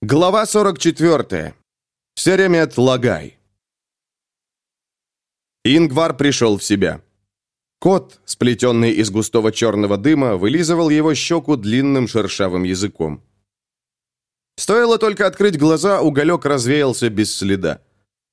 Глава 44. Серемет Лагай. Ингвар пришел в себя. Кот, сплетенный из густого черного дыма, вылизывал его щеку длинным шершавым языком. Стоило только открыть глаза, уголек развеялся без следа.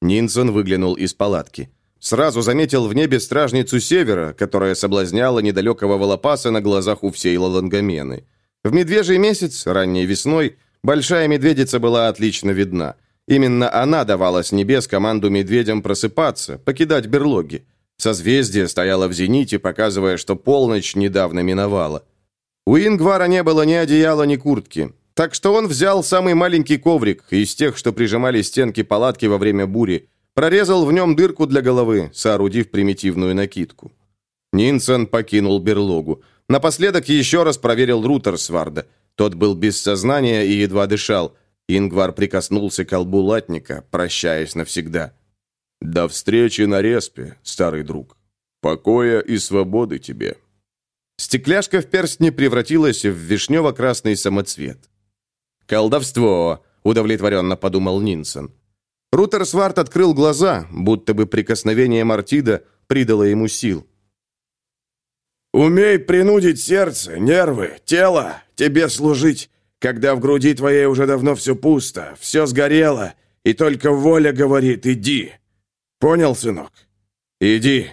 Нинсон выглянул из палатки. Сразу заметил в небе стражницу севера, которая соблазняла недалекого волопаса на глазах у всей Лалангамены. В медвежий месяц, ранней весной, Большая медведица была отлично видна. Именно она давала с небес команду медведям просыпаться, покидать берлоги. Созвездие стояло в зените, показывая, что полночь недавно миновала. У Ингвара не было ни одеяла, ни куртки. Так что он взял самый маленький коврик из тех, что прижимали стенки палатки во время бури, прорезал в нем дырку для головы, соорудив примитивную накидку. Нинсон покинул берлогу. Напоследок еще раз проверил Рутерсварда. Тот был без сознания и едва дышал. Ингвар прикоснулся к колбу латника, прощаясь навсегда. «До встречи на респе, старый друг. Покоя и свободы тебе». Стекляшка в перстне превратилась в вишнево-красный самоцвет. «Колдовство!» — удовлетворенно подумал Нинсон. Рутерсвард открыл глаза, будто бы прикосновение Мартида придало ему сил. Умей принудить сердце, нервы, тело тебе служить, когда в груди твоей уже давно все пусто, все сгорело, и только воля говорит «иди». Понял, сынок? Иди.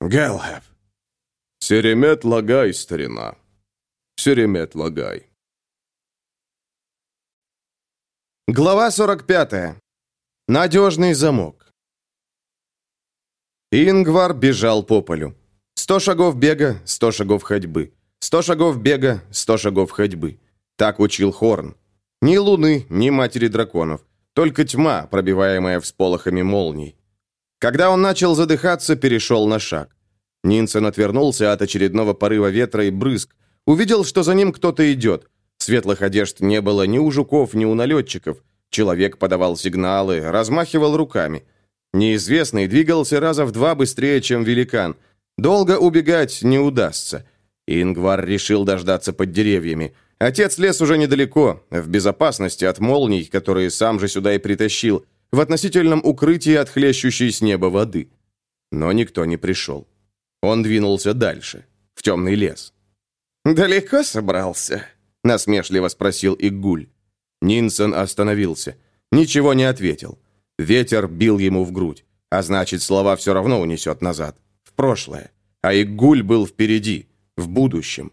Гэлхэп. Серемет лагай, старина. Серемет лагай. Глава 45. Надежный замок. Ингвар бежал по полю. Сто шагов бега, сто шагов ходьбы. Сто шагов бега, сто шагов ходьбы. Так учил Хорн. Ни луны, ни матери драконов. Только тьма, пробиваемая всполохами молний. Когда он начал задыхаться, перешел на шаг. Нинсон отвернулся от очередного порыва ветра и брызг. Увидел, что за ним кто-то идет. Светлых одежд не было ни у жуков, ни у налетчиков. Человек подавал сигналы, размахивал руками. Неизвестный двигался раза в два быстрее, чем великан – Долго убегать не удастся. Ингвар решил дождаться под деревьями. Отец лес уже недалеко, в безопасности от молний, которые сам же сюда и притащил, в относительном укрытии от хлещущей с неба воды. Но никто не пришел. Он двинулся дальше, в темный лес. «Далеко собрался?» — насмешливо спросил Игуль. Нинсон остановился. Ничего не ответил. Ветер бил ему в грудь, а значит, слова все равно унесет назад прошлое, а Игуль был впереди, в будущем.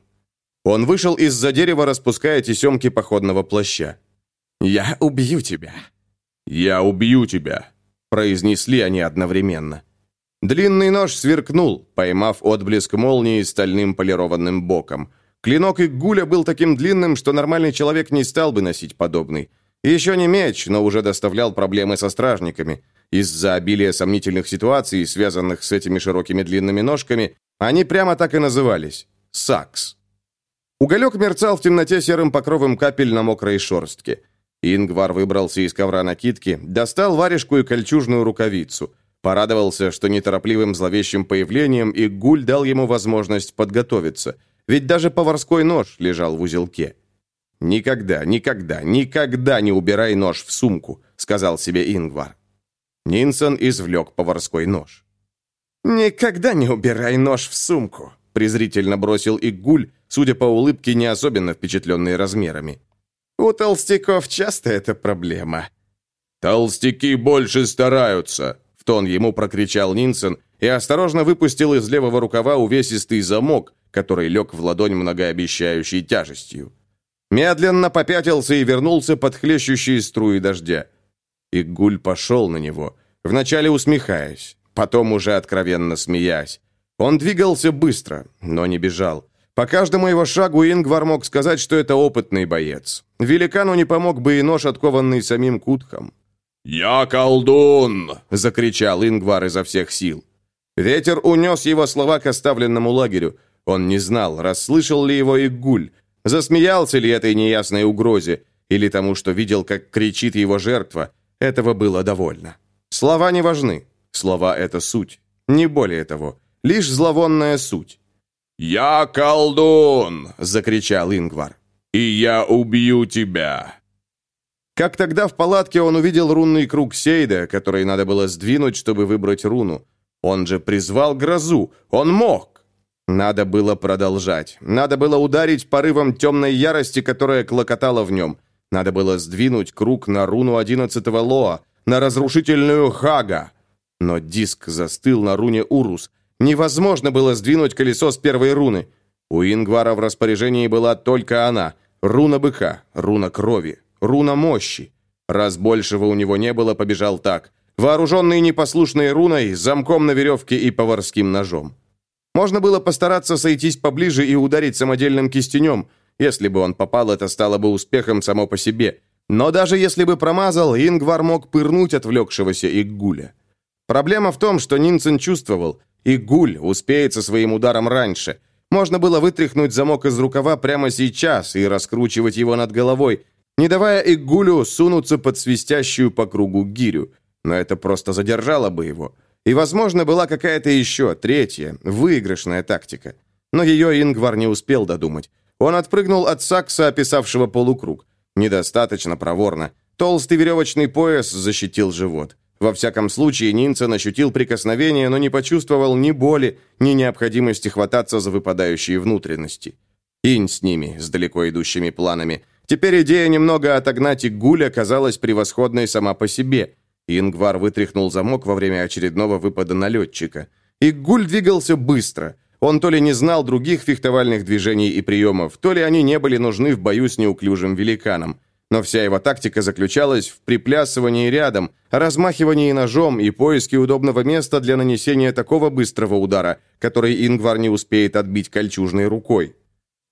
Он вышел из-за дерева, распуская тесемки походного плаща. «Я убью тебя!» «Я убью тебя!» произнесли они одновременно. Длинный нож сверкнул, поймав отблеск молнии стальным полированным боком. Клинок Игуля был таким длинным, что нормальный человек не стал бы носить подобный. Еще не меч, но уже доставлял проблемы со стражниками. Из-за обилия сомнительных ситуаций, связанных с этими широкими длинными ножками, они прямо так и назывались – сакс. Уголек мерцал в темноте серым покровом капель на мокрой шорстке. Ингвар выбрался из ковра накидки, достал варежку и кольчужную рукавицу. Порадовался, что неторопливым зловещим появлением и гуль дал ему возможность подготовиться, ведь даже поварской нож лежал в узелке. «Никогда, никогда, никогда не убирай нож в сумку», — сказал себе Ингвар. Нинсон извлек поварской нож. «Никогда не убирай нож в сумку», — презрительно бросил Игуль, судя по улыбке, не особенно впечатленный размерами. «У толстяков часто это проблема». «Толстяки больше стараются», — в тон ему прокричал Нинсон и осторожно выпустил из левого рукава увесистый замок, который лег в ладонь многообещающей тяжестью. Медленно попятился и вернулся под хлещущие струи дождя. И Гуль пошел на него, вначале усмехаясь, потом уже откровенно смеясь. Он двигался быстро, но не бежал. По каждому его шагу Ингвар мог сказать, что это опытный боец. Великану не помог бы и нож, откованный самим Кутхом. «Я колдун!» — закричал Ингвар изо всех сил. Ветер унес его слова к оставленному лагерю. Он не знал, расслышал ли его Игуль, засмеялся ли этой неясной угрозе, или тому, что видел, как кричит его жертва, этого было довольно. Слова не важны. Слова — это суть. Не более того. Лишь зловонная суть. «Я колдун!» — закричал Ингвар. «И я убью тебя!» Как тогда в палатке он увидел рунный круг Сейда, который надо было сдвинуть, чтобы выбрать руну. Он же призвал грозу. Он мог. Надо было продолжать. Надо было ударить порывом темной ярости, которая клокотала в нем. Надо было сдвинуть круг на руну одиннадцатого Лоа, на разрушительную Хага. Но диск застыл на руне Урус. Невозможно было сдвинуть колесо с первой руны. У Ингвара в распоряжении была только она. Руна быка, руна крови, руна мощи. Раз большего у него не было, побежал так. Вооруженный непослушной руной, замком на веревке и поварским ножом. Можно было постараться сойтись поближе и ударить самодельным кистенем. Если бы он попал, это стало бы успехом само по себе. Но даже если бы промазал, Ингвар мог пырнуть отвлекшегося Иггуля. Проблема в том, что Нинсен чувствовал, Иггуль успеет со своим ударом раньше. Можно было вытряхнуть замок из рукава прямо сейчас и раскручивать его над головой, не давая Иггулю сунуться под свистящую по кругу гирю. Но это просто задержало бы его. И, возможно, была какая-то еще, третья, выигрышная тактика. Но ее Ингвар не успел додумать. Он отпрыгнул от сакса, описавшего полукруг. Недостаточно проворно. Толстый веревочный пояс защитил живот. Во всяком случае, Нинцен ощутил прикосновение, но не почувствовал ни боли, ни необходимости хвататься за выпадающие внутренности. Инь с ними, с далеко идущими планами. Теперь идея немного отогнать Игуля казалась превосходной сама по себе. Ингвар вытряхнул замок во время очередного выпада налетчика. Игуль двигался быстро. Он то ли не знал других фехтовальных движений и приемов, то ли они не были нужны в бою с неуклюжим великаном. Но вся его тактика заключалась в приплясывании рядом, размахивании ножом и поиске удобного места для нанесения такого быстрого удара, который Ингвар не успеет отбить кольчужной рукой.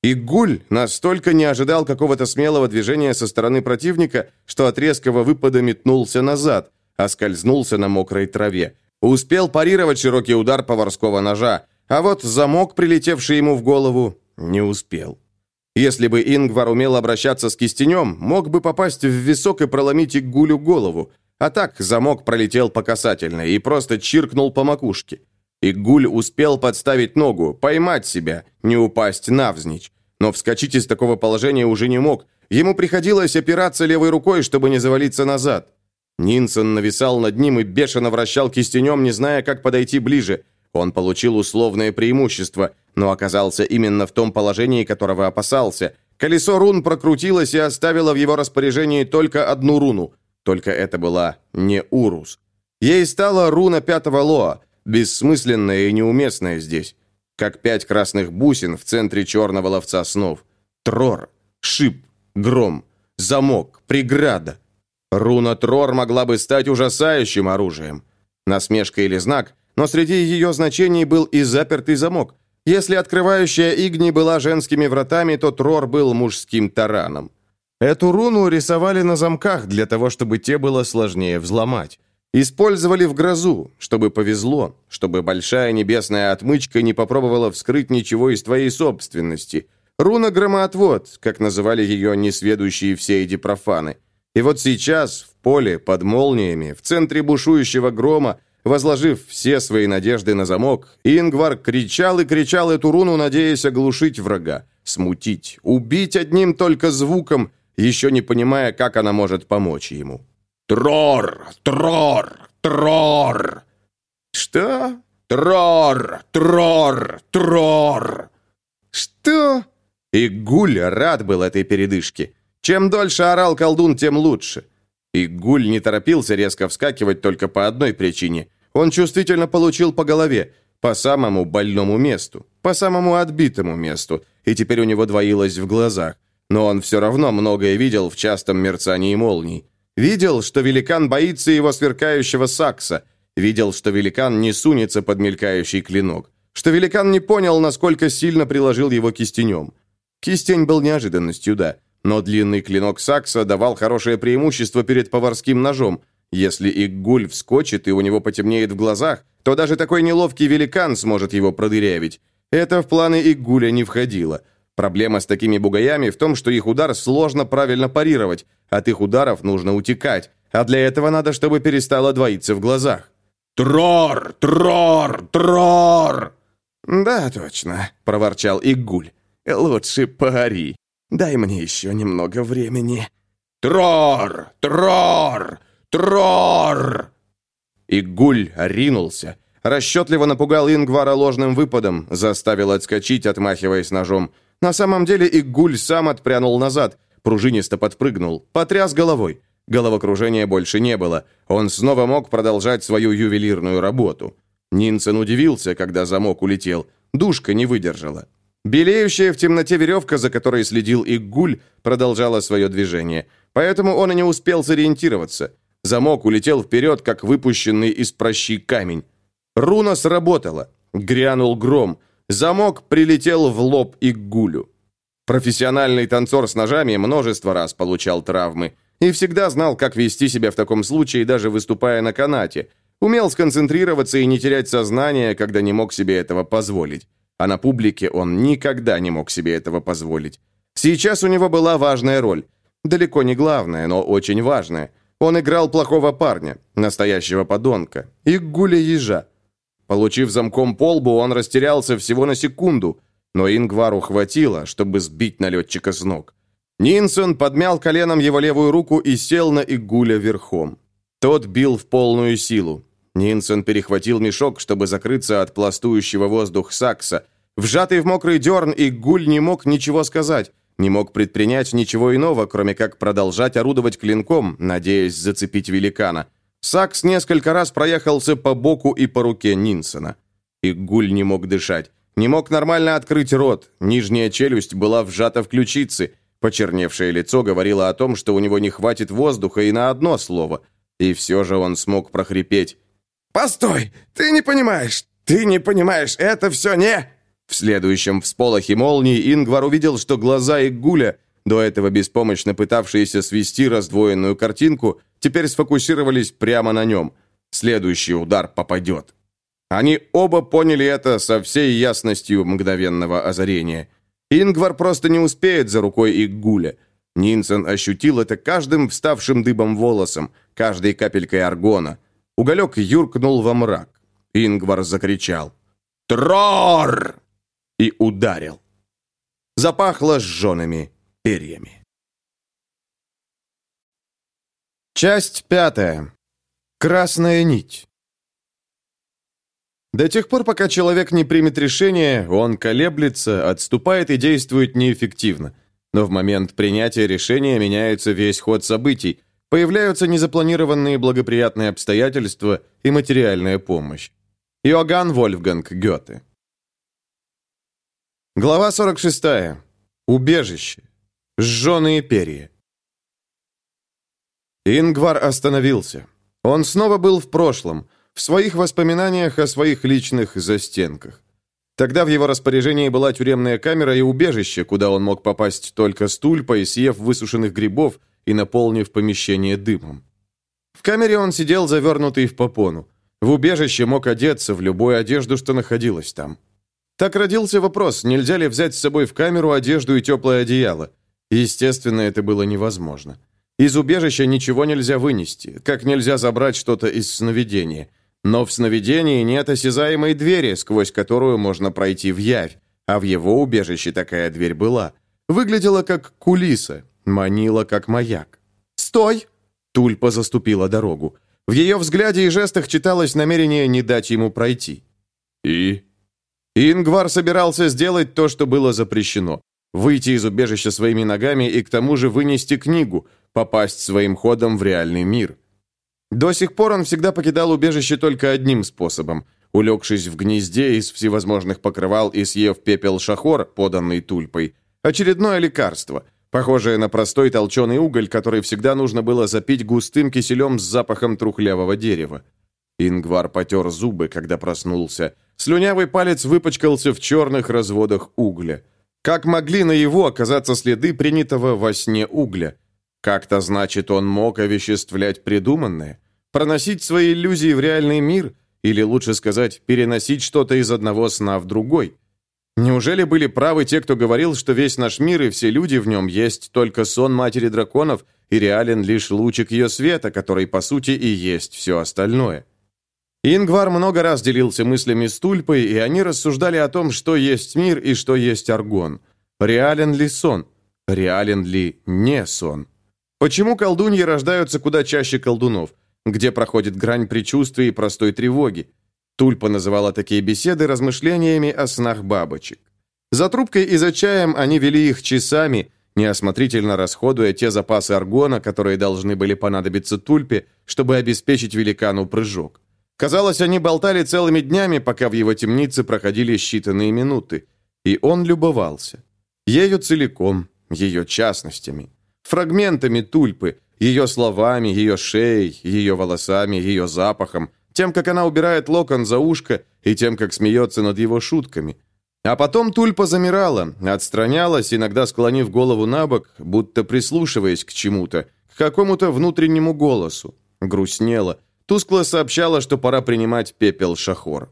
И Гуль настолько не ожидал какого-то смелого движения со стороны противника, что от резкого выпада метнулся назад, оскользнулся на мокрой траве. Успел парировать широкий удар поварского ножа, а вот замок, прилетевший ему в голову, не успел. Если бы Ингвар умел обращаться с кистенем, мог бы попасть в висок и проломить Иггулю голову. А так замок пролетел по касательной и просто чиркнул по макушке. Иггуль успел подставить ногу, поймать себя, не упасть навзничь. Но вскочить из такого положения уже не мог. Ему приходилось опираться левой рукой, чтобы не завалиться назад. Нинсон нависал над ним и бешено вращал кистенем, не зная, как подойти ближе. Он получил условное преимущество, но оказался именно в том положении, которого опасался. Колесо рун прокрутилось и оставило в его распоряжении только одну руну. Только это была не Урус. Ей стала руна пятого Лоа, бессмысленная и неуместная здесь. Как пять красных бусин в центре черного ловца снов. Трор, шип, гром, замок, преграда. Руна Трор могла бы стать ужасающим оружием. Насмешка или знак, но среди ее значений был и запертый замок. Если открывающая Игни была женскими вратами, то Трор был мужским тараном. Эту руну рисовали на замках для того, чтобы те было сложнее взломать. Использовали в грозу, чтобы повезло, чтобы большая небесная отмычка не попробовала вскрыть ничего из твоей собственности. Руна-громоотвод, как называли ее несведущие все эти профаны – и вот сейчас, в поле, под молниями, в центре бушующего грома, возложив все свои надежды на замок, Ингвар кричал и кричал эту руну, надеясь оглушить врага, смутить, убить одним только звуком, еще не понимая, как она может помочь ему. «Трор! Трор! Трор!» «Что?» «Трор! Трор! Трор!» «Что?» И Гуль рад был этой передышке. Чем дольше орал колдун, тем лучше. И Гуль не торопился резко вскакивать только по одной причине. Он чувствительно получил по голове, по самому больному месту, по самому отбитому месту, и теперь у него двоилось в глазах. Но он все равно многое видел в частом мерцании молний. Видел, что великан боится его сверкающего сакса. Видел, что великан не сунется под мелькающий клинок. Что великан не понял, насколько сильно приложил его кистенем. Кистень был неожиданностью, да. Но длинный клинок Сакса давал хорошее преимущество перед поварским ножом. Если Иггуль вскочит и у него потемнеет в глазах, то даже такой неловкий великан сможет его продырявить. Это в планы Иггуля не входило. Проблема с такими бугаями в том, что их удар сложно правильно парировать. От их ударов нужно утекать. А для этого надо, чтобы перестало двоиться в глазах. «Трор! Трор! Трор!» «Да, точно», — проворчал Иггуль. «Лучше пари». Дай мне еще немного времени». «Трор! Трор! Трор!» И гуль ринулся. Расчетливо напугал Ингвара ложным выпадом, заставил отскочить, отмахиваясь ножом. На самом деле Игуль сам отпрянул назад, пружинисто подпрыгнул, потряс головой. Головокружения больше не было. Он снова мог продолжать свою ювелирную работу. Нинсен удивился, когда замок улетел. Душка не выдержала. Белеющая в темноте веревка, за которой следил Иггуль, продолжала свое движение. Поэтому он и не успел сориентироваться. Замок улетел вперед, как выпущенный из прощи камень. Руна сработала. Грянул гром. Замок прилетел в лоб Иггулю. Профессиональный танцор с ножами множество раз получал травмы. И всегда знал, как вести себя в таком случае, даже выступая на канате. Умел сконцентрироваться и не терять сознание, когда не мог себе этого позволить. А на публике он никогда не мог себе этого позволить. Сейчас у него была важная роль. Далеко не главная, но очень важная. Он играл плохого парня, настоящего подонка, и гуля ежа. Получив замком по лбу, он растерялся всего на секунду, но Ингвару хватило, чтобы сбить налетчика с ног. Нинсон подмял коленом его левую руку и сел на Игуля верхом. Тот бил в полную силу. Нинсон перехватил мешок, чтобы закрыться от пластующего воздух сакса. Вжатый в мокрый дерн, Игуль не мог ничего сказать, не мог предпринять ничего иного, кроме как продолжать орудовать клинком, надеясь зацепить великана. Сакс несколько раз проехался по боку и по руке Нинсона. Игуль не мог дышать, не мог нормально открыть рот, нижняя челюсть была вжата в ключицы, почерневшее лицо говорило о том, что у него не хватит воздуха и на одно слово, и все же он смог прохрипеть. «Постой! Ты не понимаешь! Ты не понимаешь! Это все не...» В следующем всполохе молнии Ингвар увидел, что глаза Игуля, до этого беспомощно пытавшиеся свести раздвоенную картинку, теперь сфокусировались прямо на нем. Следующий удар попадет. Они оба поняли это со всей ясностью мгновенного озарения. Ингвар просто не успеет за рукой Иггуля. Нинсен ощутил это каждым вставшим дыбом волосом, каждой капелькой аргона. Уголек юркнул во мрак. Ингвар закричал «Трор!» и ударил. Запахло сжеными перьями. Часть пятая. Красная нить. До тех пор, пока человек не примет решение, он колеблется, отступает и действует неэффективно. Но в момент принятия решения меняется весь ход событий, появляются незапланированные благоприятные обстоятельства и материальная помощь. Иоганн Вольфганг Гёте Глава 46. Убежище. Сжженные перья. Ингвар остановился. Он снова был в прошлом, в своих воспоминаниях о своих личных застенках. Тогда в его распоряжении была тюремная камера и убежище, куда он мог попасть только с тульпой, съев высушенных грибов и наполнив помещение дымом. В камере он сидел завернутый в попону. В убежище мог одеться в любую одежду, что находилась там. Так родился вопрос, нельзя ли взять с собой в камеру одежду и теплое одеяло. Естественно, это было невозможно. Из убежища ничего нельзя вынести, как нельзя забрать что-то из сновидения. Но в сновидении нет осязаемой двери, сквозь которую можно пройти в явь, а в его убежище такая дверь была. Выглядела как кулиса, манила как маяк. «Стой!» Тульпа заступила дорогу. В ее взгляде и жестах читалось намерение не дать ему пройти. «И?» Ингвар собирался сделать то, что было запрещено. Выйти из убежища своими ногами и к тому же вынести книгу, попасть своим ходом в реальный мир. До сих пор он всегда покидал убежище только одним способом – улегшись в гнезде из всевозможных покрывал и съев пепел шахор, поданный тульпой. Очередное лекарство, похожее на простой толченый уголь, который всегда нужно было запить густым киселем с запахом трухлявого дерева. Ингвар потер зубы, когда проснулся – Слюнявый палец выпачкался в черных разводах угля. Как могли на его оказаться следы принятого во сне угля? Как-то, значит, он мог овеществлять придуманное? Проносить свои иллюзии в реальный мир? Или, лучше сказать, переносить что-то из одного сна в другой? Неужели были правы те, кто говорил, что весь наш мир и все люди в нем есть только сон матери драконов, и реален лишь лучик ее света, который, по сути, и есть все остальное? Ингвар много раз делился мыслями с Тульпой, и они рассуждали о том, что есть мир и что есть аргон. Реален ли сон? Реален ли не сон? Почему колдуньи рождаются куда чаще колдунов? Где проходит грань предчувствия и простой тревоги? Тульпа называла такие беседы размышлениями о снах бабочек. За трубкой и за чаем они вели их часами, неосмотрительно расходуя те запасы аргона, которые должны были понадобиться Тульпе, чтобы обеспечить великану прыжок. Казалось, они болтали целыми днями, пока в его темнице проходили считанные минуты. И он любовался. Ею целиком, ее частностями, фрагментами Тульпы, ее словами, ее шеей, ее волосами, ее запахом, тем, как она убирает локон за ушко и тем, как смеется над его шутками. А потом Тульпа замирала, отстранялась, иногда склонив голову на бок, будто прислушиваясь к чему-то, к какому-то внутреннему голосу. Грустнела, тускло сообщала, что пора принимать пепел Шахор.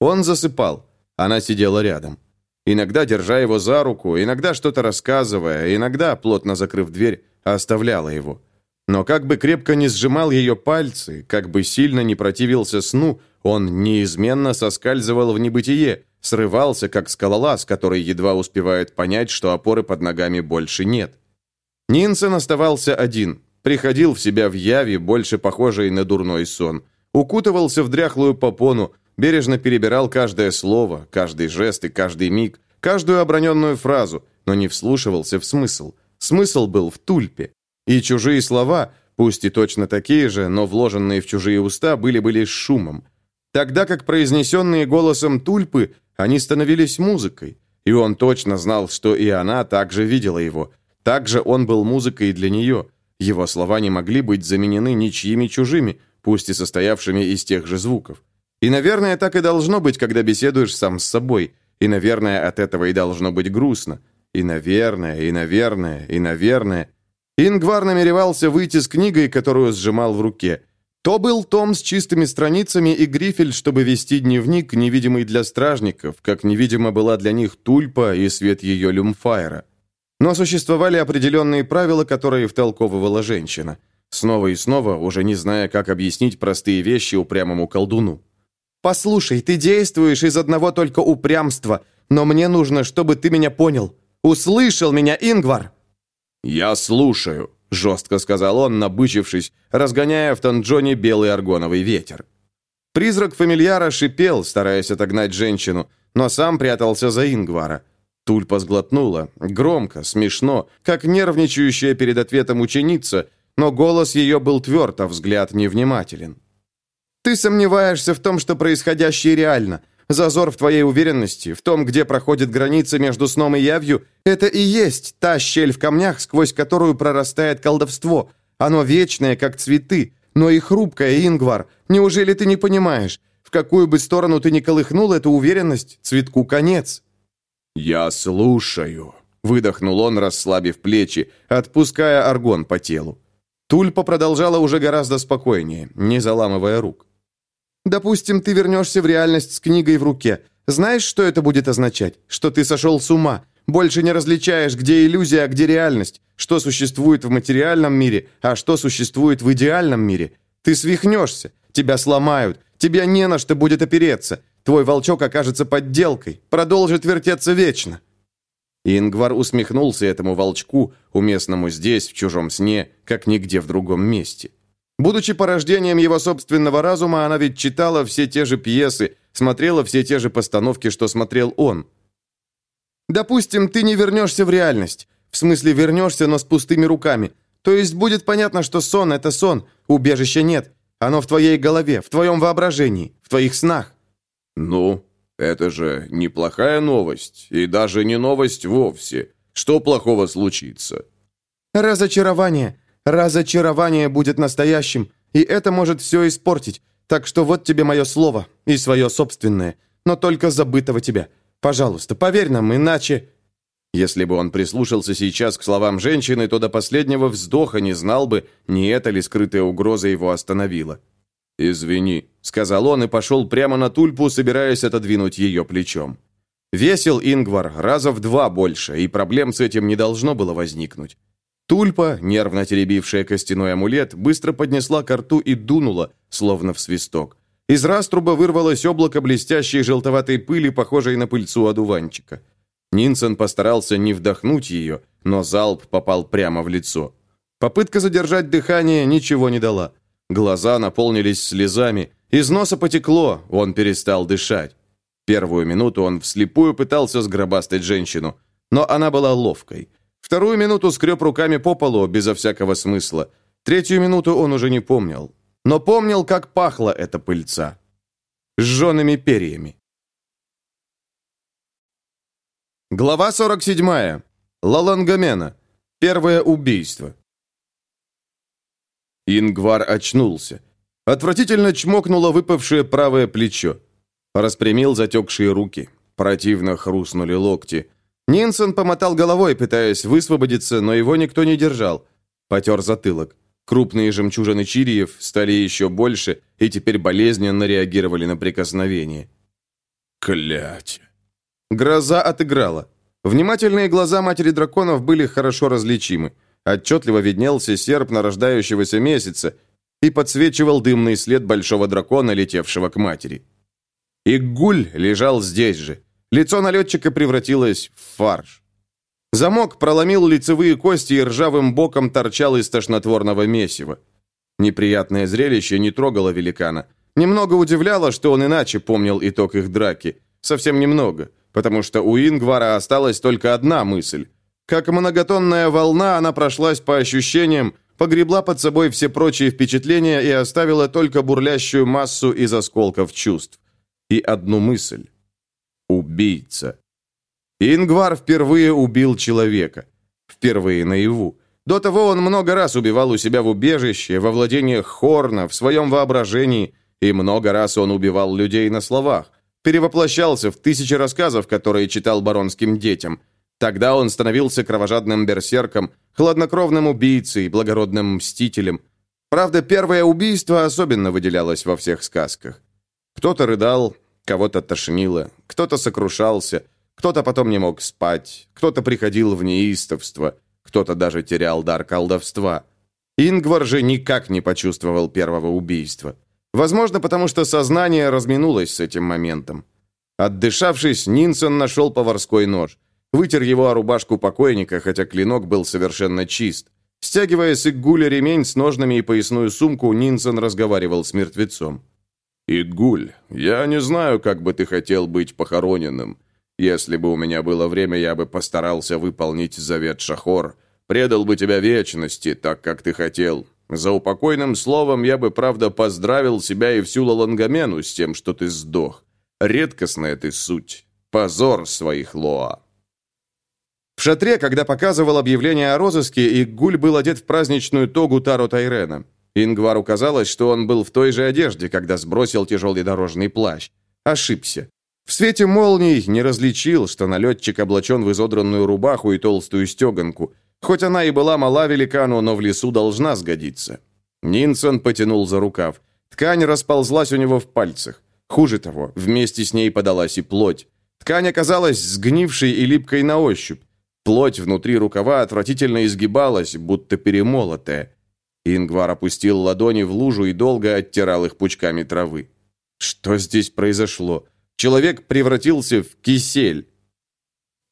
Он засыпал. Она сидела рядом. Иногда держа его за руку, иногда что-то рассказывая, иногда, плотно закрыв дверь, оставляла его. Но как бы крепко не сжимал ее пальцы, как бы сильно не противился сну, он неизменно соскальзывал в небытие, срывался, как скалолаз, который едва успевает понять, что опоры под ногами больше нет. Нинсен оставался один, приходил в себя в яве, больше похожей на дурной сон, укутывался в дряхлую попону, бережно перебирал каждое слово, каждый жест и каждый миг, каждую оброненную фразу, но не вслушивался в смысл. Смысл был в тульпе. И чужие слова, пусть и точно такие же, но вложенные в чужие уста, были бы лишь шумом. Тогда как произнесенные голосом тульпы, они становились музыкой. И он точно знал, что и она также видела его. Также он был музыкой для нее. Его слова не могли быть заменены ничьими чужими, пусть и состоявшими из тех же звуков. И, наверное, так и должно быть, когда беседуешь сам с собой. И, наверное, от этого и должно быть грустно. И, наверное, и, наверное, и, наверное... Ингвар намеревался выйти с книгой, которую сжимал в руке. То был том с чистыми страницами и грифель, чтобы вести дневник, невидимый для стражников, как невидима была для них тульпа и свет ее люмфайра. Но существовали определенные правила, которые втолковывала женщина. Снова и снова, уже не зная, как объяснить простые вещи упрямому колдуну. «Послушай, ты действуешь из одного только упрямства, но мне нужно, чтобы ты меня понял. Услышал меня, Ингвар!» «Я слушаю», — жестко сказал он, набычившись, разгоняя в Танджоне белый аргоновый ветер. Призрак фамильяра шипел, стараясь отогнать женщину, но сам прятался за Ингвара. Тульпа сглотнула, громко, смешно, как нервничающая перед ответом ученица, но голос ее был тверд, а взгляд невнимателен. «Ты сомневаешься в том, что происходящее реально. Зазор в твоей уверенности, в том, где проходит граница между сном и явью, это и есть та щель в камнях, сквозь которую прорастает колдовство. Оно вечное, как цветы, но и хрупкое, Ингвар. Неужели ты не понимаешь? В какую бы сторону ты ни колыхнул эту уверенность, цветку конец». «Я слушаю», — выдохнул он, расслабив плечи, отпуская аргон по телу. Тульпа продолжала уже гораздо спокойнее, не заламывая рук. Допустим, ты вернешься в реальность с книгой в руке. Знаешь, что это будет означать? Что ты сошел с ума. Больше не различаешь, где иллюзия, а где реальность. Что существует в материальном мире, а что существует в идеальном мире. Ты свихнешься. Тебя сломают. Тебя не на что будет опереться. Твой волчок окажется подделкой. Продолжит вертеться вечно. Ингвар усмехнулся этому волчку, уместному здесь, в чужом сне, как нигде в другом месте. Будучи порождением его собственного разума, она ведь читала все те же пьесы, смотрела все те же постановки, что смотрел он. «Допустим, ты не вернешься в реальность. В смысле, вернешься, но с пустыми руками. То есть будет понятно, что сон — это сон, убежища нет. Оно в твоей голове, в твоем воображении, в твоих снах». «Ну, это же неплохая новость, и даже не новость вовсе. Что плохого случится?» «Разочарование. Разочарование будет настоящим, и это может все испортить. Так что вот тебе мое слово и свое собственное, но только забытого тебя. Пожалуйста, поверь нам, иначе...» Если бы он прислушался сейчас к словам женщины, то до последнего вздоха не знал бы, не это ли скрытая угроза его остановила. «Извини», — сказал он и пошел прямо на тульпу, собираясь отодвинуть ее плечом. Весил Ингвар раза в два больше, и проблем с этим не должно было возникнуть. Тульпа, нервно теребившая костяной амулет, быстро поднесла ко рту и дунула, словно в свисток. Из раструба вырвалось облако блестящей желтоватой пыли, похожей на пыльцу одуванчика. Нинсен постарался не вдохнуть ее, но залп попал прямо в лицо. Попытка задержать дыхание ничего не дала. Глаза наполнились слезами, из носа потекло, он перестал дышать. Первую минуту он вслепую пытался сгробастать женщину, но она была ловкой. Вторую минуту скреб руками по полу, безо всякого смысла. Третью минуту он уже не помнил. Но помнил, как пахла эта пыльца. Сжженными перьями. Глава 47. Лалангамена. Первое убийство. Ингвар очнулся. Отвратительно чмокнуло выпавшее правое плечо. Распрямил затекшие руки. Противно хрустнули локти. Нинсон помотал головой, пытаясь высвободиться, но его никто не держал. Потер затылок. Крупные жемчужины чириев стали еще больше и теперь болезненно реагировали на прикосновение. Клять. Гроза отыграла. Внимательные глаза матери драконов были хорошо различимы. Отчетливо виднелся серп нарождающегося месяца и подсвечивал дымный след большого дракона, летевшего к матери. Иггуль лежал здесь же. Лицо налетчика превратилось в фарш. Замок проломил лицевые кости и ржавым боком торчал из тошнотворного месива. Неприятное зрелище не трогало великана. Немного удивляло, что он иначе помнил итог их драки. Совсем немного, потому что у Ингвара осталась только одна мысль. Как многотонная волна, она прошлась по ощущениям, погребла под собой все прочие впечатления и оставила только бурлящую массу из осколков чувств. И одну мысль. Убийца. Ингвар впервые убил человека. Впервые наяву. До того он много раз убивал у себя в убежище, во владениях Хорна, в своем воображении, и много раз он убивал людей на словах. Перевоплощался в тысячи рассказов, которые читал баронским детям. Тогда он становился кровожадным берсерком, хладнокровным убийцей, благородным мстителем. Правда, первое убийство особенно выделялось во всех сказках. Кто-то рыдал, кого-то тошнило, кто-то сокрушался, кто-то потом не мог спать, кто-то приходил в неистовство, кто-то даже терял дар колдовства. Ингвар же никак не почувствовал первого убийства. Возможно, потому что сознание разминулось с этим моментом. Отдышавшись, Нинсон нашел поварской нож. Вытер его о рубашку покойника, хотя клинок был совершенно чист. Стягивая с Иггуля ремень с ножными и поясную сумку, Нинсон разговаривал с мертвецом. «Игуль, я не знаю, как бы ты хотел быть похороненным. Если бы у меня было время, я бы постарался выполнить завет Шахор, предал бы тебя вечности, так, как ты хотел. За упокойным словом я бы, правда, поздравил себя и всю Лалангамену с тем, что ты сдох. Редкостная ты суть. Позор своих Лоа». В шатре, когда показывал объявление о розыске, Иггуль был одет в праздничную тогу Таро Тайрена. Ингвару казалось, что он был в той же одежде, когда сбросил тяжелый дорожный плащ. Ошибся. В свете молний не различил, что налетчик облачен в изодранную рубаху и толстую стеганку. Хоть она и была мала великану, но в лесу должна сгодиться. Нинсон потянул за рукав. Ткань расползлась у него в пальцах. Хуже того, вместе с ней подалась и плоть. Ткань оказалась сгнившей и липкой на ощупь. Плоть внутри рукава отвратительно изгибалась, будто перемолотая. Ингвар опустил ладони в лужу и долго оттирал их пучками травы. Что здесь произошло? Человек превратился в кисель.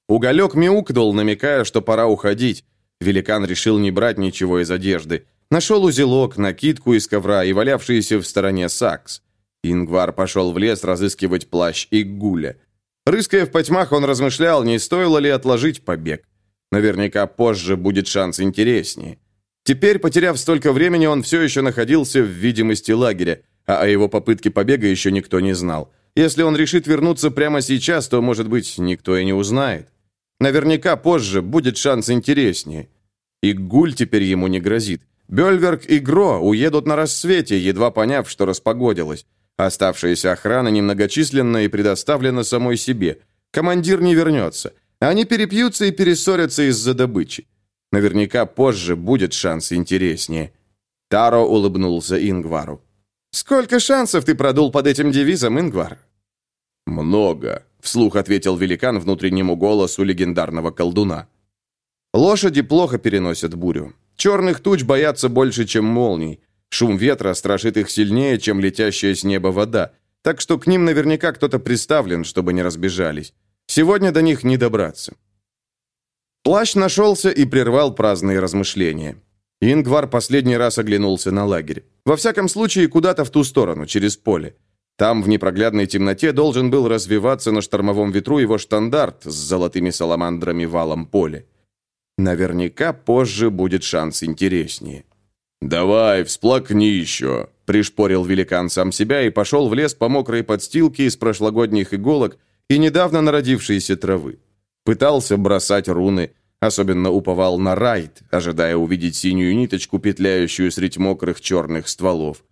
Уголек мяукнул, намекая, что пора уходить. Великан решил не брать ничего из одежды. Нашел узелок, накидку из ковра и валявшийся в стороне сакс. Ингвар пошел в лес разыскивать плащ и гуля. Рыская в потьмах, он размышлял, не стоило ли отложить побег. Наверняка позже будет шанс интереснее. Теперь, потеряв столько времени, он все еще находился в видимости лагеря, а о его попытке побега еще никто не знал. Если он решит вернуться прямо сейчас, то, может быть, никто и не узнает. Наверняка позже будет шанс интереснее. И гуль теперь ему не грозит. Бельверк и Гро уедут на рассвете, едва поняв, что распогодилось. Оставшаяся охрана немногочисленна и предоставлена самой себе. Командир не вернется. Они перепьются и перессорятся из-за добычи. Наверняка позже будет шанс интереснее. Таро улыбнулся Ингвару. «Сколько шансов ты продул под этим девизом, Ингвар?» «Много», — вслух ответил великан внутреннему голосу легендарного колдуна. «Лошади плохо переносят бурю. Черных туч боятся больше, чем молний. Шум ветра страшит их сильнее, чем летящая с неба вода, так что к ним наверняка кто-то приставлен, чтобы не разбежались. Сегодня до них не добраться. Плащ нашелся и прервал праздные размышления. Ингвар последний раз оглянулся на лагерь. Во всяком случае, куда-то в ту сторону, через поле. Там, в непроглядной темноте, должен был развиваться на штормовом ветру его штандарт с золотыми саламандрами валом поле. Наверняка позже будет шанс интереснее. «Давай, всплакни еще!» – пришпорил великан сам себя и пошел в лес по мокрой подстилке из прошлогодних иголок и недавно народившейся травы. Пытался бросать руны, особенно уповал на райд, ожидая увидеть синюю ниточку, петляющую средь мокрых черных стволов.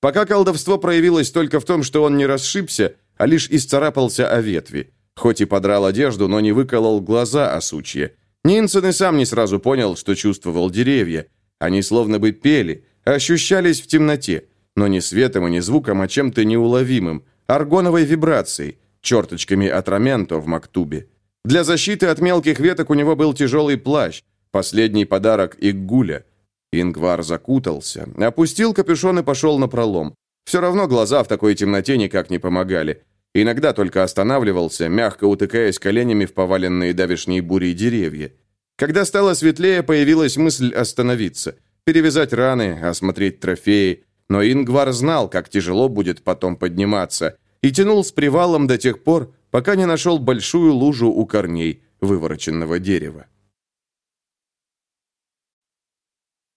Пока колдовство проявилось только в том, что он не расшибся, а лишь исцарапался о ветви, хоть и подрал одежду, но не выколол глаза о сучье. Нинсен и сам не сразу понял, что чувствовал деревья. Они словно бы пели, ощущались в темноте, но не светом и не звуком, а чем-то неуловимым, аргоновой вибрацией, черточками атраменто в мактубе. Для защиты от мелких веток у него был тяжелый плащ, последний подарок Иггуля. Ингвар закутался, опустил капюшон и пошел на пролом. Все равно глаза в такой темноте никак не помогали. Иногда только останавливался, мягко утыкаясь коленями в поваленные давешней бурей деревья. Когда стало светлее, появилась мысль остановиться, перевязать раны, осмотреть трофеи. Но Ингвар знал, как тяжело будет потом подниматься, и тянул с привалом до тех пор, пока не нашел большую лужу у корней вывороченного дерева.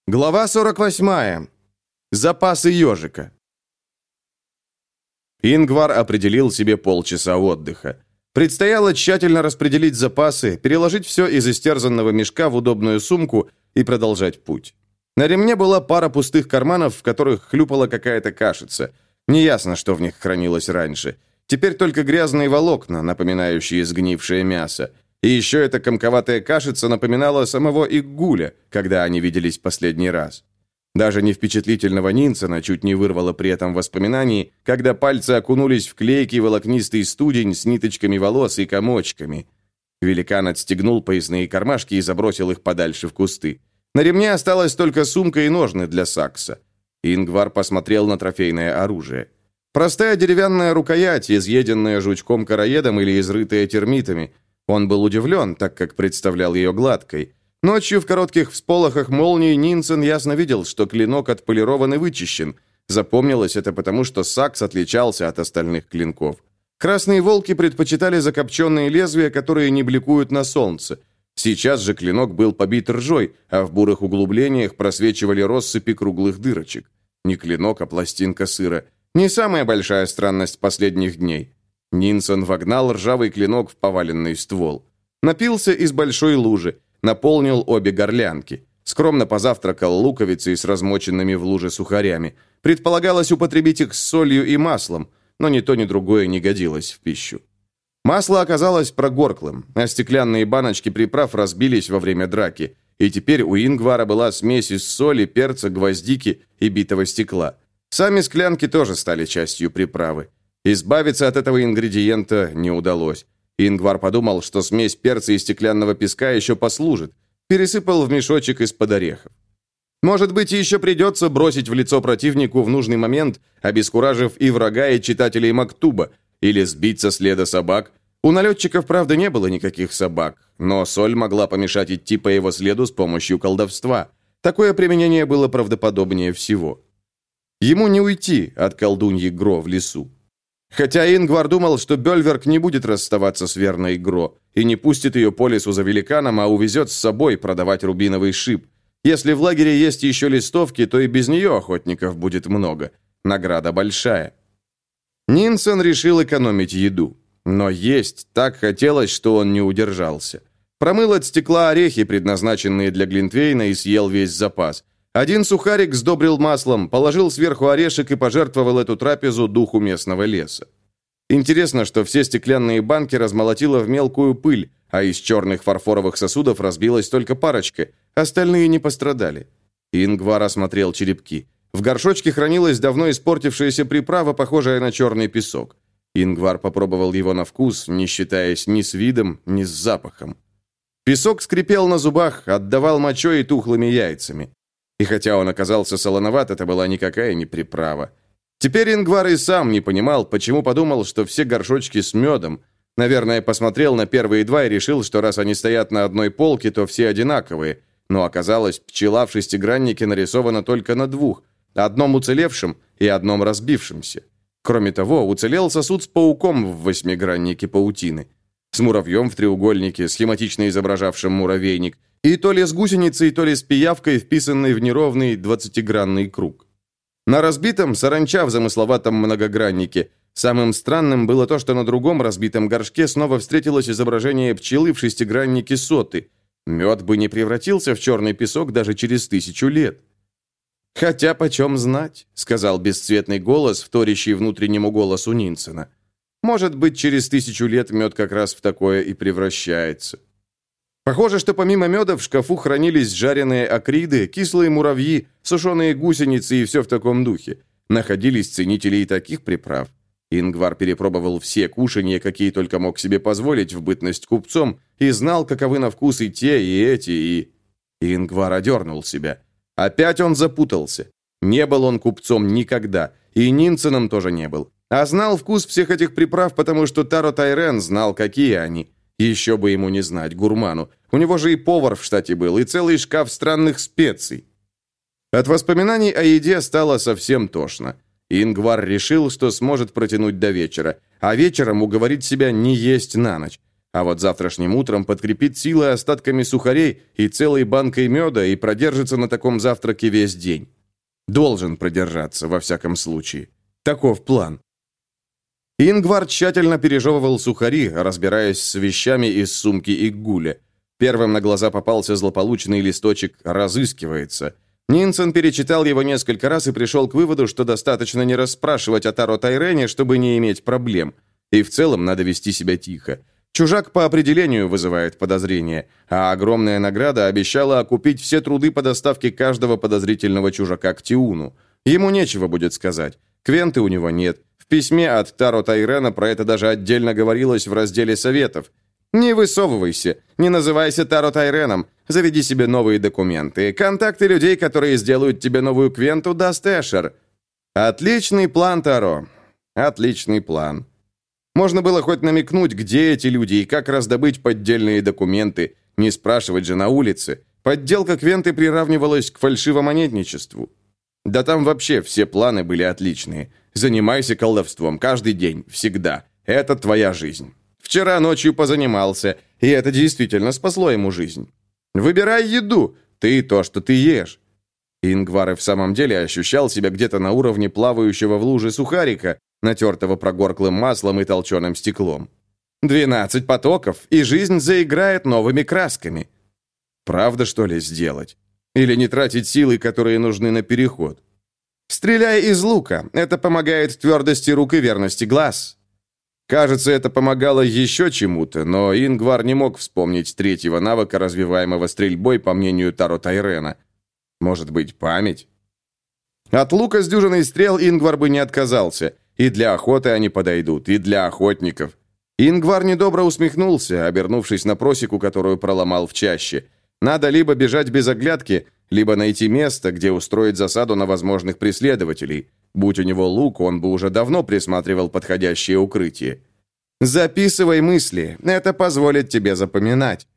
Глава 48. Запасы ежика. Ингвар определил себе полчаса отдыха. Предстояло тщательно распределить запасы, переложить все из истерзанного мешка в удобную сумку и продолжать путь. На ремне была пара пустых карманов, в которых хлюпала какая-то кашица. Неясно, что в них хранилось раньше. Теперь только грязные волокна, напоминающие сгнившее мясо. И еще эта комковатая кашица напоминала самого Иггуля, когда они виделись последний раз. Даже не впечатлительного Нинсона чуть не вырвало при этом воспоминаний, когда пальцы окунулись в клейкий волокнистый студень с ниточками волос и комочками. Великан отстегнул поясные кармашки и забросил их подальше в кусты. На ремне осталась только сумка и ножны для сакса. Ингвар посмотрел на трофейное оружие. Простая деревянная рукоять, изъеденная жучком-караедом или изрытая термитами – он был удивлен, так как представлял ее гладкой. Ночью в коротких всполохах молнии Нинсен ясно видел, что клинок отполирован и вычищен. Запомнилось это потому, что сакс отличался от остальных клинков. Красные волки предпочитали закопченные лезвия, которые не бликуют на солнце. Сейчас же клинок был побит ржой, а в бурых углублениях просвечивали россыпи круглых дырочек. Не клинок, а пластинка сыра. Не самая большая странность последних дней. Нинсон вогнал ржавый клинок в поваленный ствол. Напился из большой лужи, наполнил обе горлянки. Скромно позавтракал луковицей с размоченными в луже сухарями. Предполагалось употребить их с солью и маслом, но ни то, ни другое не годилось в пищу. Масло оказалось прогорклым, а стеклянные баночки приправ разбились во время драки, и теперь у Ингвара была смесь из соли, перца, гвоздики и битого стекла. Сами склянки тоже стали частью приправы. Избавиться от этого ингредиента не удалось. Ингвар подумал, что смесь перца и стеклянного песка еще послужит. Пересыпал в мешочек из-под орехов. Может быть, еще придется бросить в лицо противнику в нужный момент, обескуражив и врага, и читателей Мактуба, или сбить со следа собак. У налетчиков, правда, не было никаких собак, но соль могла помешать идти по его следу с помощью колдовства. Такое применение было правдоподобнее всего. Ему не уйти от колдуньи Гро в лесу. Хотя Ингвар думал, что Бельверк не будет расставаться с верной Гро и не пустит ее по лесу за великаном, а увезет с собой продавать рубиновый шип. Если в лагере есть еще листовки, то и без нее охотников будет много. Награда большая. Нинсон решил экономить еду. Но есть так хотелось, что он не удержался. Промыл от стекла орехи, предназначенные для Глинтвейна, и съел весь запас. Один сухарик сдобрил маслом, положил сверху орешек и пожертвовал эту трапезу духу местного леса. Интересно, что все стеклянные банки размолотило в мелкую пыль, а из черных фарфоровых сосудов разбилась только парочка, остальные не пострадали. Ингвар осмотрел черепки. В горшочке хранилась давно испортившаяся приправа, похожая на черный песок. Ингвар попробовал его на вкус, не считаясь ни с видом, ни с запахом. Песок скрипел на зубах, отдавал мочой и тухлыми яйцами. И хотя он оказался солоноват, это была никакая не приправа. Теперь Ингвар и сам не понимал, почему подумал, что все горшочки с медом. Наверное, посмотрел на первые два и решил, что раз они стоят на одной полке, то все одинаковые. но оказалось, пчела в шестиграннике нарисована только на двух, одном уцелевшем и одном разбившемся. Кроме того, уцелел сосуд с пауком в восьмиграннике паутины, с муравьем в треугольнике, схематично изображавшим муравейник, и то ли с гусеницей, то ли с пиявкой, вписанной в неровный двадцатигранный круг. На разбитом саранча в замысловатом многограннике. Самым странным было то, что на другом разбитом горшке снова встретилось изображение пчелы в шестиграннике соты. Мед бы не превратился в черный песок даже через тысячу лет. «Хотя почем знать», — сказал бесцветный голос, вторящий внутреннему голосу Нинсена. «Может быть, через тысячу лет мед как раз в такое и превращается». Похоже, что помимо меда в шкафу хранились жареные акриды, кислые муравьи, сушеные гусеницы и все в таком духе. Находились ценители и таких приправ. Ингвар перепробовал все кушанья, какие только мог себе позволить в бытность купцом, и знал, каковы на вкус и те, и эти, и... Ингвар одернул себя. Опять он запутался. Не был он купцом никогда, и Нинценом тоже не был. А знал вкус всех этих приправ, потому что Таро Тайрен знал, какие они. Еще бы ему не знать, гурману. У него же и повар в штате был, и целый шкаф странных специй. От воспоминаний о еде стало совсем тошно. Ингвар решил, что сможет протянуть до вечера, а вечером уговорить себя не есть на ночь. А вот завтрашним утром подкрепит силы остатками сухарей и целой банкой меда и продержится на таком завтраке весь день. Должен продержаться, во всяком случае. Таков план. Ингвар тщательно пережевывал сухари, разбираясь с вещами из сумки Иггуля. Первым на глаза попался злополучный листочек «Разыскивается». Нинсен перечитал его несколько раз и пришел к выводу, что достаточно не расспрашивать о Таро Тайрене, чтобы не иметь проблем. И в целом надо вести себя тихо. Чужак по определению вызывает подозрения, а огромная награда обещала окупить все труды по доставке каждого подозрительного чужака к Тиуну. Ему нечего будет сказать. Квенты у него нет. Письме от Таро Тайрена про это даже отдельно говорилось в разделе советов. «Не высовывайся, не называйся Таро Тайреном, заведи себе новые документы, контакты людей, которые сделают тебе новую Квенту, даст Эшер». Отличный план, Таро. Отличный план. Можно было хоть намекнуть, где эти люди и как раздобыть поддельные документы, не спрашивать же на улице. Подделка Квенты приравнивалась к фальшивомонетничеству. Да там вообще все планы были отличные. Занимайся колдовством каждый день, всегда. Это твоя жизнь. Вчера ночью позанимался, и это действительно спасло ему жизнь. Выбирай еду, ты то, что ты ешь. Ингвар и в самом деле ощущал себя где-то на уровне плавающего в луже сухарика, натертого прогорклым маслом и толченым стеклом. Двенадцать потоков, и жизнь заиграет новыми красками. Правда, что ли, сделать? Или не тратить силы, которые нужны на переход? Стреляй из лука. Это помогает твердости рук и верности глаз. Кажется, это помогало еще чему-то, но Ингвар не мог вспомнить третьего навыка, развиваемого стрельбой, по мнению Таро Тайрена. Может быть, память? От лука с дюжиной стрел Ингвар бы не отказался. И для охоты они подойдут, и для охотников. Ингвар недобро усмехнулся, обернувшись на просеку, которую проломал в чаще. Надо либо бежать без оглядки, либо найти место, где устроить засаду на возможных преследователей. Будь у него лук, он бы уже давно присматривал подходящее укрытие. Записывай мысли, это позволит тебе запоминать.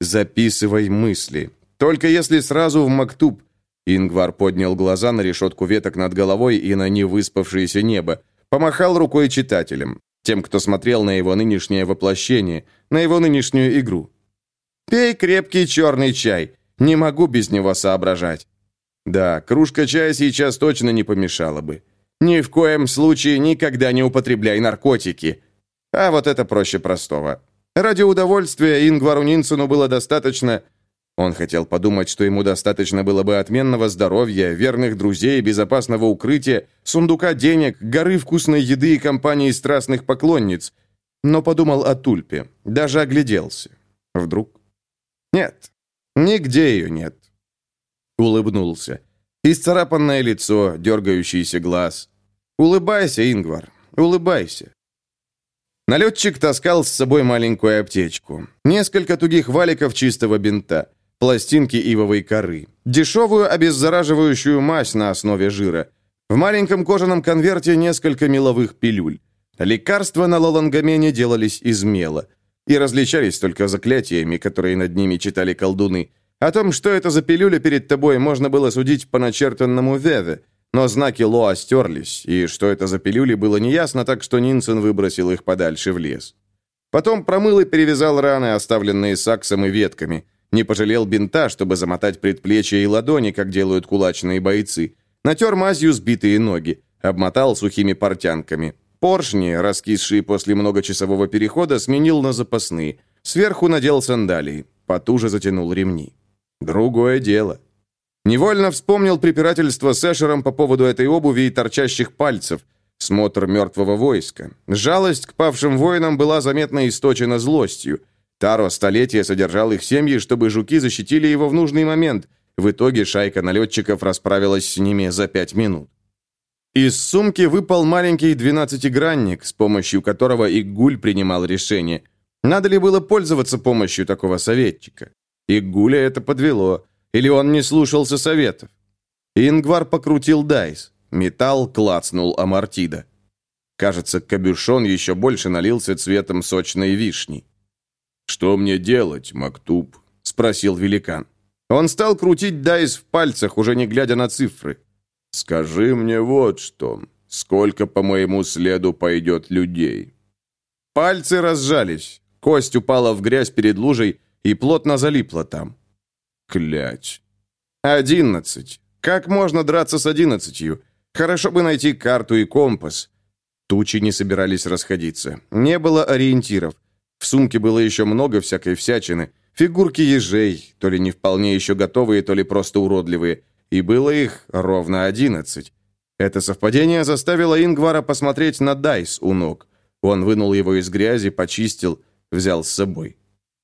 Записывай мысли. Только если сразу в Мактуб. Ингвар поднял глаза на решетку веток над головой и на невыспавшееся небо. Помахал рукой читателям, тем, кто смотрел на его нынешнее воплощение, на его нынешнюю игру. «Пей крепкий черный чай. Не могу без него соображать». Да, кружка чая сейчас точно не помешала бы. Ни в коем случае никогда не употребляй наркотики. А вот это проще простого. Ради удовольствия Ингвару Нинсену было достаточно... Он хотел подумать, что ему достаточно было бы отменного здоровья, верных друзей, безопасного укрытия, сундука денег, горы вкусной еды и компании страстных поклонниц. Но подумал о Тульпе, даже огляделся. Вдруг? Нет, нигде ее нет. Улыбнулся. Исцарапанное лицо, дергающийся глаз. Улыбайся, Ингвар, улыбайся. Налетчик таскал с собой маленькую аптечку. Несколько тугих валиков чистого бинта, пластинки ивовой коры, дешевую обеззараживающую мазь на основе жира. В маленьком кожаном конверте несколько меловых пилюль. Лекарства на лолангамене делались из мела и различались только заклятиями, которые над ними читали колдуны – О том, что это за пилюля перед тобой, можно было судить по начертанному Веве, но знаки Лоа стерлись, и что это за пилюли, было неясно, так что Нинсен выбросил их подальше в лес. Потом промыл и перевязал раны, оставленные саксом и ветками. Не пожалел бинта, чтобы замотать предплечья и ладони, как делают кулачные бойцы. Натер мазью сбитые ноги, обмотал сухими портянками. Поршни, раскисшие после многочасового перехода, сменил на запасные. Сверху надел сандалии, потуже затянул ремни. Другое дело. Невольно вспомнил препирательство с Эшером по поводу этой обуви и торчащих пальцев, смотр мертвого войска. Жалость к павшим воинам была заметно источена злостью. Таро столетия содержал их семьи, чтобы жуки защитили его в нужный момент. В итоге шайка налетчиков расправилась с ними за пять минут. Из сумки выпал маленький двенадцатигранник, с помощью которого Игуль принимал решение. Надо ли было пользоваться помощью такого советчика? Игуля это подвело. Или он не слушался советов? Ингвар покрутил дайс. Металл клацнул амортида. Кажется, кабюшон еще больше налился цветом сочной вишни. «Что мне делать, Мактуб?» — спросил великан. Он стал крутить дайс в пальцах, уже не глядя на цифры. «Скажи мне вот что. Сколько по моему следу пойдет людей?» Пальцы разжались. Кость упала в грязь перед лужей и плотно залипла там. Клять. Одиннадцать. Как можно драться с одиннадцатью? Хорошо бы найти карту и компас. Тучи не собирались расходиться. Не было ориентиров. В сумке было еще много всякой всячины. Фигурки ежей, то ли не вполне еще готовые, то ли просто уродливые. И было их ровно одиннадцать. Это совпадение заставило Ингвара посмотреть на Дайс у ног. Он вынул его из грязи, почистил, взял с собой.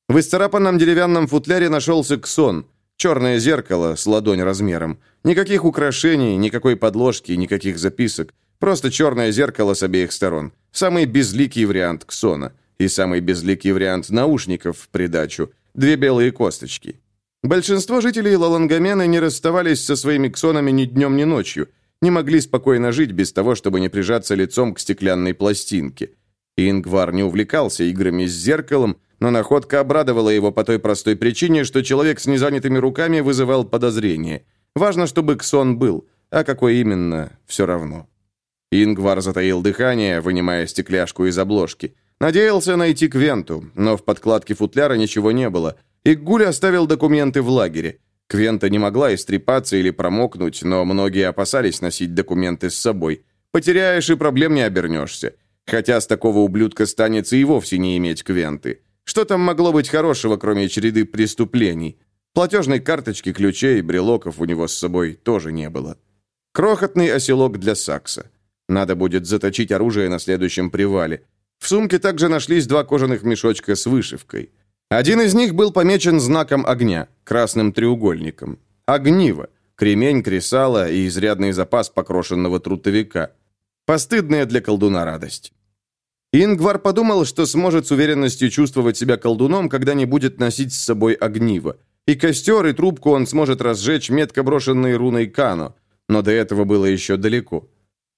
В исцарапанном деревянном футляре нашелся ксон – Черное зеркало с ладонь размером. Никаких украшений, никакой подложки, никаких записок. Просто черное зеркало с обеих сторон. Самый безликий вариант ксона. И самый безликий вариант наушников в придачу. Две белые косточки. Большинство жителей Лалангамена не расставались со своими ксонами ни днем, ни ночью. Не могли спокойно жить без того, чтобы не прижаться лицом к стеклянной пластинке. Ингвар не увлекался играми с зеркалом, но находка обрадовала его по той простой причине, что человек с незанятыми руками вызывал подозрение. Важно, чтобы Ксон был, а какой именно, все равно. Ингвар затаил дыхание, вынимая стекляшку из обложки. Надеялся найти Квенту, но в подкладке футляра ничего не было. И Гуль оставил документы в лагере. Квента не могла истрепаться или промокнуть, но многие опасались носить документы с собой. Потеряешь и проблем не обернешься. Хотя с такого ублюдка станется и вовсе не иметь Квенты. Что там могло быть хорошего, кроме череды преступлений? Платежной карточки, ключей, брелоков у него с собой тоже не было. Крохотный оселок для сакса. Надо будет заточить оружие на следующем привале. В сумке также нашлись два кожаных мешочка с вышивкой. Один из них был помечен знаком огня, красным треугольником. Огниво, кремень, кресало и изрядный запас покрошенного трутовика. Постыдная для колдуна радость. Ингвар подумал, что сможет с уверенностью чувствовать себя колдуном, когда не будет носить с собой огниво. И костер, и трубку он сможет разжечь метко брошенной руной Кано, но до этого было еще далеко.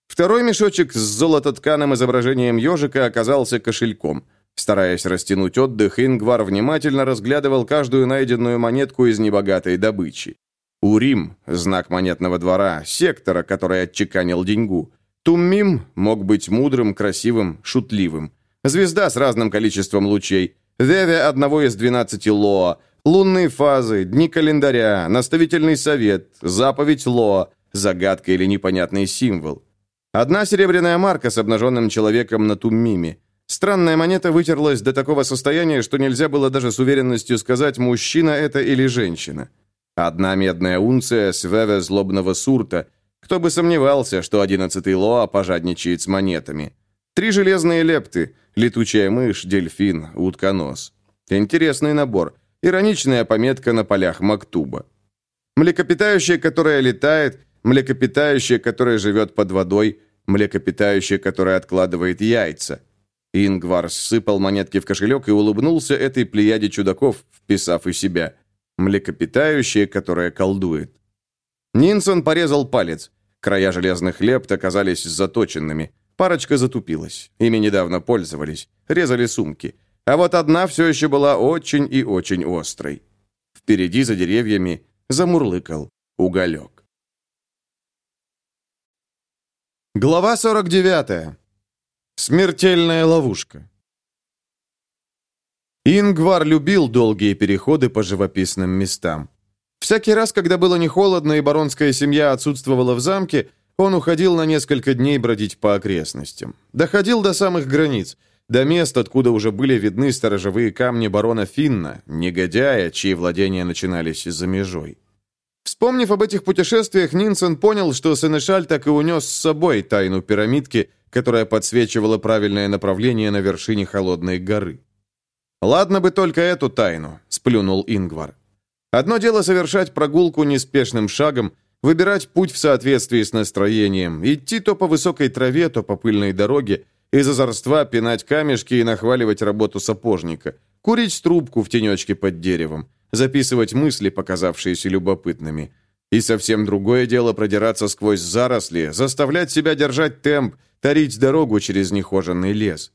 Второй мешочек с золототканым изображением ежика оказался кошельком. Стараясь растянуть отдых, Ингвар внимательно разглядывал каждую найденную монетку из небогатой добычи. Урим, знак монетного двора, сектора, который отчеканил деньгу. Туммим мог быть мудрым, красивым, шутливым. Звезда с разным количеством лучей. Веве одного из двенадцати Лоа. Лунные фазы, дни календаря, наставительный совет, заповедь Лоа, загадка или непонятный символ. Одна серебряная марка с обнаженным человеком на Туммиме. Странная монета вытерлась до такого состояния, что нельзя было даже с уверенностью сказать, мужчина это или женщина. Одна медная унция с Веве злобного сурта – кто бы сомневался, что одиннадцатый Лоа пожадничает с монетами. Три железные лепты, летучая мышь, дельфин, утконос. Интересный набор. Ироничная пометка на полях Мактуба. Млекопитающее, которое летает, млекопитающее, которое живет под водой, млекопитающее, которое откладывает яйца. Ингвар сыпал монетки в кошелек и улыбнулся этой плеяде чудаков, вписав и себя. Млекопитающее, которое колдует. Нинсон порезал палец. Края железных лепт оказались заточенными. Парочка затупилась. Ими недавно пользовались. Резали сумки. А вот одна все еще была очень и очень острой. Впереди, за деревьями, замурлыкал уголек. Глава 49. Смертельная ловушка. Ингвар любил долгие переходы по живописным местам. Всякий раз, когда было не холодно и баронская семья отсутствовала в замке, он уходил на несколько дней бродить по окрестностям. Доходил до самых границ, до мест, откуда уже были видны сторожевые камни барона Финна, негодяя, чьи владения начинались за межой. Вспомнив об этих путешествиях, Нинсен понял, что Сенешаль так и унес с собой тайну пирамидки, которая подсвечивала правильное направление на вершине холодной горы. «Ладно бы только эту тайну», — сплюнул Ингвар. «Одно дело совершать прогулку неспешным шагом, выбирать путь в соответствии с настроением, идти то по высокой траве, то по пыльной дороге, из озорства пинать камешки и нахваливать работу сапожника, курить трубку в тенечке под деревом, записывать мысли, показавшиеся любопытными. И совсем другое дело продираться сквозь заросли, заставлять себя держать темп, тарить дорогу через нехоженный лес.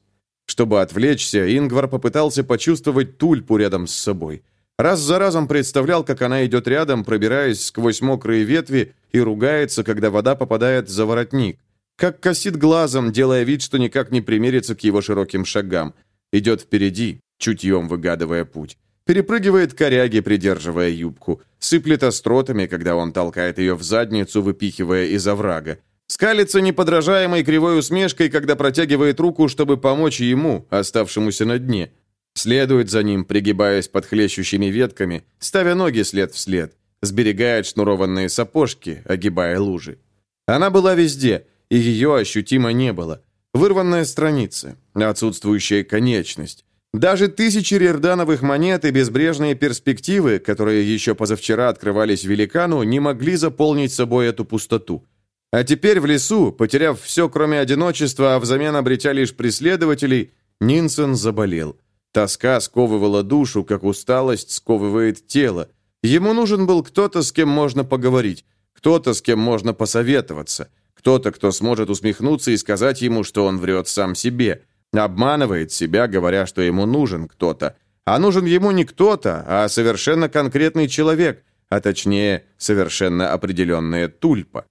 Чтобы отвлечься, Ингвар попытался почувствовать тульпу рядом с собой – Раз за разом представлял, как она идет рядом, пробираясь сквозь мокрые ветви и ругается, когда вода попадает за воротник. Как косит глазом, делая вид, что никак не примерится к его широким шагам. Идет впереди, чутьем выгадывая путь. Перепрыгивает коряги, придерживая юбку. Сыплет остротами, когда он толкает ее в задницу, выпихивая из оврага. Скалится неподражаемой кривой усмешкой, когда протягивает руку, чтобы помочь ему, оставшемуся на дне. Следует за ним, пригибаясь под хлещущими ветками, ставя ноги след в след, сберегает шнурованные сапожки, огибая лужи. Она была везде, и ее ощутимо не было. Вырванная страница, отсутствующая конечность. Даже тысячи рердановых монет и безбрежные перспективы, которые еще позавчера открывались великану, не могли заполнить собой эту пустоту. А теперь в лесу, потеряв все, кроме одиночества, а взамен обретя лишь преследователей, Нинсон заболел. Тоска сковывала душу, как усталость сковывает тело. Ему нужен был кто-то, с кем можно поговорить, кто-то, с кем можно посоветоваться, кто-то, кто сможет усмехнуться и сказать ему, что он врет сам себе, обманывает себя, говоря, что ему нужен кто-то. А нужен ему не кто-то, а совершенно конкретный человек, а точнее, совершенно определенная тульпа.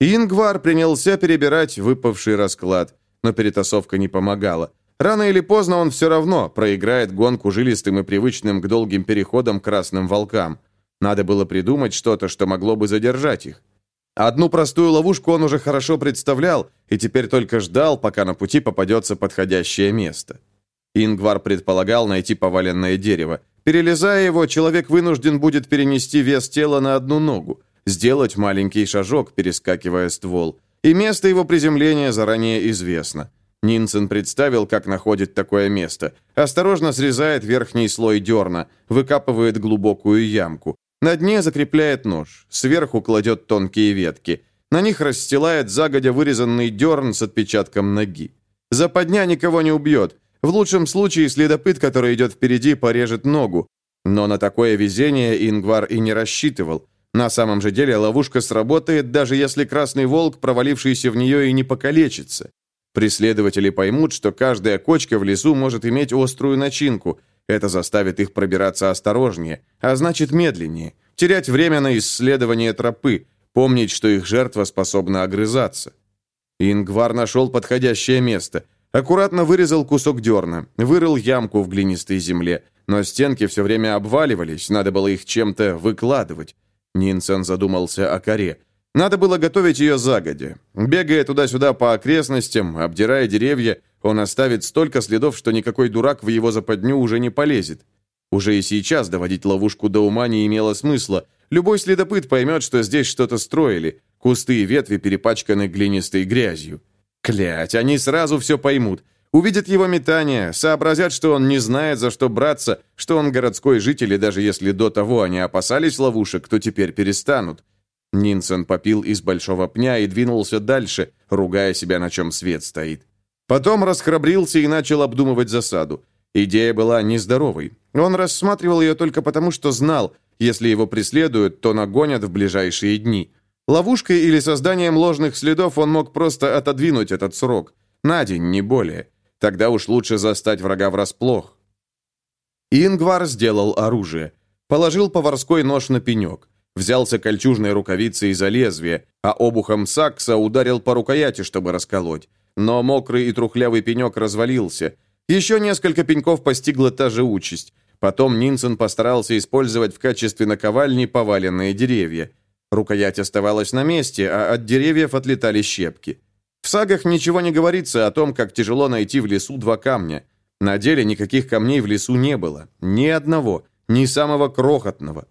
Ингвар принялся перебирать выпавший расклад, но перетасовка не помогала. Рано или поздно он все равно проиграет гонку жилистым и привычным к долгим переходам красным волкам. Надо было придумать что-то, что могло бы задержать их. Одну простую ловушку он уже хорошо представлял и теперь только ждал, пока на пути попадется подходящее место. Ингвар предполагал найти поваленное дерево. Перелезая его, человек вынужден будет перенести вес тела на одну ногу, сделать маленький шажок, перескакивая ствол. И место его приземления заранее известно. Нинсен представил, как находит такое место. Осторожно срезает верхний слой дерна, выкапывает глубокую ямку. На дне закрепляет нож, сверху кладет тонкие ветки. На них расстилает загодя вырезанный дерн с отпечатком ноги. Западня никого не убьет. В лучшем случае следопыт, который идет впереди, порежет ногу. Но на такое везение Ингвар и не рассчитывал. На самом же деле ловушка сработает, даже если красный волк, провалившийся в нее, и не покалечится. Преследователи поймут, что каждая кочка в лесу может иметь острую начинку. Это заставит их пробираться осторожнее, а значит медленнее, терять время на исследование тропы, помнить, что их жертва способна огрызаться. Ингвар нашел подходящее место. Аккуратно вырезал кусок дерна, вырыл ямку в глинистой земле, но стенки все время обваливались, надо было их чем-то выкладывать. Нинсен задумался о коре. Надо было готовить ее загодя. Бегая туда-сюда по окрестностям, обдирая деревья, он оставит столько следов, что никакой дурак в его западню уже не полезет. Уже и сейчас доводить ловушку до ума не имело смысла. Любой следопыт поймет, что здесь что-то строили. Кусты и ветви перепачканы глинистой грязью. Клять, они сразу все поймут. Увидят его метание, сообразят, что он не знает, за что браться, что он городской житель, и даже если до того они опасались ловушек, то теперь перестанут. Нинсен попил из большого пня и двинулся дальше, ругая себя, на чем свет стоит. Потом расхрабрился и начал обдумывать засаду. Идея была нездоровой. Он рассматривал ее только потому, что знал, если его преследуют, то нагонят в ближайшие дни. Ловушкой или созданием ложных следов он мог просто отодвинуть этот срок. На день, не более. Тогда уж лучше застать врага врасплох. Ингвар сделал оружие. положил поварской нож на пенек, взялся кольчужной рукавицей за лезвие, а обухом сакса ударил по рукояти, чтобы расколоть. Но мокрый и трухлявый пенек развалился. Еще несколько пеньков постигла та же участь. Потом Нинсен постарался использовать в качестве наковальни поваленные деревья. Рукоять оставалась на месте, а от деревьев отлетали щепки. В сагах ничего не говорится о том, как тяжело найти в лесу два камня. На деле никаких камней в лесу не было. Ни одного, ни самого крохотного.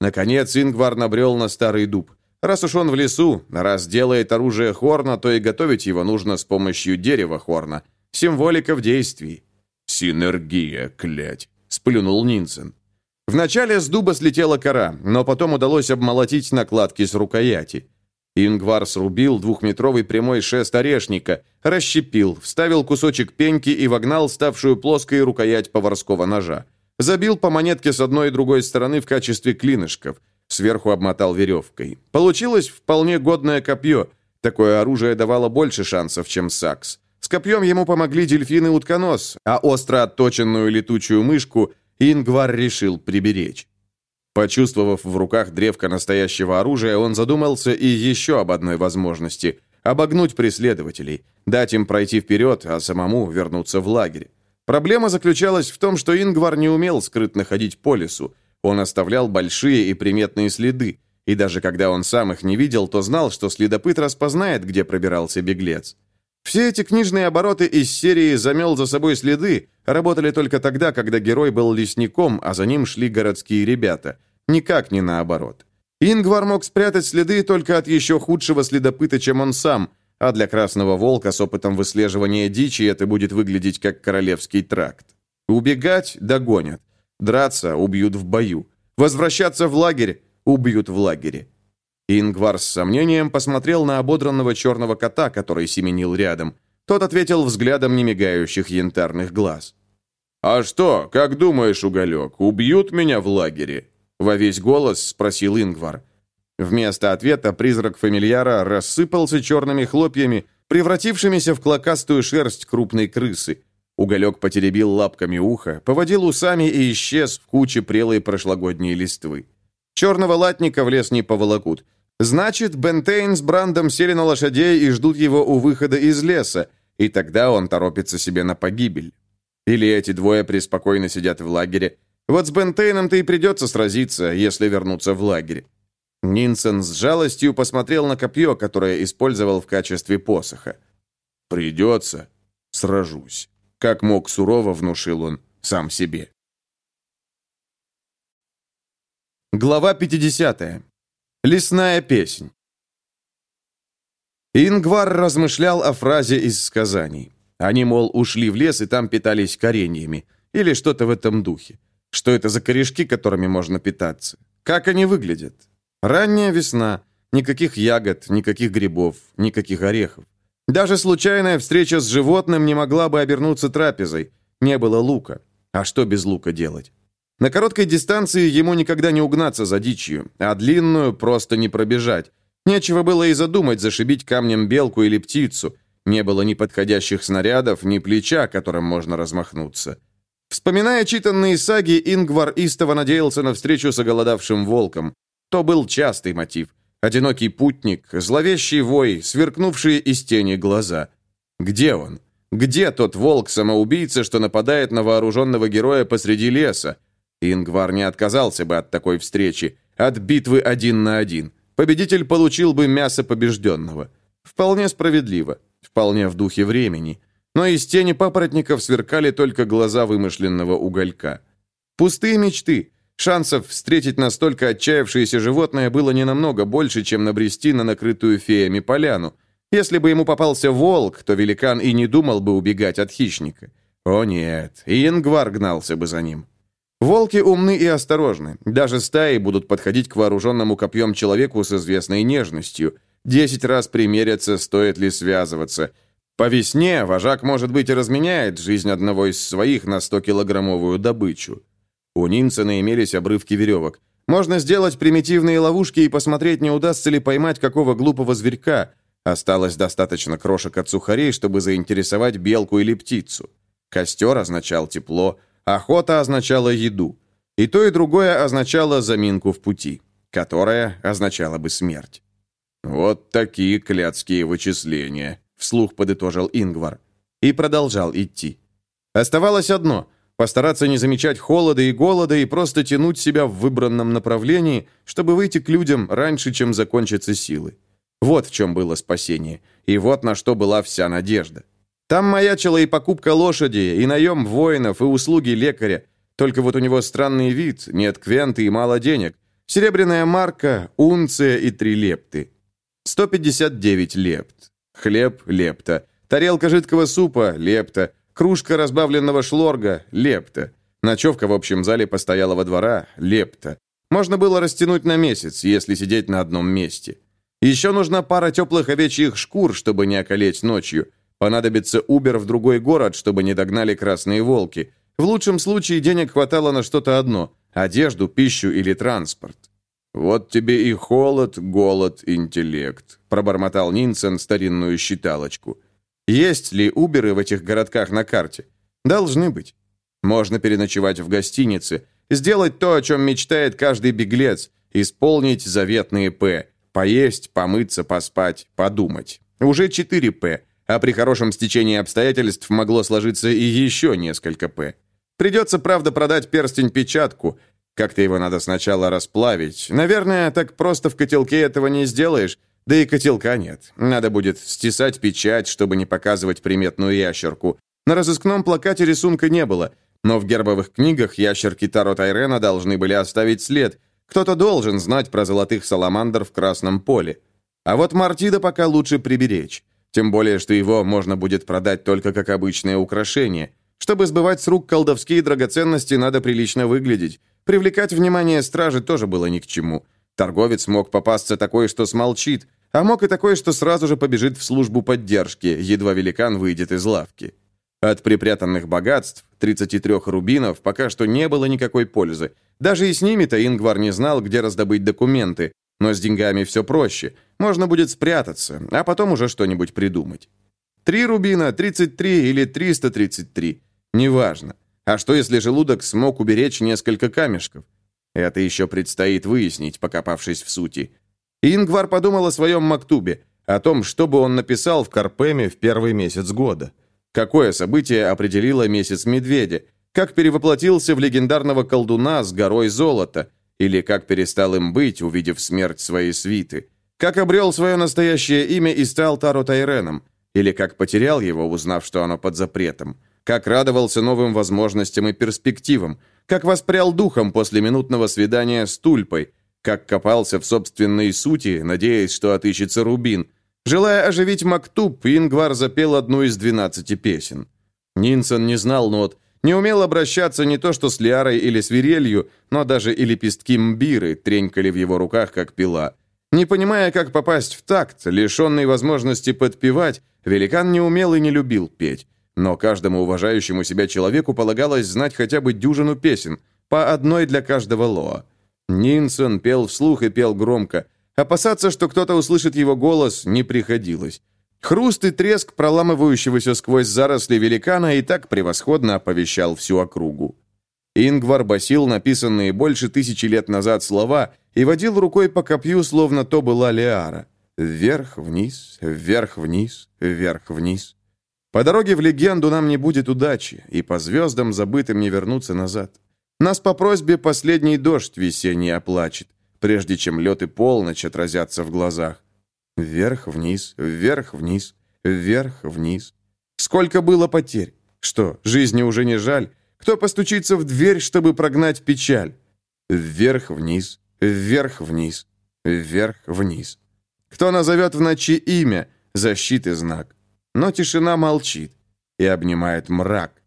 Наконец Ингвар набрел на старый дуб. Раз уж он в лесу, раз делает оружие Хорна, то и готовить его нужно с помощью дерева Хорна. Символика в действии. «Синергия, клять!» — сплюнул Нинсен. Вначале с дуба слетела кора, но потом удалось обмолотить накладки с рукояти. Ингвар срубил двухметровый прямой шест орешника, расщепил, вставил кусочек пеньки и вогнал ставшую плоской рукоять поварского ножа. Забил по монетке с одной и другой стороны в качестве клинышков. Сверху обмотал веревкой. Получилось вполне годное копье. Такое оружие давало больше шансов, чем сакс. С копьем ему помогли дельфины-утконос, а остро отточенную летучую мышку Ингвар решил приберечь. Почувствовав в руках древко настоящего оружия, он задумался и еще об одной возможности – обогнуть преследователей, дать им пройти вперед, а самому вернуться в лагерь. Проблема заключалась в том, что Ингвар не умел скрытно ходить по лесу. Он оставлял большие и приметные следы, и даже когда он сам их не видел, то знал, что следопыт распознает, где пробирался беглец. Все эти книжные обороты из серии «Замел за собой следы» работали только тогда, когда герой был лесником, а за ним шли городские ребята. Никак не наоборот. Ингвар мог спрятать следы только от еще худшего следопыта, чем он сам, а для красного волка с опытом выслеживания дичи это будет выглядеть как королевский тракт. Убегать – догонят. Драться – убьют в бою. Возвращаться в лагерь – убьют в лагере. Ингвар с сомнением посмотрел на ободранного черного кота, который семенил рядом. Тот ответил взглядом немигающих янтарных глаз. «А что, как думаешь, Уголек, убьют меня в лагере?» Во весь голос спросил Ингвар. Вместо ответа призрак фамильяра рассыпался черными хлопьями, превратившимися в клокастую шерсть крупной крысы. Уголек потеребил лапками ухо, поводил усами и исчез в куче прелой прошлогодней листвы. Черного латника в лес не поволокут. Значит, Бентейн с Брандом сели на лошадей и ждут его у выхода из леса, и тогда он торопится себе на погибель. Или эти двое преспокойно сидят в лагере. Вот с Бентейном-то и придется сразиться, если вернуться в лагерь. Нинсен с жалостью посмотрел на копье, которое использовал в качестве посоха. «Придется. Сражусь». Как мог сурово внушил он сам себе. Глава 50. Лесная песнь. Ингвар размышлял о фразе из сказаний. Они, мол, ушли в лес и там питались кореньями. Или что-то в этом духе. Что это за корешки, которыми можно питаться? Как они выглядят? Ранняя весна. Никаких ягод, никаких грибов, никаких орехов. Даже случайная встреча с животным не могла бы обернуться трапезой. Не было лука. А что без лука делать? На короткой дистанции ему никогда не угнаться за дичью, а длинную просто не пробежать. Нечего было и задумать зашибить камнем белку или птицу. Не было ни подходящих снарядов, ни плеча, которым можно размахнуться. Вспоминая читанные саги, Ингвар истово надеялся на встречу с оголодавшим волком. То был частый мотив. Одинокий путник, зловещий вой, сверкнувшие из тени глаза. Где он? Где тот волк-самоубийца, что нападает на вооруженного героя посреди леса? Ингвар не отказался бы от такой встречи, от битвы один на один. Победитель получил бы мясо побежденного. Вполне справедливо, вполне в духе времени. Но из тени папоротников сверкали только глаза вымышленного уголька. Пустые мечты. Шансов встретить настолько отчаявшееся животное было не намного больше, чем набрести на накрытую феями поляну. Если бы ему попался волк, то великан и не думал бы убегать от хищника. О нет, и Ингвар гнался бы за ним. Волки умны и осторожны. Даже стаи будут подходить к вооруженному копьем человеку с известной нежностью. Десять раз примерятся, стоит ли связываться. По весне вожак, может быть, и разменяет жизнь одного из своих на 100-килограммовую добычу. У Нинсена имелись обрывки веревок. Можно сделать примитивные ловушки и посмотреть, не удастся ли поймать какого глупого зверька. Осталось достаточно крошек от сухарей, чтобы заинтересовать белку или птицу. Костер означал тепло, охота означала еду. И то, и другое означало заминку в пути, которая означала бы смерть. «Вот такие клятские вычисления», — вслух подытожил Ингвар. И продолжал идти. Оставалось одно — постараться не замечать холода и голода и просто тянуть себя в выбранном направлении, чтобы выйти к людям раньше, чем закончатся силы. Вот в чем было спасение, и вот на что была вся надежда. Там маячила и покупка лошади, и наем воинов, и услуги лекаря. Только вот у него странный вид, нет квенты и мало денег. Серебряная марка, унция и три лепты. 159 лепт. Хлеб – лепта. Тарелка жидкого супа – лепта. Кружка разбавленного шлорга – лепта. Ночевка в общем зале постоялого двора – лепта. Можно было растянуть на месяц, если сидеть на одном месте. Еще нужна пара теплых овечьих шкур, чтобы не околеть ночью. Понадобится Убер в другой город, чтобы не догнали красные волки. В лучшем случае денег хватало на что-то одно – одежду, пищу или транспорт. «Вот тебе и холод, голод, интеллект», — пробормотал Нинсен старинную считалочку. «Есть ли Уберы в этих городках на карте? Должны быть. Можно переночевать в гостинице, сделать то, о чем мечтает каждый беглец, исполнить заветные «П», поесть, помыться, поспать, подумать. Уже 4 «П», а при хорошем стечении обстоятельств могло сложиться и еще несколько «П». Придется, правда, продать перстень-печатку, как-то его надо сначала расплавить. Наверное, так просто в котелке этого не сделаешь. Да и котелка нет. Надо будет стесать печать, чтобы не показывать приметную ящерку. На разыскном плакате рисунка не было, но в гербовых книгах ящерки Таро Тайрена должны были оставить след. Кто-то должен знать про золотых саламандр в Красном поле. А вот Мартида пока лучше приберечь. Тем более, что его можно будет продать только как обычное украшение. Чтобы сбывать с рук колдовские драгоценности, надо прилично выглядеть. Привлекать внимание стражи тоже было ни к чему. Торговец мог попасться такой, что смолчит, а мог и такой, что сразу же побежит в службу поддержки, едва великан выйдет из лавки. От припрятанных богатств, 33 рубинов, пока что не было никакой пользы. Даже и с ними-то Ингвар не знал, где раздобыть документы. Но с деньгами все проще. Можно будет спрятаться, а потом уже что-нибудь придумать. Три рубина, 33 или 333. Неважно. А что, если желудок смог уберечь несколько камешков? Это еще предстоит выяснить, покопавшись в сути. Ингвар подумал о своем Мактубе, о том, что бы он написал в Карпеме в первый месяц года. Какое событие определило месяц медведя? Как перевоплотился в легендарного колдуна с горой золота? Или как перестал им быть, увидев смерть своей свиты? Как обрел свое настоящее имя и стал Таро Тайреном? Или как потерял его, узнав, что оно под запретом? как радовался новым возможностям и перспективам, как воспрял духом после минутного свидания с Тульпой, как копался в собственной сути, надеясь, что отыщется Рубин. Желая оживить Мактуб, Ингвар запел одну из двенадцати песен. Нинсон не знал нот, не умел обращаться не то что с лиарой или свирелью, но даже и лепестки мбиры тренькали в его руках, как пила. Не понимая, как попасть в такт, лишенный возможности подпевать, великан не умел и не любил петь. Но каждому уважающему себя человеку полагалось знать хотя бы дюжину песен, по одной для каждого лоа. Нинсон пел вслух и пел громко. Опасаться, что кто-то услышит его голос, не приходилось. Хруст и треск проламывающегося сквозь заросли великана и так превосходно оповещал всю округу. Ингвар басил написанные больше тысячи лет назад слова и водил рукой по копью, словно то была Леара. Вверх-вниз, вверх-вниз, вверх-вниз. По дороге в легенду нам не будет удачи, и по звездам забытым не вернуться назад. Нас по просьбе последний дождь весенний оплачет, прежде чем лед и полночь отразятся в глазах. Вверх-вниз, вверх-вниз, вверх-вниз. Сколько было потерь? Что, жизни уже не жаль? Кто постучится в дверь, чтобы прогнать печаль? Вверх-вниз, вверх-вниз, вверх-вниз. Кто назовет в ночи имя, защиты знак? но тишина молчит и обнимает мрак.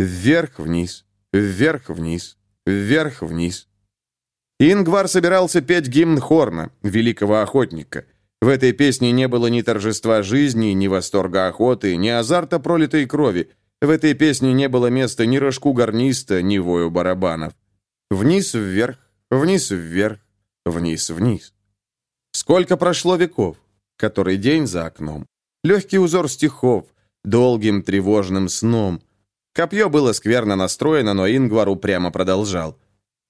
Вверх-вниз, вверх-вниз, вверх-вниз. Ингвар собирался петь гимн Хорна, великого охотника. В этой песне не было ни торжества жизни, ни восторга охоты, ни азарта пролитой крови. В этой песне не было места ни рожку гарниста, ни вою барабанов. Вниз-вверх, вниз-вверх, вниз-вниз. Сколько прошло веков, который день за окном. Легкий узор стихов, долгим тревожным сном. Копье было скверно настроено, но Ингвар упрямо продолжал.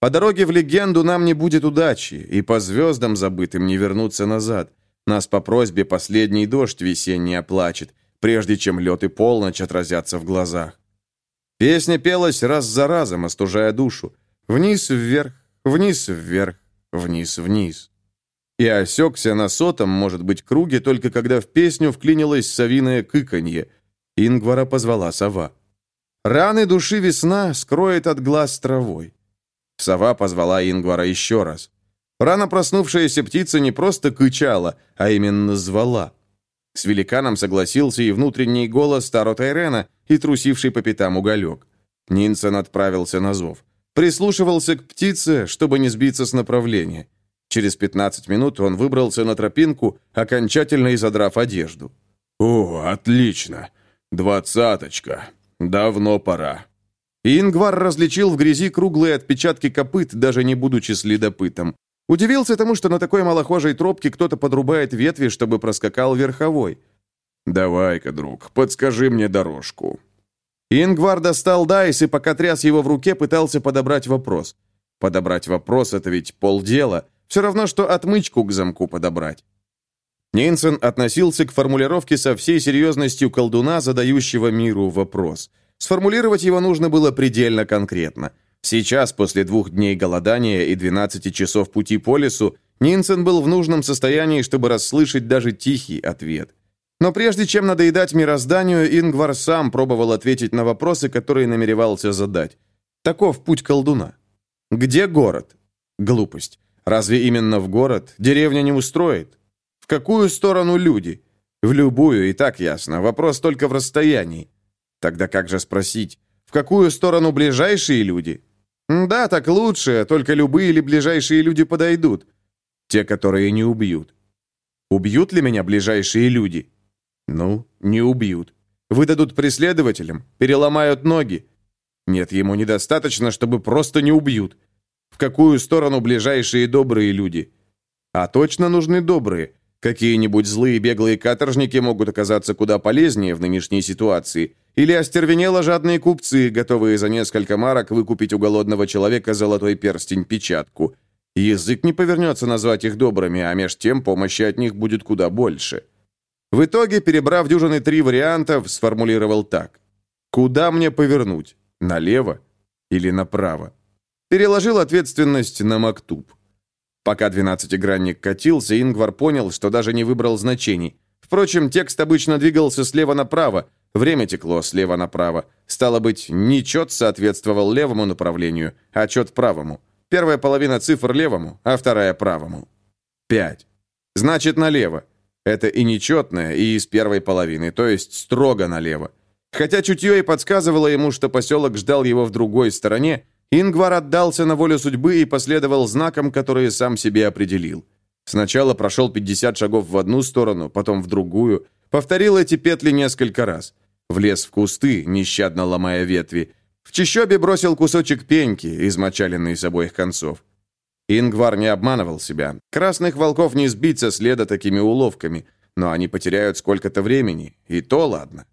По дороге в легенду нам не будет удачи, и по звездам забытым не вернуться назад. Нас по просьбе последний дождь весенний оплачет, прежде чем лед и полночь отразятся в глазах. Песня пелась раз за разом, остужая душу. Вниз-вверх, вниз-вверх, вниз-вниз. И осекся на сотом, может быть, круге, только когда в песню вклинилось совиное кыканье. Ингвара позвала сова. Раны души весна скроет от глаз травой. Сова позвала Ингвара еще раз. Рано проснувшаяся птица не просто кычала, а именно звала. С великаном согласился и внутренний голос Таро Тайрена, и трусивший по пятам уголек. Нинсен отправился на зов. Прислушивался к птице, чтобы не сбиться с направления. Через 15 минут он выбрался на тропинку, окончательно изодрав одежду. «О, отлично! Двадцаточка! Давно пора!» Ингвар различил в грязи круглые отпечатки копыт, даже не будучи следопытом. Удивился тому, что на такой малохожей тропке кто-то подрубает ветви, чтобы проскакал верховой. «Давай-ка, друг, подскажи мне дорожку». Ингвар достал дайс и, пока тряс его в руке, пытался подобрать вопрос. Подобрать вопрос — это ведь полдела. Все равно, что отмычку к замку подобрать. Нинсен относился к формулировке со всей серьезностью колдуна, задающего миру вопрос. Сформулировать его нужно было предельно конкретно. Сейчас, после двух дней голодания и 12 часов пути по лесу, Нинсен был в нужном состоянии, чтобы расслышать даже тихий ответ. Но прежде чем надоедать мирозданию, Ингвар сам пробовал ответить на вопросы, которые намеревался задать. Таков путь колдуна. Где город? Глупость. Разве именно в город? Деревня не устроит. Какую сторону люди? В любую, и так ясно. Вопрос только в расстоянии. Тогда как же спросить, в какую сторону ближайшие люди? Да, так лучше, только любые или ближайшие люди подойдут. Те, которые не убьют. Убьют ли меня ближайшие люди? Ну, не убьют. Выдадут преследователям, переломают ноги. Нет, ему недостаточно, чтобы просто не убьют. В какую сторону ближайшие добрые люди? А точно нужны добрые. Какие-нибудь злые беглые каторжники могут оказаться куда полезнее в нынешней ситуации. Или остервенело жадные купцы, готовые за несколько марок выкупить у голодного человека золотой перстень-печатку. Язык не повернется назвать их добрыми, а меж тем помощи от них будет куда больше. В итоге, перебрав дюжины три вариантов, сформулировал так. «Куда мне повернуть? Налево или направо?» Переложил ответственность на Мактуб. Пока двенадцатигранник катился, Ингвар понял, что даже не выбрал значений. Впрочем, текст обычно двигался слева направо, время текло слева направо. Стало быть, не чет соответствовал левому направлению, а чет правому. Первая половина цифр левому, а вторая правому. Пять. Значит, налево. Это и нечетное, и из первой половины, то есть строго налево. Хотя чутье и подсказывало ему, что поселок ждал его в другой стороне, Ингвар отдался на волю судьбы и последовал знакам, которые сам себе определил. Сначала прошел 50 шагов в одну сторону, потом в другую, повторил эти петли несколько раз. Влез в кусты, нещадно ломая ветви. В чащобе бросил кусочек пеньки, измочаленный с обоих концов. Ингвар не обманывал себя. Красных волков не сбить со следа такими уловками, но они потеряют сколько-то времени, и то ладно.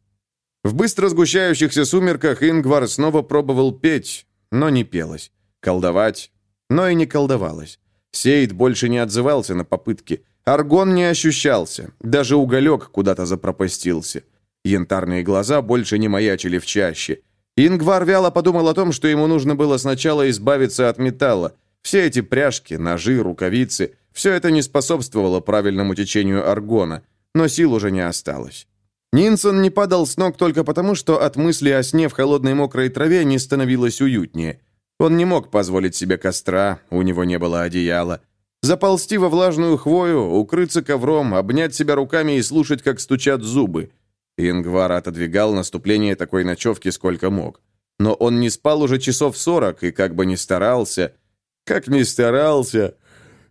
В быстро сгущающихся сумерках Ингвар снова пробовал петь, но не пелось. Колдовать, но и не колдовалось. Сейд больше не отзывался на попытки. Аргон не ощущался. Даже уголек куда-то запропастился. Янтарные глаза больше не маячили в чаще. Ингвар вяло подумал о том, что ему нужно было сначала избавиться от металла. Все эти пряжки, ножи, рукавицы – все это не способствовало правильному течению аргона, но сил уже не осталось. Нинсон не падал с ног только потому, что от мысли о сне в холодной мокрой траве не становилось уютнее. Он не мог позволить себе костра, у него не было одеяла. Заползти во влажную хвою, укрыться ковром, обнять себя руками и слушать, как стучат зубы. Ингвар отодвигал наступление такой ночевки сколько мог. Но он не спал уже часов сорок, и как бы ни старался... Как ни старался...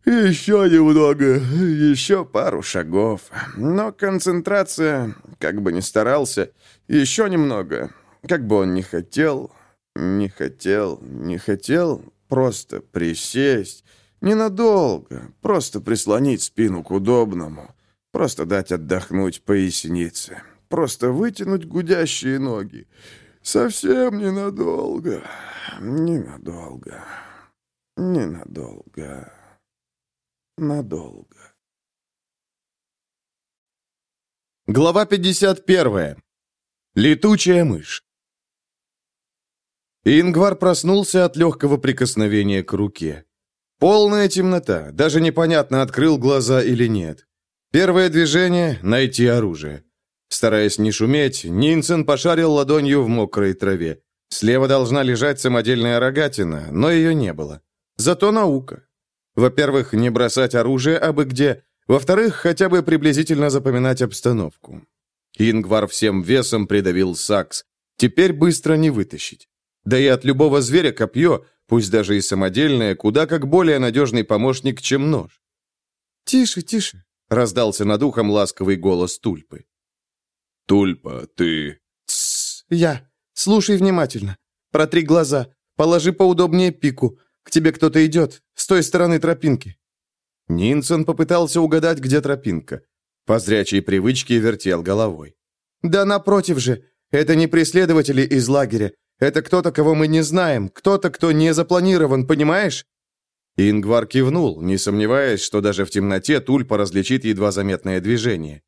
Еще немного, еще пару шагов. Но концентрация, как бы ни старался, еще немного. Как бы он ни хотел, не хотел, не хотел, просто присесть. Ненадолго, просто прислонить спину к удобному. Просто дать отдохнуть пояснице. Просто вытянуть гудящие ноги. Совсем ненадолго, ненадолго. Ненадолго. Надолго. Глава 51. Летучая мышь. Ингвар проснулся от легкого прикосновения к руке. Полная темнота, даже непонятно, открыл глаза или нет. Первое движение — найти оружие. Стараясь не шуметь, Нинсен пошарил ладонью в мокрой траве. Слева должна лежать самодельная рогатина, но ее не было. Зато наука. Во-первых, не бросать оружие абы где. Во-вторых, хотя бы приблизительно запоминать обстановку. Ингвар всем весом придавил сакс. Теперь быстро не вытащить. Да и от любого зверя копье, пусть даже и самодельное, куда как более надежный помощник, чем нож. «Тише, тише», — раздался над ухом ласковый голос Тульпы. «Тульпа, ты...» «Тссс, я. Слушай внимательно. Протри глаза. Положи поудобнее пику. К тебе кто-то идет. С той стороны тропинки». Нинсон попытался угадать, где тропинка. По зрячей привычке вертел головой. «Да напротив же. Это не преследователи из лагеря. Это кто-то, кого мы не знаем. Кто-то, кто не запланирован, понимаешь?» Ингвар кивнул, не сомневаясь, что даже в темноте Тульпа различит едва заметное движение.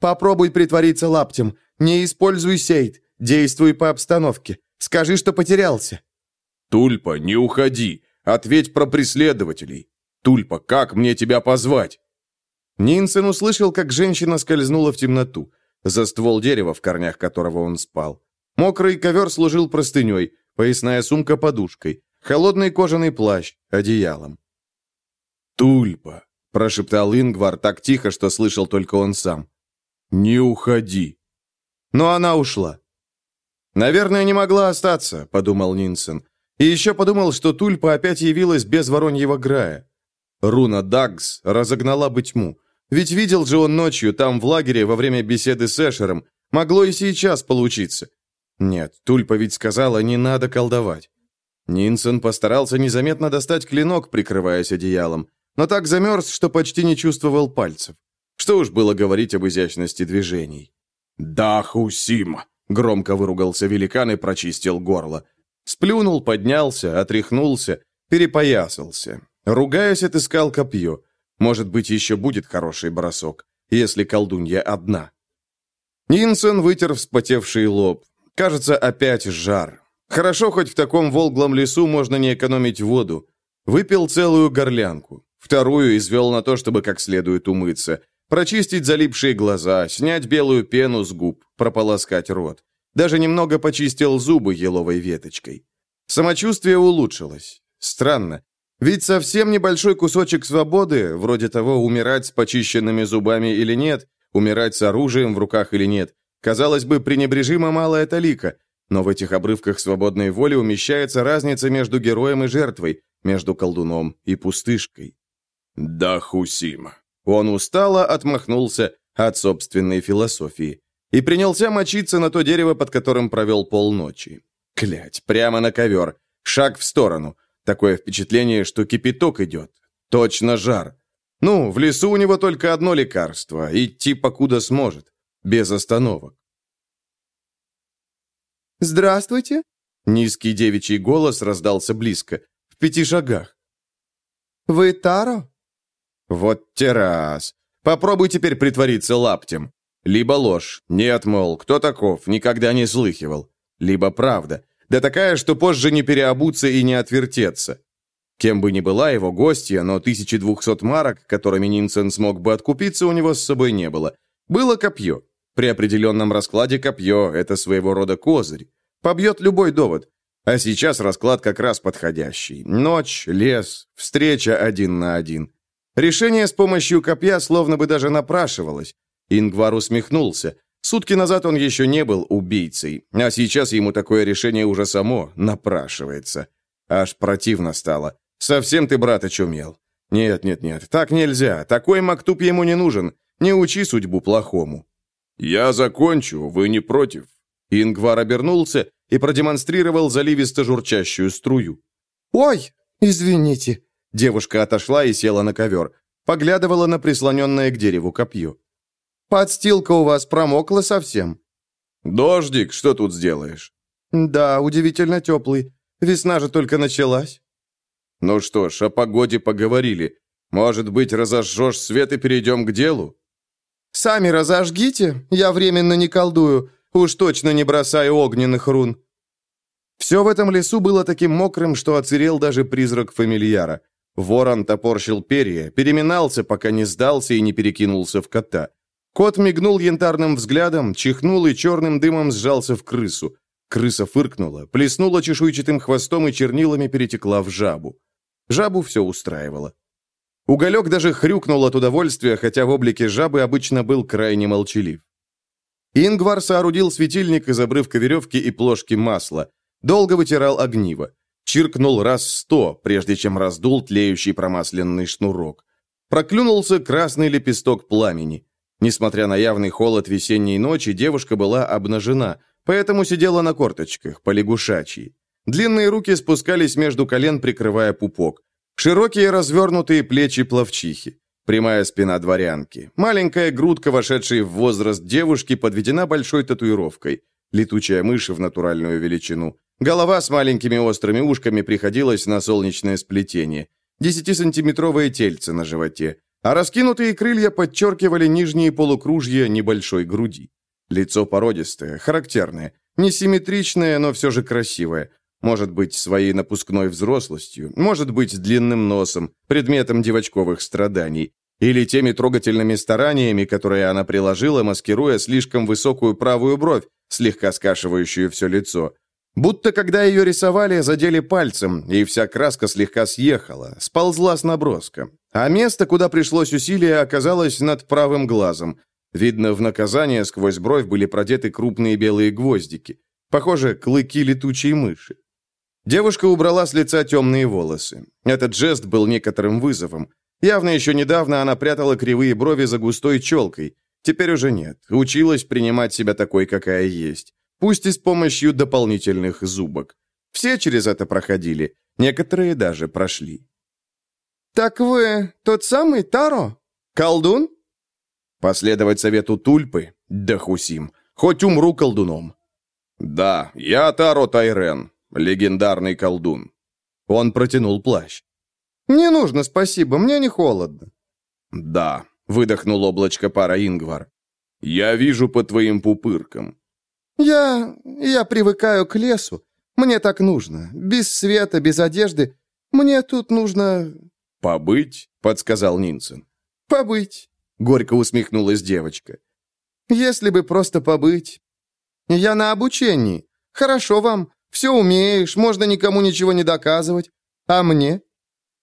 Попробуй притвориться лаптем. Не используй сейт. Действуй по обстановке. Скажи, что потерялся». «Тульпа, не уходи. Ответь про преследователей. Тульпа, как мне тебя позвать?» Нинсен услышал, как женщина скользнула в темноту, за ствол дерева, в корнях которого он спал. Мокрый ковер служил простыней, поясная сумка подушкой, холодный кожаный плащ одеялом. «Тульпа», — прошептал Ингвар так тихо, что слышал только он сам. «Не уходи!» Но она ушла. «Наверное, не могла остаться», — подумал Нинсен. И еще подумал, что Тульпа опять явилась без вороньего грая. Руна Дагс разогнала бы тьму. Ведь видел же он ночью, там, в лагере, во время беседы с Эшером. Могло и сейчас получиться. Нет, Тульпа ведь сказала, не надо колдовать. Нинсен постарался незаметно достать клинок, прикрываясь одеялом, но так замерз, что почти не чувствовал пальцев. Что уж было говорить об изящности движений. «Да, Хусим!» — громко выругался великан и прочистил горло. Сплюнул, поднялся, отряхнулся, перепоясался. Ругаясь, отыскал копье. Может быть, еще будет хороший бросок, если колдунья одна. Нинсон вытер вспотевший лоб. Кажется, опять жар. Хорошо, хоть в таком волглом лесу можно не экономить воду. Выпил целую горлянку. Вторую извел на то, чтобы как следует умыться. Прочистить залипшие глаза, снять белую пену с губ, прополоскать рот. Даже немного почистил зубы еловой веточкой. Самочувствие улучшилось. Странно. Ведь совсем небольшой кусочек свободы, вроде того, умирать с почищенными зубами или нет, умирать с оружием в руках или нет, казалось бы, пренебрежимо малая талика, но в этих обрывках свободной воли умещается разница между героем и жертвой, между колдуном и пустышкой. «Да, Хусима, он устало отмахнулся от собственной философии и принялся мочиться на то дерево, под которым провел полночи. Клять, прямо на ковер, шаг в сторону. Такое впечатление, что кипяток идет. Точно жар. Ну, в лесу у него только одно лекарство, идти покуда сможет, без остановок. «Здравствуйте!» Низкий девичий голос раздался близко, в пяти шагах. «Вы Таро?» Вот террас. Попробуй теперь притвориться лаптем. Либо ложь. Нет, мол, кто таков, никогда не слыхивал. Либо правда. Да такая, что позже не переобуться и не отвертеться. Кем бы ни была его гостья, но 1200 марок, которыми Нинсен смог бы откупиться, у него с собой не было. Было копье. При определенном раскладе копье – это своего рода козырь. Побьет любой довод. А сейчас расклад как раз подходящий. Ночь, лес, встреча один на один. Решение с помощью копья словно бы даже напрашивалось. Ингвар усмехнулся. Сутки назад он еще не был убийцей, а сейчас ему такое решение уже само напрашивается. Аж противно стало. Совсем ты, брат, очумел. Нет, нет, нет, так нельзя. Такой мактуб ему не нужен. Не учи судьбу плохому. Я закончу, вы не против? Ингвар обернулся и продемонстрировал заливисто журчащую струю. «Ой, извините», Девушка отошла и села на ковер. Поглядывала на прислоненное к дереву копье. «Подстилка у вас промокла совсем». «Дождик, что тут сделаешь?» «Да, удивительно теплый. Весна же только началась». Ну что ж, о погоде поговорили. Может быть, разожжешь свет и перейдем к делу? Сами разожгите, я временно не колдую. Уж точно не бросаю огненных рун. Все в этом лесу было таким мокрым, что оцерел даже призрак фамильяра. Ворон топорщил перья, переминался, пока не сдался и не перекинулся в кота. Кот мигнул янтарным взглядом, чихнул и черным дымом сжался в крысу. Крыса фыркнула, плеснула чешуйчатым хвостом и чернилами перетекла в жабу. Жабу все устраивало. Уголек даже хрюкнул от удовольствия, хотя в облике жабы обычно был крайне молчалив. Ингвар соорудил светильник из обрывка веревки и плошки масла. Долго вытирал огниво. Чиркнул раз сто, прежде чем раздул тлеющий промасленный шнурок. Проклюнулся красный лепесток пламени. Несмотря на явный холод весенней ночи, девушка была обнажена, поэтому сидела на корточках, по лягушачьи. Длинные руки спускались между колен, прикрывая пупок. Широкие развернутые плечи пловчихи. Прямая спина дворянки. Маленькая грудка, вошедшей в возраст девушки, подведена большой татуировкой. Летучая мышь в натуральную величину. Голова с маленькими острыми ушками приходилась на солнечное сплетение. Десятисантиметровое тельце на животе. А раскинутые крылья подчеркивали нижние полукружья небольшой груди. Лицо породистое, характерное. Несимметричное, но все же красивое. Может быть, своей напускной взрослостью, может быть, длинным носом, предметом девочковых страданий, или теми трогательными стараниями, которые она приложила, маскируя слишком высокую правую бровь, слегка скашивающую все лицо. Будто когда ее рисовали, задели пальцем, и вся краска слегка съехала, сползла с наброска. А место, куда пришлось усилие, оказалось над правым глазом. Видно, в наказание сквозь бровь были продеты крупные белые гвоздики. Похоже, клыки летучей мыши. Девушка убрала с лица темные волосы. Этот жест был некоторым вызовом. Явно еще недавно она прятала кривые брови за густой челкой. Теперь уже нет. Училась принимать себя такой, какая есть. Пусть и с помощью дополнительных зубок. Все через это проходили. Некоторые даже прошли. «Так вы тот самый Таро? Колдун?» Последовать совету Тульпы? Да хусим. Хоть умру колдуном. «Да, я Таро Тайрен, Легендарный колдун. Он протянул плащ. «Не нужно, спасибо, мне не холодно». «Да», — выдохнул облачко пара Ингвар. «Я вижу по твоим пупыркам». «Я... я привыкаю к лесу. Мне так нужно. Без света, без одежды. Мне тут нужно...» «Побыть?» — подсказал Нинсен. «Побыть», — горько усмехнулась девочка. «Если бы просто побыть. Я на обучении. Хорошо вам. Все умеешь, можно никому ничего не доказывать. А мне?»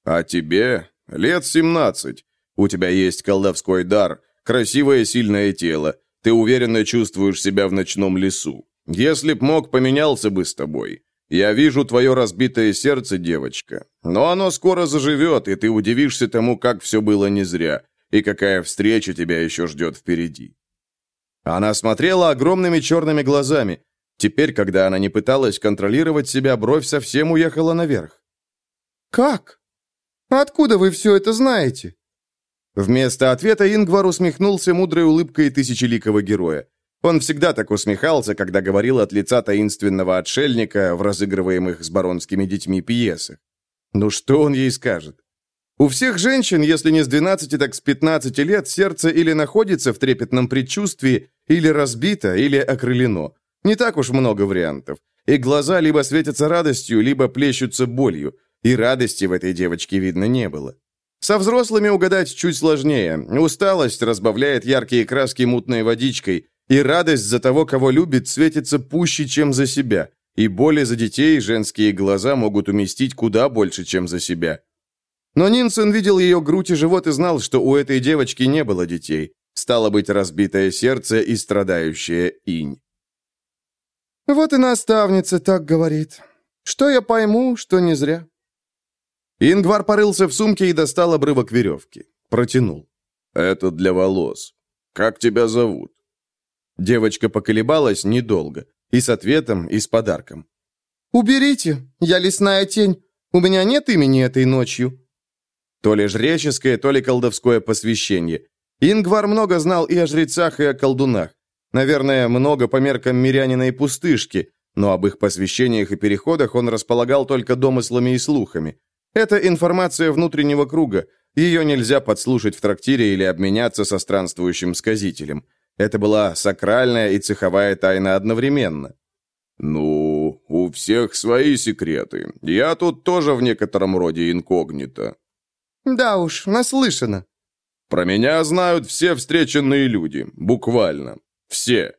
«А тебе? Лет семнадцать. У тебя есть колдовской дар, красивое сильное тело. Ты уверенно чувствуешь себя в ночном лесу. Если б мог, поменялся бы с тобой. Я вижу твое разбитое сердце, девочка. Но оно скоро заживет, и ты удивишься тому, как все было не зря, и какая встреча тебя еще ждет впереди». Она смотрела огромными черными глазами, Теперь, когда она не пыталась контролировать себя, бровь совсем уехала наверх. «Как? Откуда вы все это знаете?» Вместо ответа Ингвар усмехнулся мудрой улыбкой тысячеликого героя. Он всегда так усмехался, когда говорил от лица таинственного отшельника в разыгрываемых с баронскими детьми пьесах. Ну что он ей скажет? У всех женщин, если не с 12, так с 15 лет, сердце или находится в трепетном предчувствии, или разбито, или окрылено. Не так уж много вариантов. И глаза либо светятся радостью, либо плещутся болью. И радости в этой девочке видно не было. Со взрослыми угадать чуть сложнее. Усталость разбавляет яркие краски мутной водичкой, и радость за того, кого любит, светится пуще, чем за себя. И боли за детей женские глаза могут уместить куда больше, чем за себя. Но Нинсен видел ее грудь и живот и знал, что у этой девочки не было детей. Стало быть, разбитое сердце и страдающая инь. Вот и наставница так говорит. Что я пойму, что не зря. Ингвар порылся в сумке и достал обрывок веревки. Протянул. «Это для волос. Как тебя зовут?» Девочка поколебалась недолго. И с ответом, и с подарком. «Уберите, я лесная тень. У меня нет имени этой ночью». То ли жреческое, то ли колдовское посвящение. Ингвар много знал и о жрецах, и о колдунах. Наверное, много по меркам мирянина и пустышки, но об их посвящениях и переходах он располагал только домыслами и слухами. Это информация внутреннего круга. Ее нельзя подслушать в трактире или обменяться со странствующим сказителем. Это была сакральная и цеховая тайна одновременно. «Ну, у всех свои секреты. Я тут тоже в некотором роде инкогнито». «Да уж, наслышано». «Про меня знают все встреченные люди. Буквально. Все».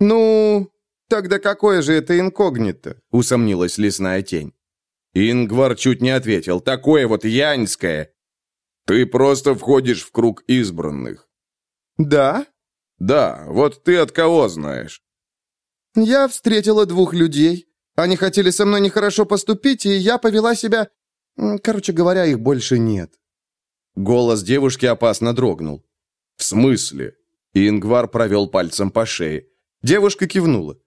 «Ну, тогда какое же это инкогнито?» — усомнилась лесная тень. Ингвар чуть не ответил. «Такое вот яньское». «Ты просто входишь в круг избранных». «Да?» «Да, вот ты от кого знаешь?» «Я встретила двух людей. Они хотели со мной нехорошо поступить, и я повела себя... Короче говоря, их больше нет». Голос девушки опасно дрогнул. «В смысле?» Ингвар провел пальцем по шее. Девушка кивнула.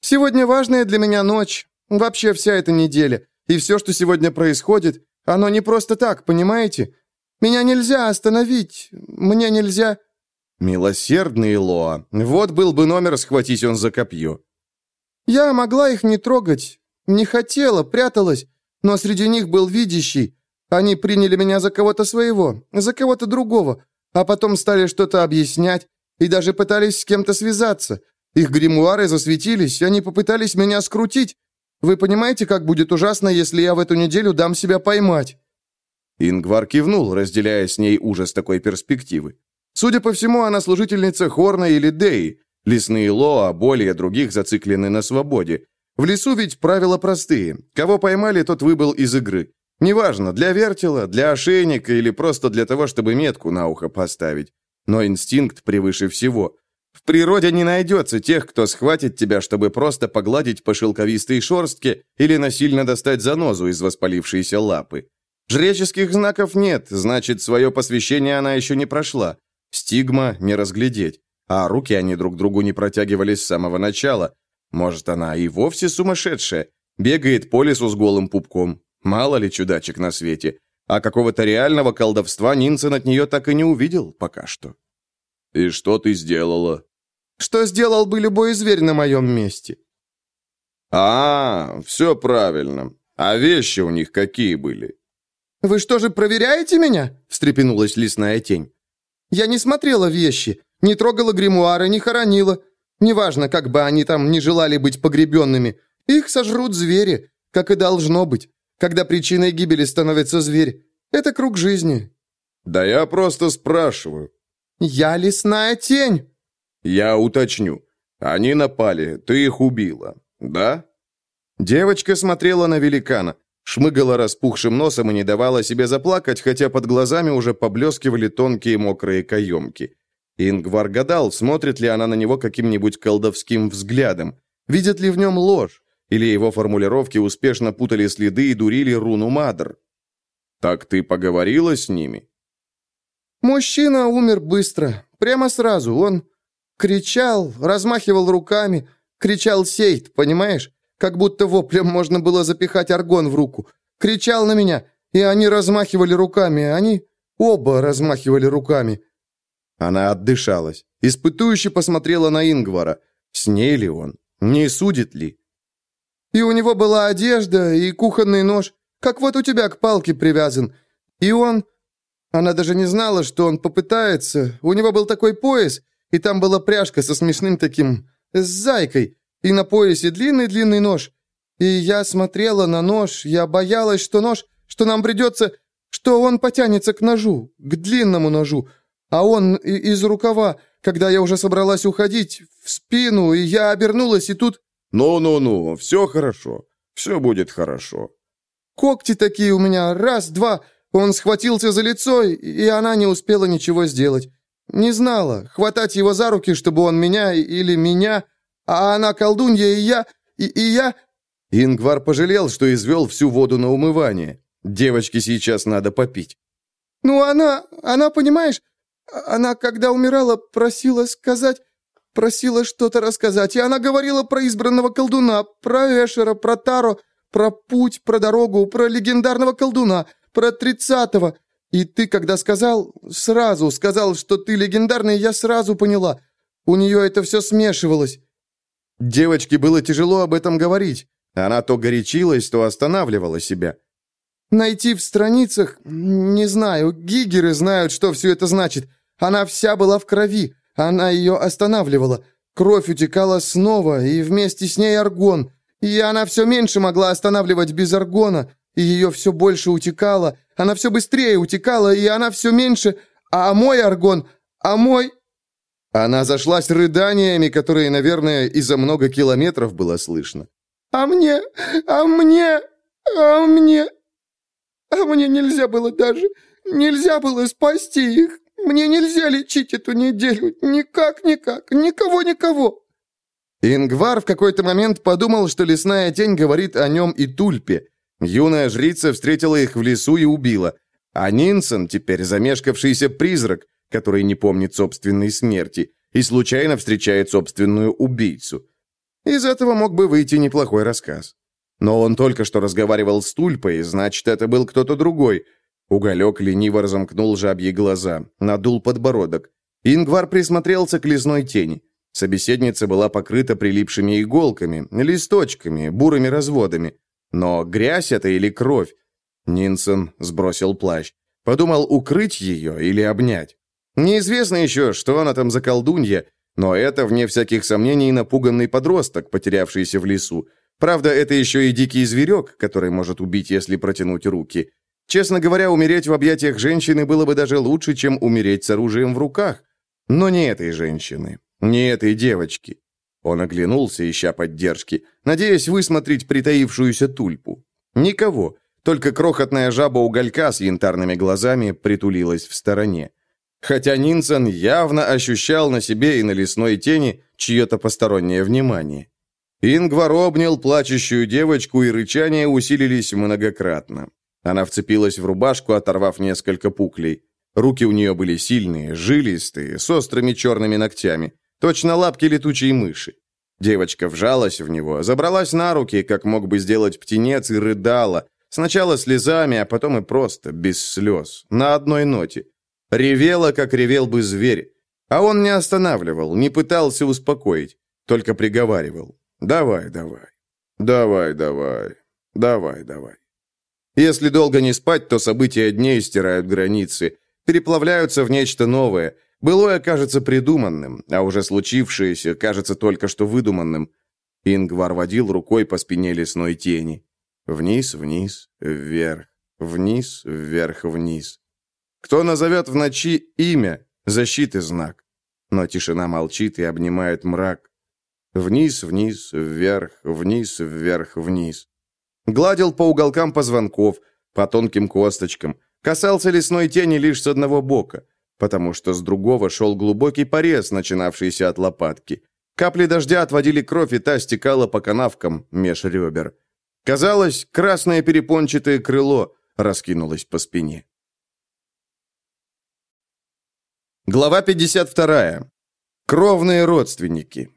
«Сегодня важная для меня ночь. Вообще вся эта неделя. И все, что сегодня происходит, оно не просто так, понимаете? Меня нельзя остановить. Мне нельзя...» Милосердный Лоа. Вот был бы номер, схватить он за копье. «Я могла их не трогать. Не хотела, пряталась. Но среди них был видящий. Они приняли меня за кого-то своего, за кого-то другого, а потом стали что-то объяснять и даже пытались с кем-то связаться. Их гримуары засветились, они попытались меня скрутить. Вы понимаете, как будет ужасно, если я в эту неделю дам себя поймать?» Ингвар кивнул, разделяя с ней ужас такой перспективы. Судя по всему, она служительница Хорна или Деи. Лесные Лоа, более других, зациклены на свободе. В лесу ведь правила простые. Кого поймали, тот выбыл из игры. Неважно, для вертела, для ошейника или просто для того, чтобы метку на ухо поставить. Но инстинкт превыше всего. В природе не найдется тех, кто схватит тебя, чтобы просто погладить по шелковистой шорстке или насильно достать занозу из воспалившейся лапы. Жреческих знаков нет, значит, свое посвящение она еще не прошла. Стигма не разглядеть, а руки они друг другу не протягивались с самого начала. Может, она и вовсе сумасшедшая, бегает по лесу с голым пупком. Мало ли чудачек на свете. А какого-то реального колдовства Нинсен от нее так и не увидел пока что. «И что ты сделала?» «Что сделал бы любой зверь на моем месте?» «А, все правильно. А вещи у них какие были?» «Вы что же проверяете меня?» — встрепенулась лесная тень. «Я не смотрела вещи, не трогала гримуары, не хоронила. Неважно, как бы они там не желали быть погребенными. Их сожрут звери, как и должно быть. Когда причиной гибели становится зверь, это круг жизни». «Да я просто спрашиваю». «Я лесная тень». «Я уточню. Они напали, ты их убила, да?» Девочка смотрела на великана, шмыгала распухшим носом и не давала себе заплакать, хотя под глазами уже поблескивали тонкие мокрые каемки. Ингвар гадал, смотрит ли она на него каким-нибудь колдовским взглядом, видит ли в нем ложь, или его формулировки успешно путали следы и дурили руну Мадр. «Так ты поговорила с ними?» «Мужчина умер быстро, прямо сразу. Он кричал, размахивал руками, кричал «Сейт», понимаешь? Как будто воплем можно было запихать аргон в руку. Кричал на меня, и они размахивали руками, они оба размахивали руками». Она отдышалась, испытующе посмотрела на Ингвара. С ней ли он? Не судит ли? И у него была одежда и кухонный нож, как вот у тебя к палке привязан. И он... Она даже не знала, что он попытается. У него был такой пояс, и там была пряжка со смешным таким... с зайкой, и на поясе длинный-длинный нож. И я смотрела на нож, я боялась, что нож, что нам придется... что он потянется к ножу, к длинному ножу, а он из рукава, когда я уже собралась уходить, в спину, и я обернулась, и тут... «Ну-ну-ну, все хорошо. Все будет хорошо». «Когти такие у меня, раз, два...» Он схватился за лицо, и она не успела ничего сделать. Не знала, хватать его за руки, чтобы он меня или меня, а она колдунья, и я... И, и я...» Ингвар пожалел, что извел всю воду на умывание. Девочке сейчас надо попить. «Ну, она... Она, понимаешь, она, когда умирала, просила сказать просила что-то рассказать, и она говорила про избранного колдуна, про Эшера, про Таро, про путь, про дорогу, про легендарного колдуна, про тридцатого. И ты, когда сказал, сразу сказал, что ты легендарный, я сразу поняла. У нее это все смешивалось. Девочке было тяжело об этом говорить. Она то горячилась, то останавливала себя. Найти в страницах... Не знаю, гигеры знают, что все это значит. Она вся была в крови. Она ее останавливала. Кровь утекала снова, и вместе с ней аргон. И она все меньше могла останавливать без аргона. И ее все больше утекало. Она все быстрее утекала, и она все меньше... А мой аргон... А мой... Она зашлась рыданиями, которые, наверное, и за много километров было слышно. «А мне... А мне... А мне... А мне нельзя было даже... Нельзя было спасти их. Мне нельзя лечить эту неделю. Никак, никак. Никого, никого». Ингвар в какой-то момент подумал, что лесная тень говорит о нем и Тульпе. Юная жрица встретила их в лесу и убила. А Нинсон, теперь замешкавшийся призрак, который не помнит собственной смерти, и случайно встречает собственную убийцу. Из этого мог бы выйти неплохой рассказ. Но он только что разговаривал с Тульпой, значит, это был кто-то другой. Уголек лениво разомкнул жабьи глаза, надул подбородок. Ингвар присмотрелся к лесной тени. Собеседница была покрыта прилипшими иголками, листочками, бурыми разводами. Но грязь это или кровь? Нинсон сбросил плащ. Подумал, укрыть ее или обнять. Неизвестно еще, что она там за колдунья, но это, вне всяких сомнений, напуганный подросток, потерявшийся в лесу. Правда, это еще и дикий зверек, который может убить, если протянуть руки. Честно говоря, умереть в объятиях женщины было бы даже лучше, чем умереть с оружием в руках. Но не этой женщины, не этой девочки. Он оглянулся, ища поддержки, надеясь высмотреть притаившуюся тульпу. Никого, только крохотная жаба уголька с янтарными глазами притулилась в стороне хотя Нинсон явно ощущал на себе и на лесной тени чье-то постороннее внимание. Ингвар обнял плачущую девочку, и рычания усилились многократно. Она вцепилась в рубашку, оторвав несколько пуклей. Руки у нее были сильные, жилистые, с острыми черными ногтями, точно лапки летучей мыши. Девочка вжалась в него, забралась на руки, как мог бы сделать птенец, и рыдала, сначала слезами, а потом и просто, без слез, на одной ноте. Ревела, как ревел бы зверь. А он не останавливал, не пытался успокоить, только приговаривал. «Давай, давай, давай, давай, давай, давай». Если долго не спать, то события дней стирают границы, переплавляются в нечто новое. Былое кажется придуманным, а уже случившееся кажется только что выдуманным. Ингвар водил рукой по спине лесной тени. Вниз, вниз, вверх, вниз, вверх, вниз. Кто назовет в ночи имя, защиты знак. Но тишина молчит и обнимает мрак. Вниз, вниз, вверх, вниз, вверх, вниз. Гладил по уголкам позвонков, по тонким косточкам. Касался лесной тени лишь с одного бока, потому что с другого шел глубокий порез, начинавшийся от лопатки. Капли дождя отводили кровь, и та стекала по канавкам меж ребер. Казалось, красное перепончатое крыло раскинулось по спине. Глава 52. Кровные родственники.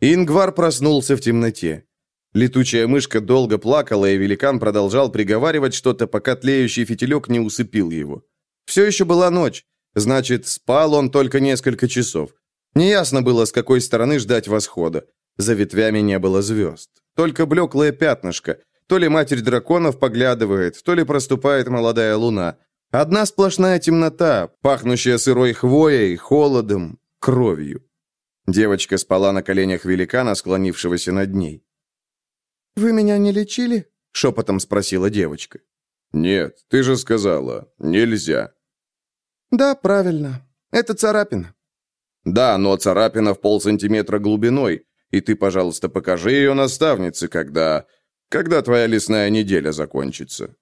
Ингвар проснулся в темноте. Летучая мышка долго плакала, и великан продолжал приговаривать что-то, пока тлеющий фитилек не усыпил его. Все еще была ночь, значит, спал он только несколько часов. Неясно было, с какой стороны ждать восхода. За ветвями не было звезд. Только блеклое пятнышко. То ли матерь драконов поглядывает, то ли проступает молодая луна – Одна сплошная темнота, пахнущая сырой хвоей, холодом, кровью. Девочка спала на коленях великана, склонившегося над ней. «Вы меня не лечили?» — шепотом спросила девочка. «Нет, ты же сказала, нельзя». «Да, правильно. Это царапина». «Да, но царапина в полсантиметра глубиной, и ты, пожалуйста, покажи ее наставнице, когда... когда твоя лесная неделя закончится».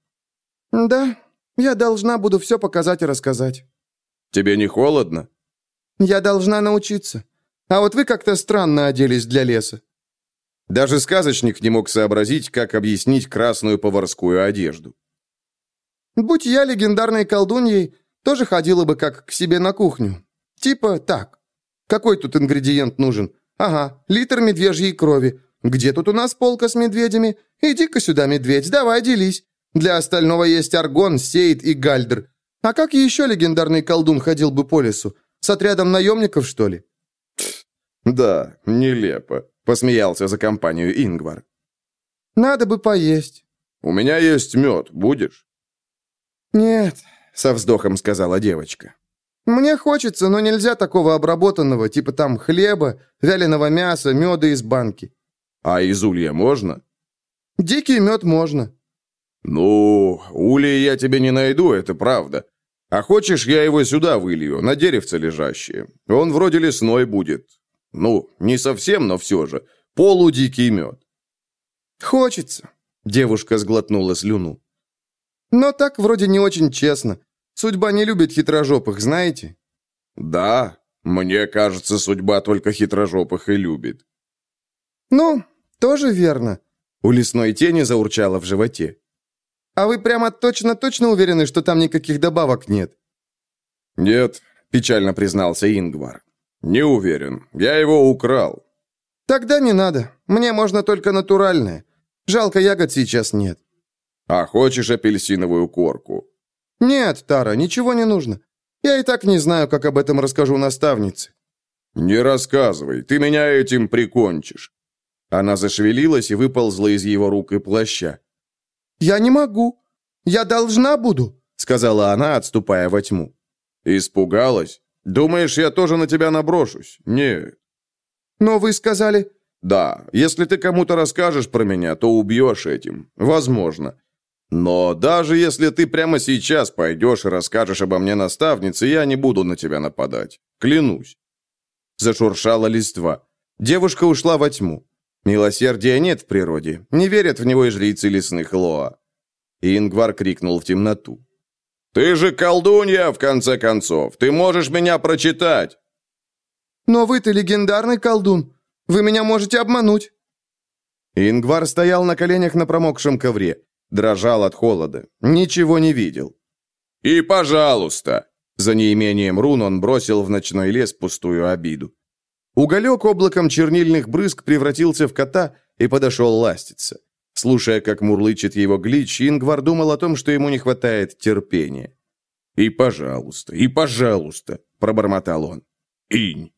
«Да, я должна буду все показать и рассказать». «Тебе не холодно?» «Я должна научиться. А вот вы как-то странно оделись для леса». Даже сказочник не мог сообразить, как объяснить красную поварскую одежду. «Будь я легендарной колдуньей, тоже ходила бы как к себе на кухню. Типа так. Какой тут ингредиент нужен? Ага, литр медвежьей крови. Где тут у нас полка с медведями? Иди-ка сюда, медведь, давай делись. Для остального есть Аргон, Сейд и Гальдер. А как еще легендарный колдун ходил бы по лесу? С отрядом наемников, что ли?» «Да, нелепо», — посмеялся за компанию Ингвар. «Надо бы поесть». У меня есть мед. Будешь?» «Нет», — со вздохом сказала девочка. «Мне хочется, но нельзя такого обработанного, типа там хлеба, вяленого мяса, меда из банки». «А из улья можно?» «Дикий мед можно». «Ну, улья я тебе не найду, это правда. А хочешь, я его сюда вылью, на деревце лежащее? Он вроде лесной будет. Ну, не совсем, но все же. Полудикий мед». «Хочется», — девушка сглотнула слюну. «Но так вроде не очень честно. Судьба не любит хитрожопых, знаете?» «Да, мне кажется, судьба только хитрожопых и любит». «Ну, тоже верно», — у лесной тени заурчало в животе. «А вы прямо точно-точно уверены, что там никаких добавок нет?» «Нет», — печально признался Ингвар. «Не уверен. Я его украл». «Тогда не надо. Мне можно только натуральное. Жалко, ягод сейчас нет». «А хочешь апельсиновую корку?» «Нет, Тара, ничего не нужно. Я и так не знаю, как об этом расскажу наставнице». «Не рассказывай, ты меня этим прикончишь». Она зашевелилась и выползла из его рук и плаща. «Я не могу. Я должна буду», — сказала она, отступая во тьму. «Испугалась? Думаешь, я тоже на тебя наброшусь? Нет». «Но вы сказали...» «Да, если ты кому-то расскажешь про меня, то убьешь этим. Возможно. Но даже если ты прямо сейчас пойдешь и расскажешь обо мне наставнице, я не буду на тебя нападать. Клянусь». Зашуршала листва. Девушка ушла во тьму. Милосердия нет в природе. Не верят в него и жрицы лесных Лоа. Ингвар крикнул в темноту. «Ты же колдунья, в конце концов! Ты можешь меня прочитать!» «Но вы-то легендарный колдун! Вы меня можете обмануть!» Ингвар стоял на коленях на промокшем ковре, дрожал от холода, ничего не видел. «И пожалуйста!» За неимением рун он бросил в ночной лес пустую обиду. Уголек облаком чернильных брызг превратился в кота и подошел ластиться. Слушая, как мурлычет его глич, Ингвар думал о том, что ему не хватает терпения. «И пожалуйста, и пожалуйста», — пробормотал он. «Инь».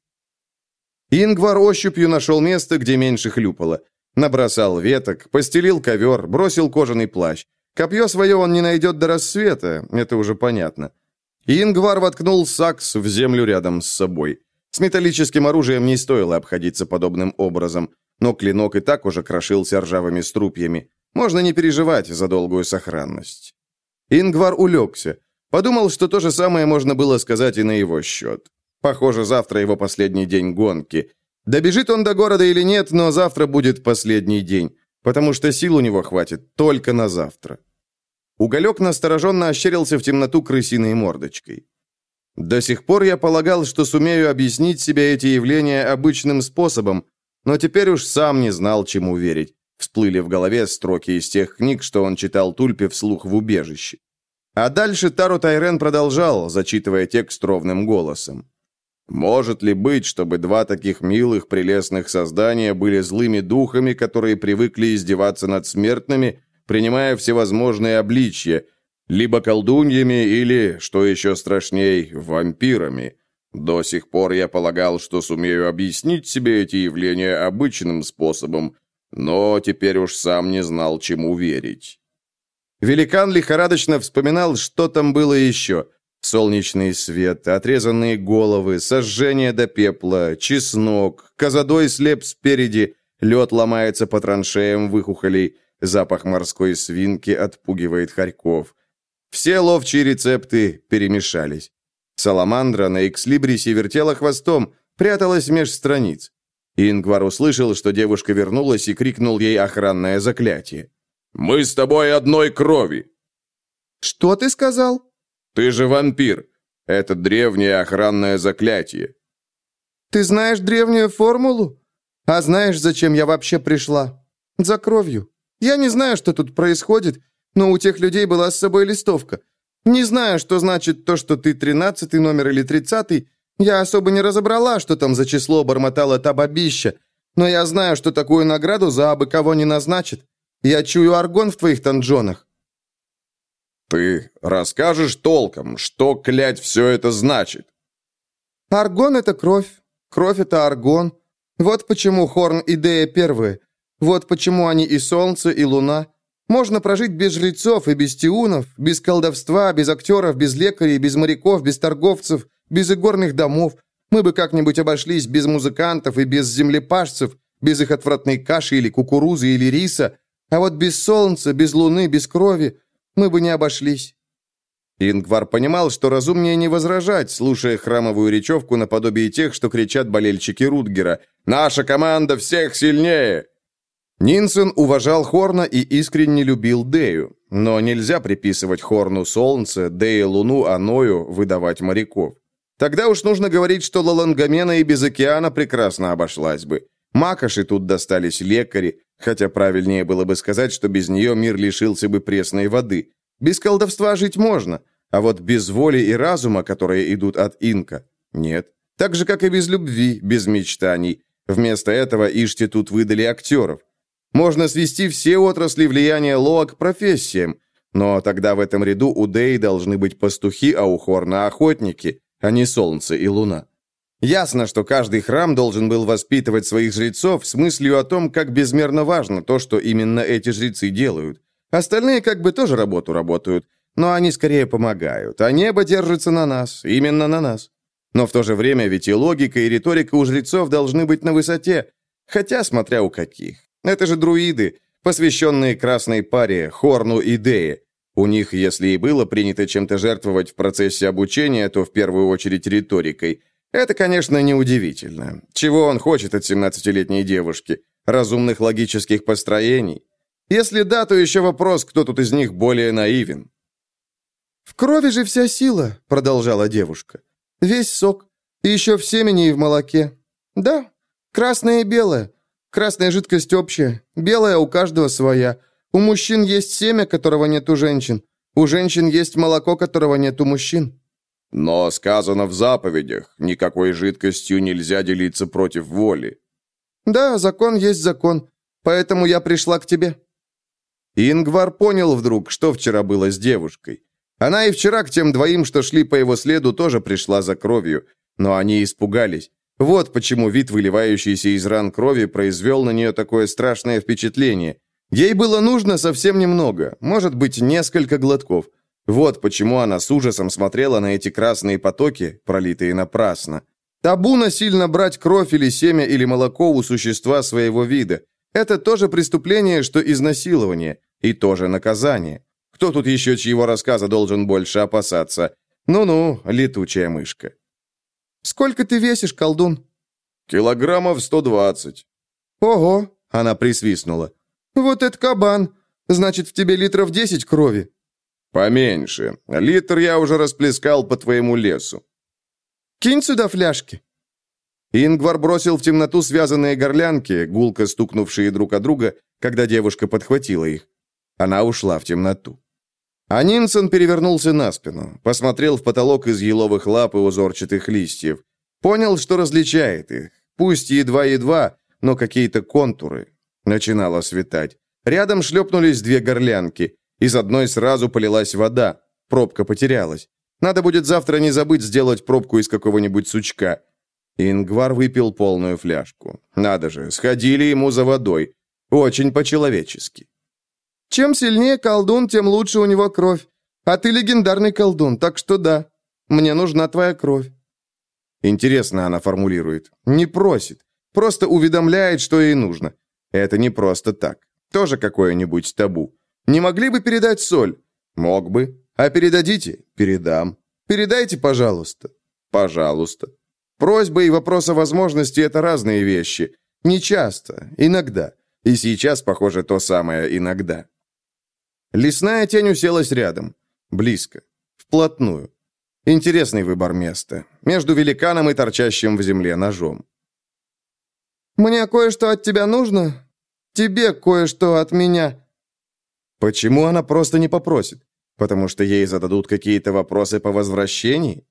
Ингвар ощупью нашел место, где меньше хлюпало. Набросал веток, постелил ковер, бросил кожаный плащ. Копье свое он не найдет до рассвета, это уже понятно. Ингвар воткнул сакс в землю рядом с собой. С металлическим оружием не стоило обходиться подобным образом, но клинок и так уже крошился ржавыми струпьями. Можно не переживать за долгую сохранность. Ингвар улегся. Подумал, что то же самое можно было сказать и на его счет. Похоже, завтра его последний день гонки. Добежит он до города или нет, но завтра будет последний день, потому что сил у него хватит только на завтра. Уголек настороженно ощерился в темноту крысиной мордочкой. До сих пор я полагал, что сумею объяснить себе эти явления обычным способом, но теперь уж сам не знал, чему верить. Всплыли в голове строки из тех книг, что он читал Тульпе вслух в убежище. А дальше Таро Тайрен продолжал, зачитывая текст ровным голосом. «Может ли быть, чтобы два таких милых, прелестных создания были злыми духами, которые привыкли издеваться над смертными, принимая всевозможные обличья, либо колдуньями или, что еще страшней, вампирами. До сих пор я полагал, что сумею объяснить себе эти явления обычным способом, но теперь уж сам не знал, чему верить. Великан лихорадочно вспоминал, что там было еще. Солнечный свет, отрезанные головы, сожжение до пепла, чеснок, козадой слеп спереди, лед ломается по траншеям выхухолей, запах морской свинки отпугивает хорьков. Все ловчие рецепты перемешались. Саламандра на экслибрисе вертела хвостом, пряталась меж страниц. Ингвар услышал, что девушка вернулась и крикнул ей охранное заклятие. «Мы с тобой одной крови!» «Что ты сказал?» «Ты же вампир. Это древнее охранное заклятие». «Ты знаешь древнюю формулу? А знаешь, зачем я вообще пришла? За кровью. Я не знаю, что тут происходит, но у тех людей была с собой листовка. Не знаю, что значит то, что ты тринадцатый номер или тридцатый. Я особо не разобрала, что там за число бормотала та бабища. Но я знаю, что такую награду за абы кого не назначит. Я чую аргон в твоих танджонах». «Ты расскажешь толком, что, клять, все это значит?» «Аргон — это кровь. Кровь — это аргон. Вот почему Хорн и Дея первые. Вот почему они и солнце, и луна. Можно прожить без жрецов и без тиунов, без колдовства, без актеров, без лекарей, без моряков, без торговцев, без игорных домов. Мы бы как-нибудь обошлись без музыкантов и без землепашцев, без их отвратной каши или кукурузы или риса, а вот без солнца, без луны, без крови мы бы не обошлись». Ингвар понимал, что разумнее не возражать, слушая храмовую речевку наподобие тех, что кричат болельщики Рутгера «Наша команда всех сильнее!». Нинсен уважал Хорна и искренне любил Дею, но нельзя приписывать Хорну солнце, Дее луну, а Ною выдавать моряков. Тогда уж нужно говорить, что Лалангамена и без океана прекрасно обошлась бы. Макоши тут достались лекари, хотя правильнее было бы сказать, что без нее мир лишился бы пресной воды. Без колдовства жить можно, а вот без воли и разума, которые идут от инка, нет. Так же, как и без любви, без мечтаний. Вместо этого Ишти тут выдали актеров. Можно свести все отрасли влияния Лоа к профессиям, но тогда в этом ряду у Дэй должны быть пастухи, а у Хорна охотники, а не солнце и луна. Ясно, что каждый храм должен был воспитывать своих жрецов с мыслью о том, как безмерно важно то, что именно эти жрецы делают. Остальные как бы тоже работу работают, но они скорее помогают, а небо держится на нас, именно на нас. Но в то же время ведь и логика, и риторика у жрецов должны быть на высоте, хотя смотря у каких. Это же друиды, посвященные красной паре, Хорну и Дее. У них, если и было принято чем-то жертвовать в процессе обучения, то в первую очередь риторикой – это, конечно, неудивительно. Чего он хочет от 17-летней девушки? Разумных логических построений? Если да, то еще вопрос, кто тут из них более наивен. «В крови же вся сила», — продолжала девушка. «Весь сок. И еще в семени и в молоке. Да, красное и белое. Красная жидкость общая, белая у каждого своя. У мужчин есть семя, которого нет у женщин. У женщин есть молоко, которого нет у мужчин. Но сказано в заповедях, никакой жидкостью нельзя делиться против воли. Да, закон есть закон, поэтому я пришла к тебе. Ингвар понял вдруг, что вчера было с девушкой. Она и вчера к тем двоим, что шли по его следу, тоже пришла за кровью, но они испугались. Вот почему вид, выливающийся из ран крови, произвел на нее такое страшное впечатление. Ей было нужно совсем немного, может быть, несколько глотков – вот почему она с ужасом смотрела на эти красные потоки, пролитые напрасно. Табу насильно брать кровь или семя или молоко у существа своего вида. Это тоже преступление, что изнасилование, и тоже наказание. Кто тут еще чьего рассказа должен больше опасаться? Ну-ну, летучая мышка. «Сколько ты весишь, колдун?» «Килограммов сто двадцать». «Ого!» — она присвистнула. «Вот это кабан! Значит, в тебе литров десять крови». «Поменьше. Литр я уже расплескал по твоему лесу». «Кинь сюда фляжки». Ингвар бросил в темноту связанные горлянки, гулко стукнувшие друг о друга, когда девушка подхватила их. Она ушла в темноту. А Нинсон перевернулся на спину, посмотрел в потолок из еловых лап и узорчатых листьев. Понял, что различает их. Пусть едва-едва, но какие-то контуры. Начинало светать. Рядом шлепнулись две горлянки. Из одной сразу полилась вода. Пробка потерялась. Надо будет завтра не забыть сделать пробку из какого-нибудь сучка. Ингвар выпил полную фляжку. Надо же, сходили ему за водой. Очень по-человечески. Чем сильнее колдун, тем лучше у него кровь. А ты легендарный колдун, так что да. Мне нужна твоя кровь. Интересно она формулирует. Не просит. Просто уведомляет, что ей нужно. Это не просто так. Тоже какое-нибудь табу. Не могли бы передать соль? Мог бы. А передадите? Передам. Передайте, пожалуйста. Пожалуйста. Просьба и вопрос о возможности – это разные вещи. Не часто, иногда. И сейчас, похоже, то самое «иногда». Лесная тень уселась рядом. Близко. Вплотную. Интересный выбор места. Между великаном и торчащим в земле ножом. «Мне кое-что от тебя нужно? Тебе кое-что от меня?» Почему она просто не попросит? Потому что ей зададут какие-то вопросы по возвращении?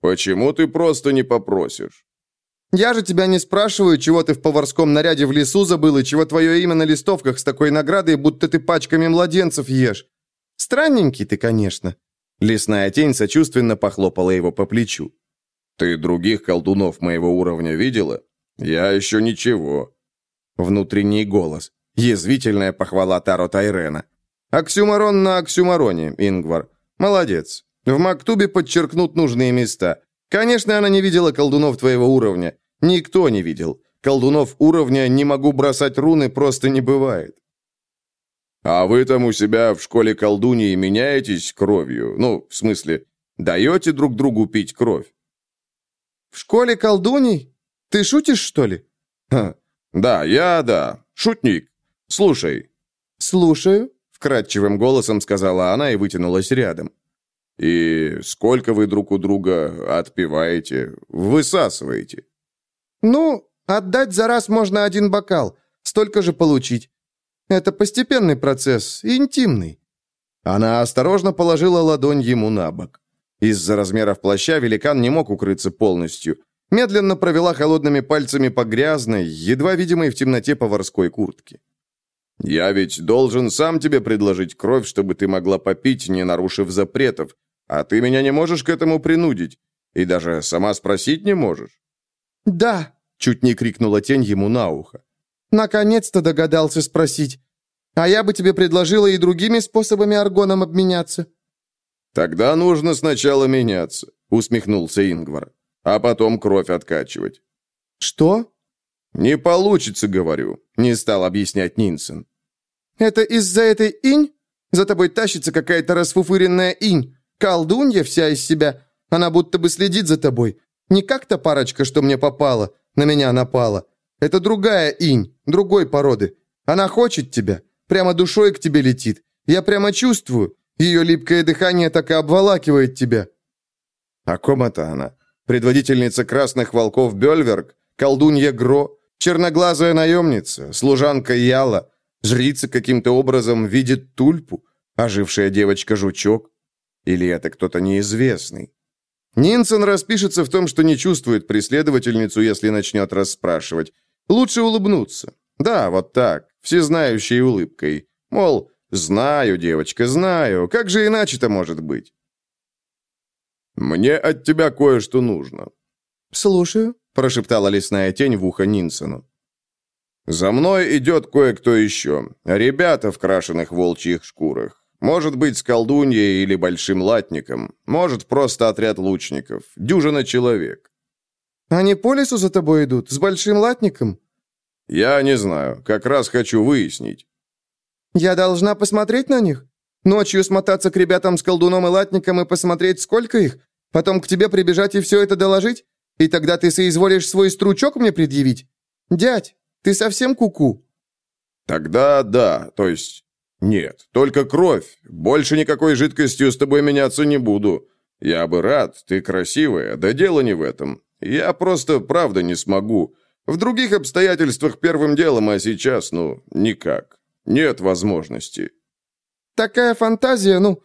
Почему ты просто не попросишь? Я же тебя не спрашиваю, чего ты в поварском наряде в лесу забыл и чего твое имя на листовках с такой наградой, будто ты пачками младенцев ешь. Странненький ты, конечно. Лесная тень сочувственно похлопала его по плечу. Ты других колдунов моего уровня видела? Я еще ничего. Внутренний голос. Язвительная похвала Таро Тайрена. Оксюмарон на оксюмароне, Ингвар. Молодец. В Мактубе подчеркнут нужные места. Конечно, она не видела колдунов твоего уровня. Никто не видел. Колдунов уровня «не могу бросать руны» просто не бывает. А вы там у себя в школе колдуньи меняетесь кровью? Ну, в смысле, даете друг другу пить кровь? В школе колдуней? Ты шутишь, что ли? Ха. Да, я да. Шутник. Слушай. Слушаю, вкрадчивым голосом сказала она и вытянулась рядом. И сколько вы друг у друга отпиваете, высасываете? Ну, отдать за раз можно один бокал, столько же получить. Это постепенный процесс, интимный. Она осторожно положила ладонь ему на бок. Из-за размеров плаща великан не мог укрыться полностью. Медленно провела холодными пальцами по грязной, едва видимой в темноте поварской куртке. «Я ведь должен сам тебе предложить кровь, чтобы ты могла попить, не нарушив запретов, а ты меня не можешь к этому принудить, и даже сама спросить не можешь». «Да», — чуть не крикнула тень ему на ухо. «Наконец-то догадался спросить. А я бы тебе предложила и другими способами аргоном обменяться». «Тогда нужно сначала меняться», — усмехнулся Ингвар а потом кровь откачивать». «Что?» «Не получится, говорю», — не стал объяснять Нинсен. «Это из-за этой инь? За тобой тащится какая-то расфуфыренная инь. Колдунья вся из себя. Она будто бы следит за тобой. Не как то парочка, что мне попала, на меня напала. Это другая инь, другой породы. Она хочет тебя, прямо душой к тебе летит. Я прямо чувствую. Ее липкое дыхание так и обволакивает тебя». «О ком это она?» предводительница красных волков Бельверг, колдунья Гро, черноглазая наемница, служанка Яла, жрица каким-то образом видит тульпу, ожившая девочка-жучок. Или это кто-то неизвестный? Нинсен распишется в том, что не чувствует преследовательницу, если начнет расспрашивать. Лучше улыбнуться. Да, вот так, всезнающей улыбкой. Мол, знаю, девочка, знаю, как же иначе-то может быть? «Мне от тебя кое-что нужно». «Слушаю», — прошептала лесная тень в ухо Нинсону. «За мной идет кое-кто еще. Ребята в крашеных волчьих шкурах. Может быть, с колдуньей или большим латником. Может, просто отряд лучников. Дюжина человек». «Они по лесу за тобой идут? С большим латником?» «Я не знаю. Как раз хочу выяснить». «Я должна посмотреть на них? Ночью смотаться к ребятам с колдуном и латником и посмотреть, сколько их? Потом к тебе прибежать и все это доложить? И тогда ты соизволишь свой стручок мне предъявить? Дядь, ты совсем куку?» -ку? «Тогда да, то есть нет, только кровь. Больше никакой жидкостью с тобой меняться не буду. Я бы рад, ты красивая, да дело не в этом. Я просто, правда, не смогу. В других обстоятельствах первым делом, а сейчас, ну, никак. Нет возможности». Такая фантазия, ну,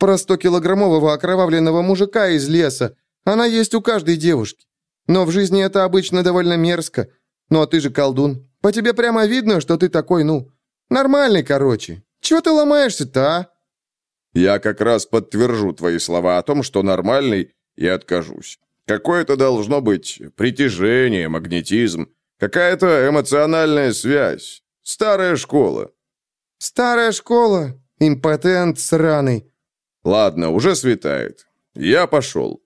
про 100-килограммового окровавленного мужика из леса. Она есть у каждой девушки. Но в жизни это обычно довольно мерзко. Ну, а ты же колдун. По тебе прямо видно, что ты такой, ну, нормальный, короче. Чего ты ломаешься-то, а? Я как раз подтвержу твои слова о том, что нормальный, и откажусь. Какое-то должно быть притяжение, магнетизм, какая-то эмоциональная связь. Старая школа. Старая школа? Импотент сраный. Ладно, уже светает. Я пошел.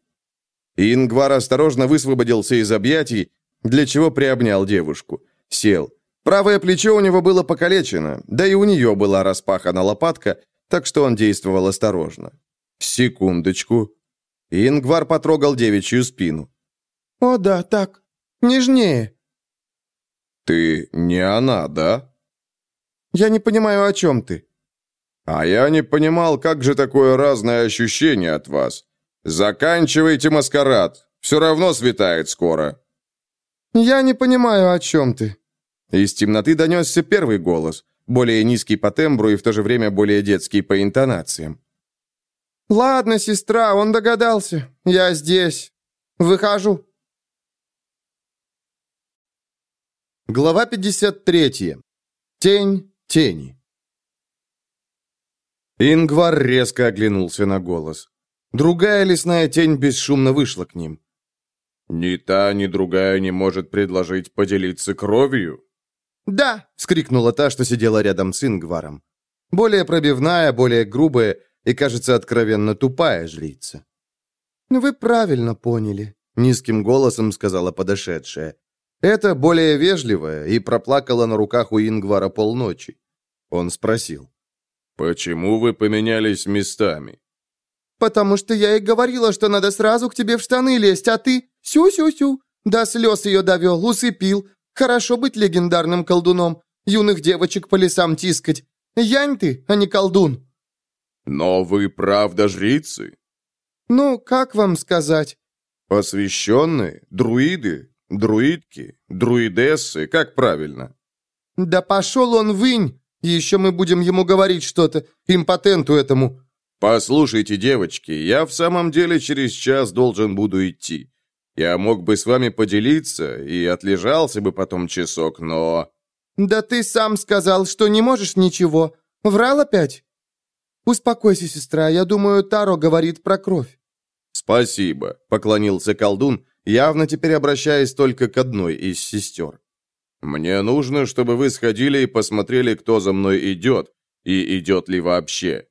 Ингвар осторожно высвободился из объятий, для чего приобнял девушку. Сел. Правое плечо у него было покалечено, да и у нее была распахана лопатка, так что он действовал осторожно. Секундочку. Ингвар потрогал девичью спину. «О да, так. Нежнее». «Ты не она, да?» «Я не понимаю, о чем ты». А я не понимал, как же такое разное ощущение от вас. Заканчивайте маскарад. Все равно светает скоро. Я не понимаю, о чем ты. Из темноты донесся первый голос, более низкий по тембру и в то же время более детский по интонациям. «Ладно, сестра, он догадался. Я здесь. Выхожу». Глава 53. Тень тени. Ингвар резко оглянулся на голос. Другая лесная тень бесшумно вышла к ним. «Ни та, ни другая не может предложить поделиться кровью?» «Да!» — скрикнула та, что сидела рядом с Ингваром. Более пробивная, более грубая и, кажется, откровенно тупая жрица. «Вы правильно поняли», — низким голосом сказала подошедшая. Это более вежливая и проплакала на руках у Ингвара полночи. Он спросил. «Почему вы поменялись местами?» «Потому что я и говорила, что надо сразу к тебе в штаны лезть, а ты сю-сю-сю. До слез ее довел, усыпил. Хорошо быть легендарным колдуном, юных девочек по лесам тискать. Янь ты, а не колдун». «Но вы правда жрицы?» «Ну, как вам сказать?» «Посвященные? Друиды? Друидки? Друидессы? Как правильно?» «Да пошел он вынь! Еще мы будем ему говорить что-то, импотенту этому». «Послушайте, девочки, я в самом деле через час должен буду идти. Я мог бы с вами поделиться и отлежался бы потом часок, но...» «Да ты сам сказал, что не можешь ничего. Врал опять?» «Успокойся, сестра, я думаю, Таро говорит про кровь». «Спасибо», — поклонился колдун, явно теперь обращаясь только к одной из сестер. «Мне нужно, чтобы вы сходили и посмотрели, кто за мной идет, и идет ли вообще».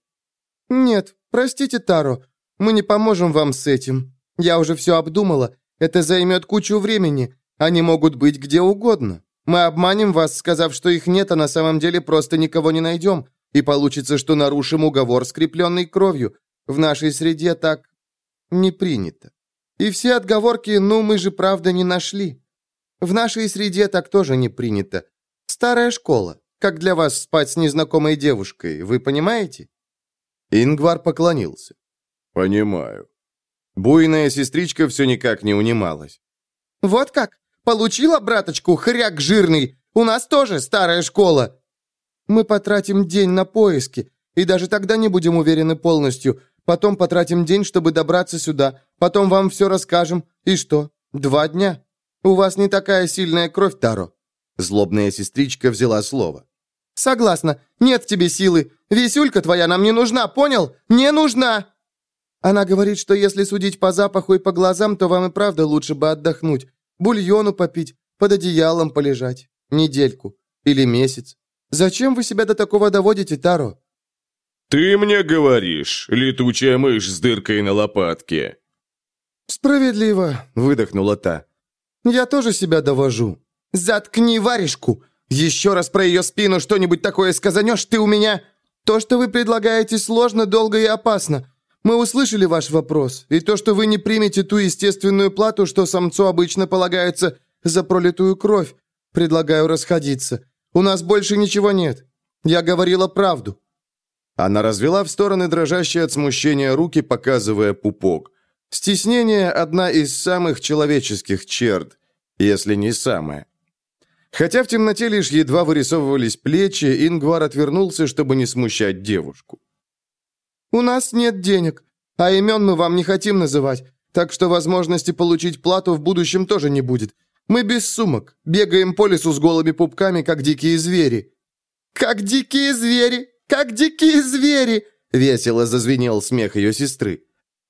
«Нет, простите, Таро, мы не поможем вам с этим. Я уже все обдумала, это займет кучу времени. Они могут быть где угодно. Мы обманем вас, сказав, что их нет, а на самом деле просто никого не найдем. И получится, что нарушим уговор, скрепленный кровью. В нашей среде так не принято. И все отговорки «ну, мы же правда не нашли». В нашей среде так тоже не принято. Старая школа. Как для вас спать с незнакомой девушкой, вы понимаете?» Ингвар поклонился. «Понимаю. Буйная сестричка все никак не унималась. «Вот как? Получила, браточку, хряк жирный? У нас тоже старая школа!» «Мы потратим день на поиски, и даже тогда не будем уверены полностью. Потом потратим день, чтобы добраться сюда. Потом вам все расскажем. И что? Два дня? У вас не такая сильная кровь, Таро». Злобная сестричка взяла слово. «Согласна. Нет тебе силы. Висюлька твоя нам не нужна, понял? Не нужна!» Она говорит, что если судить по запаху и по глазам, то вам и правда лучше бы отдохнуть. Бульону попить, под одеялом полежать. Недельку. Или месяц. Зачем вы себя до такого доводите, Таро?» «Ты мне говоришь, летучая мышь с дыркой на лопатке». «Справедливо», — выдохнула та. «Я тоже себя довожу». «Заткни варежку! Еще раз про ее спину что-нибудь такое сказанешь, ты у меня...» «То, что вы предлагаете, сложно, долго и опасно. Мы услышали ваш вопрос, и то, что вы не примете ту естественную плату, что самцу обычно полагается за пролитую кровь, предлагаю расходиться. У нас больше ничего нет. Я говорила правду». Она развела в стороны дрожащие от смущения руки, показывая пупок. Стеснение – одна из самых человеческих черт, если не самая. Хотя в темноте лишь едва вырисовывались плечи, Ингвар отвернулся, чтобы не смущать девушку. «У нас нет денег, а имен мы вам не хотим называть, так что возможности получить плату в будущем тоже не будет. Мы без сумок, бегаем по лесу с голыми пупками, как дикие звери». «Как дикие звери! Как дикие звери!» Весело зазвенел смех ее сестры.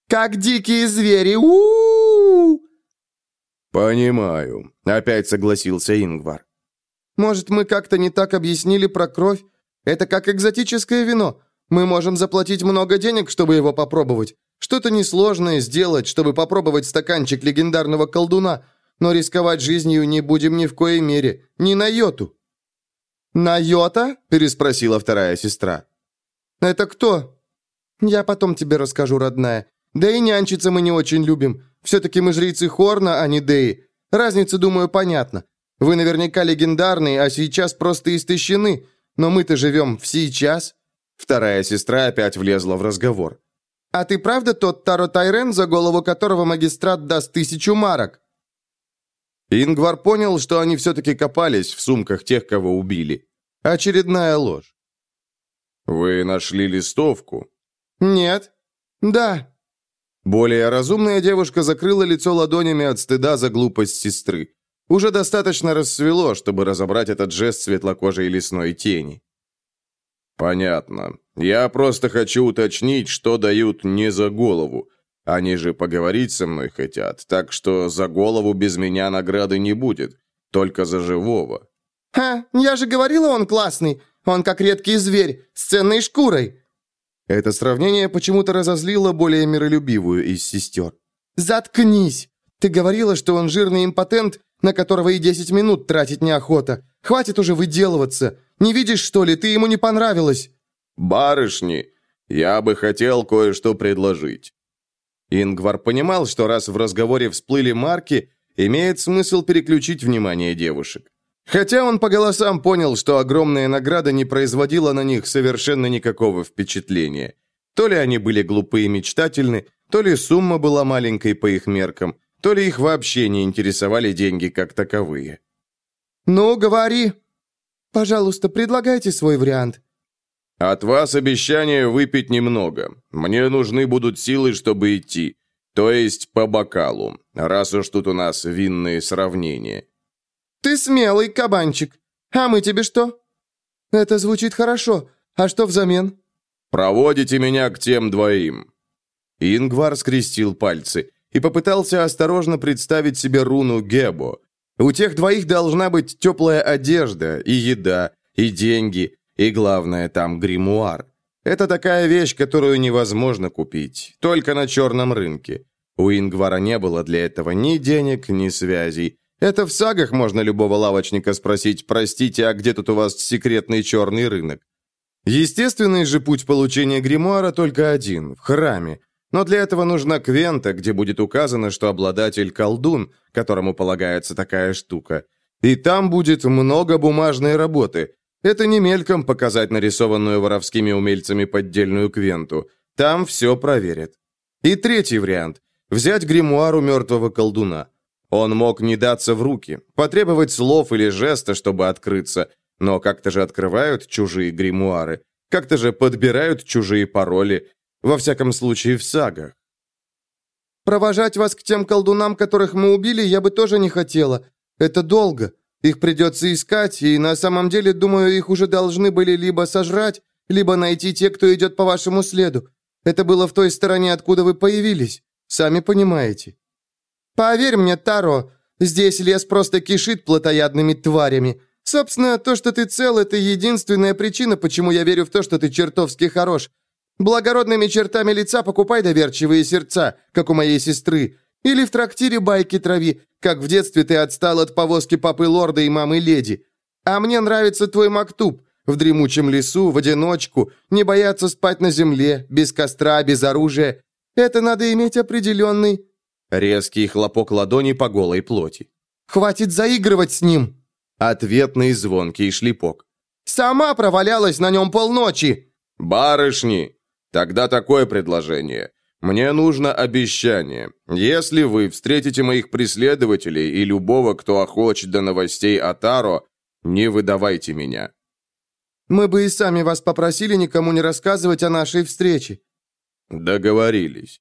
«Как дикие звери! у, -у, -у «Понимаю», — опять согласился Ингвар. «Может, мы как-то не так объяснили про кровь? Это как экзотическое вино. Мы можем заплатить много денег, чтобы его попробовать. Что-то несложное сделать, чтобы попробовать стаканчик легендарного колдуна, но рисковать жизнью не будем ни в коей мере, ни на йоту». «На йота?» – переспросила вторая сестра. «Это кто?» «Я потом тебе расскажу, родная. Да и нянчиться мы не очень любим. Все-таки мы жрицы Хорна, а не Деи. Разница, думаю, понятна. Вы наверняка легендарные, а сейчас просто истощены. Но мы-то живем в сейчас. Вторая сестра опять влезла в разговор. «А ты правда тот Таро Тайрен, за голову которого магистрат даст тысячу марок?» Ингвар понял, что они все-таки копались в сумках тех, кого убили. Очередная ложь. «Вы нашли листовку?» «Нет». «Да». Более разумная девушка закрыла лицо ладонями от стыда за глупость сестры. Уже достаточно рассвело, чтобы разобрать этот жест светлокожей лесной тени. «Понятно. Я просто хочу уточнить, что дают не за голову. Они же поговорить со мной хотят, так что за голову без меня награды не будет, только за живого». «Ха, я же говорила, он классный. Он как редкий зверь, с ценной шкурой!» Это сравнение почему-то разозлило более миролюбивую из сестер. «Заткнись! Ты говорила, что он жирный импотент, на которого и десять минут тратить неохота. Хватит уже выделываться. Не видишь, что ли, ты ему не понравилась?» «Барышни, я бы хотел кое-что предложить». Ингвар понимал, что раз в разговоре всплыли марки, имеет смысл переключить внимание девушек. Хотя он по голосам понял, что огромная награда не производила на них совершенно никакого впечатления. То ли они были глупы и мечтательны, то ли сумма была маленькой по их меркам, то ли их вообще не интересовали деньги как таковые. «Ну, говори. Пожалуйста, предлагайте свой вариант». «От вас обещание выпить немного. Мне нужны будут силы, чтобы идти. То есть по бокалу, раз уж тут у нас винные сравнения». «Ты смелый кабанчик. А мы тебе что?» «Это звучит хорошо. А что взамен?» «Проводите меня к тем двоим». Ингвар скрестил пальцы и попытался осторожно представить себе руну Гебо. У тех двоих должна быть теплая одежда, и еда, и деньги, и, главное, там гримуар. Это такая вещь, которую невозможно купить, только на черном рынке. У Ингвара не было для этого ни денег, ни связей. Это в сагах можно любого лавочника спросить, простите, а где тут у вас секретный черный рынок? Естественный же путь получения гримуара только один – в храме. Но для этого нужна квента, где будет указано, что обладатель колдун, которому полагается такая штука. И там будет много бумажной работы. Это не мельком показать нарисованную воровскими умельцами поддельную квенту. Там все проверят. И третий вариант – взять гримуар у мертвого колдуна. Он мог не даться в руки, потребовать слов или жеста, чтобы открыться, но как-то же открывают чужие гримуары, как-то же подбирают чужие пароли, во всяком случае, в сагах. «Провожать вас к тем колдунам, которых мы убили, я бы тоже не хотела. Это долго. Их придется искать, и на самом деле, думаю, их уже должны были либо сожрать, либо найти те, кто идет по вашему следу. Это было в той стороне, откуда вы появились. Сами понимаете». «Поверь мне, Таро, здесь лес просто кишит плотоядными тварями. Собственно, то, что ты цел, это единственная причина, почему я верю в то, что ты чертовски хорош. Благородными чертами лица покупай доверчивые сердца, как у моей сестры. Или в трактире байки трави, как в детстве ты отстал от повозки папы лорда и мамы леди. А мне нравится твой мактуб. В дремучем лесу, в одиночку, не бояться спать на земле, без костра, без оружия. Это надо иметь определенный...» Резкий хлопок ладони по голой плоти. «Хватит заигрывать с ним!» Ответный звонкий шлепок. «Сама провалялась на нем полночи!» «Барышни, Тогда такое предложение. Мне нужно обещание. Если вы встретите моих преследователей и любого, кто охочет до новостей о Таро, не выдавайте меня. Мы бы и сами вас попросили никому не рассказывать о нашей встрече. Договорились.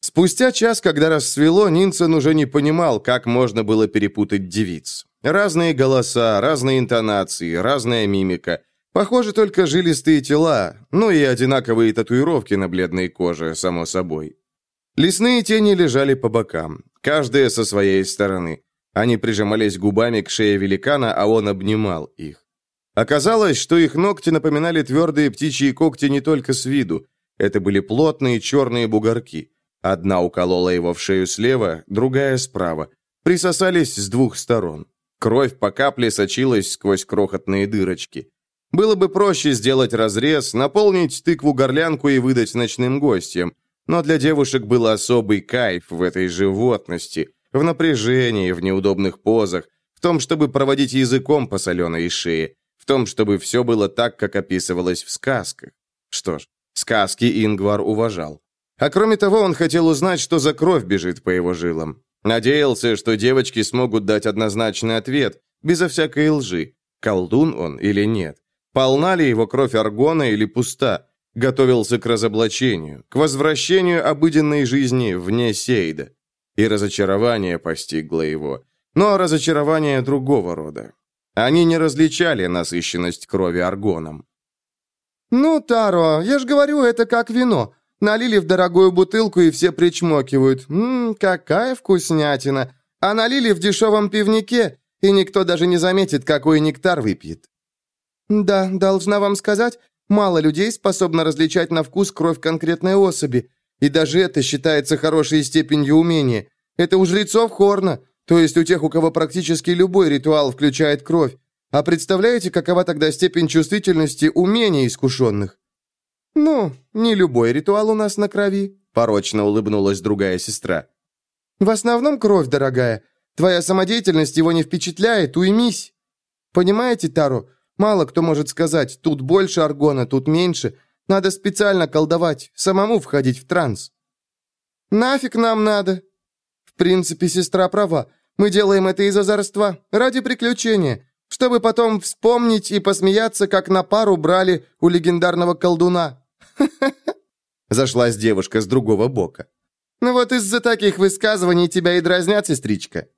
Спустя час, когда рассвело, Нинсен уже не понимал, как можно было перепутать девиц. Разные голоса, разные интонации, разная мимика – Похоже, только жилистые тела, ну и одинаковые татуировки на бледной коже, само собой. Лесные тени лежали по бокам, каждая со своей стороны. Они прижимались губами к шее великана, а он обнимал их. Оказалось, что их ногти напоминали твердые птичьи когти не только с виду. Это были плотные черные бугорки. Одна уколола его в шею слева, другая справа. Присосались с двух сторон. Кровь по капле сочилась сквозь крохотные дырочки. Было бы проще сделать разрез, наполнить тыкву-горлянку и выдать ночным гостям. Но для девушек был особый кайф в этой животности, в напряжении, в неудобных позах, в том, чтобы проводить языком по соленой шее, в том, чтобы все было так, как описывалось в сказках. Что ж, сказки Ингвар уважал. А кроме того, он хотел узнать, что за кровь бежит по его жилам. Надеялся, что девочки смогут дать однозначный ответ, безо всякой лжи, колдун он или нет. Полна ли его кровь аргона или пуста? Готовился к разоблачению, к возвращению обыденной жизни вне Сейда. И разочарование постигло его. Но разочарование другого рода. Они не различали насыщенность крови аргоном. «Ну, Таро, я ж говорю, это как вино. Налили в дорогую бутылку, и все причмокивают. Ммм, какая вкуснятина. А налили в дешевом пивнике, и никто даже не заметит, какой нектар выпьет. Да, должна вам сказать, мало людей способно различать на вкус кровь конкретной особи, и даже это считается хорошей степенью умения. Это у жрецов Хорна, то есть у тех, у кого практически любой ритуал включает кровь. А представляете, какова тогда степень чувствительности умения искушенных? Ну, не любой ритуал у нас на крови, порочно улыбнулась другая сестра. В основном кровь, дорогая. Твоя самодеятельность его не впечатляет, уймись. Понимаете, Таро, мало кто может сказать, тут больше аргона, тут меньше. Надо специально колдовать, самому входить в транс. Нафиг нам надо? В принципе, сестра права. Мы делаем это из озорства, ради приключения, чтобы потом вспомнить и посмеяться, как на пару брали у легендарного колдуна. Зашлась девушка с другого бока. Ну вот из-за таких высказываний тебя и дразнят, сестричка.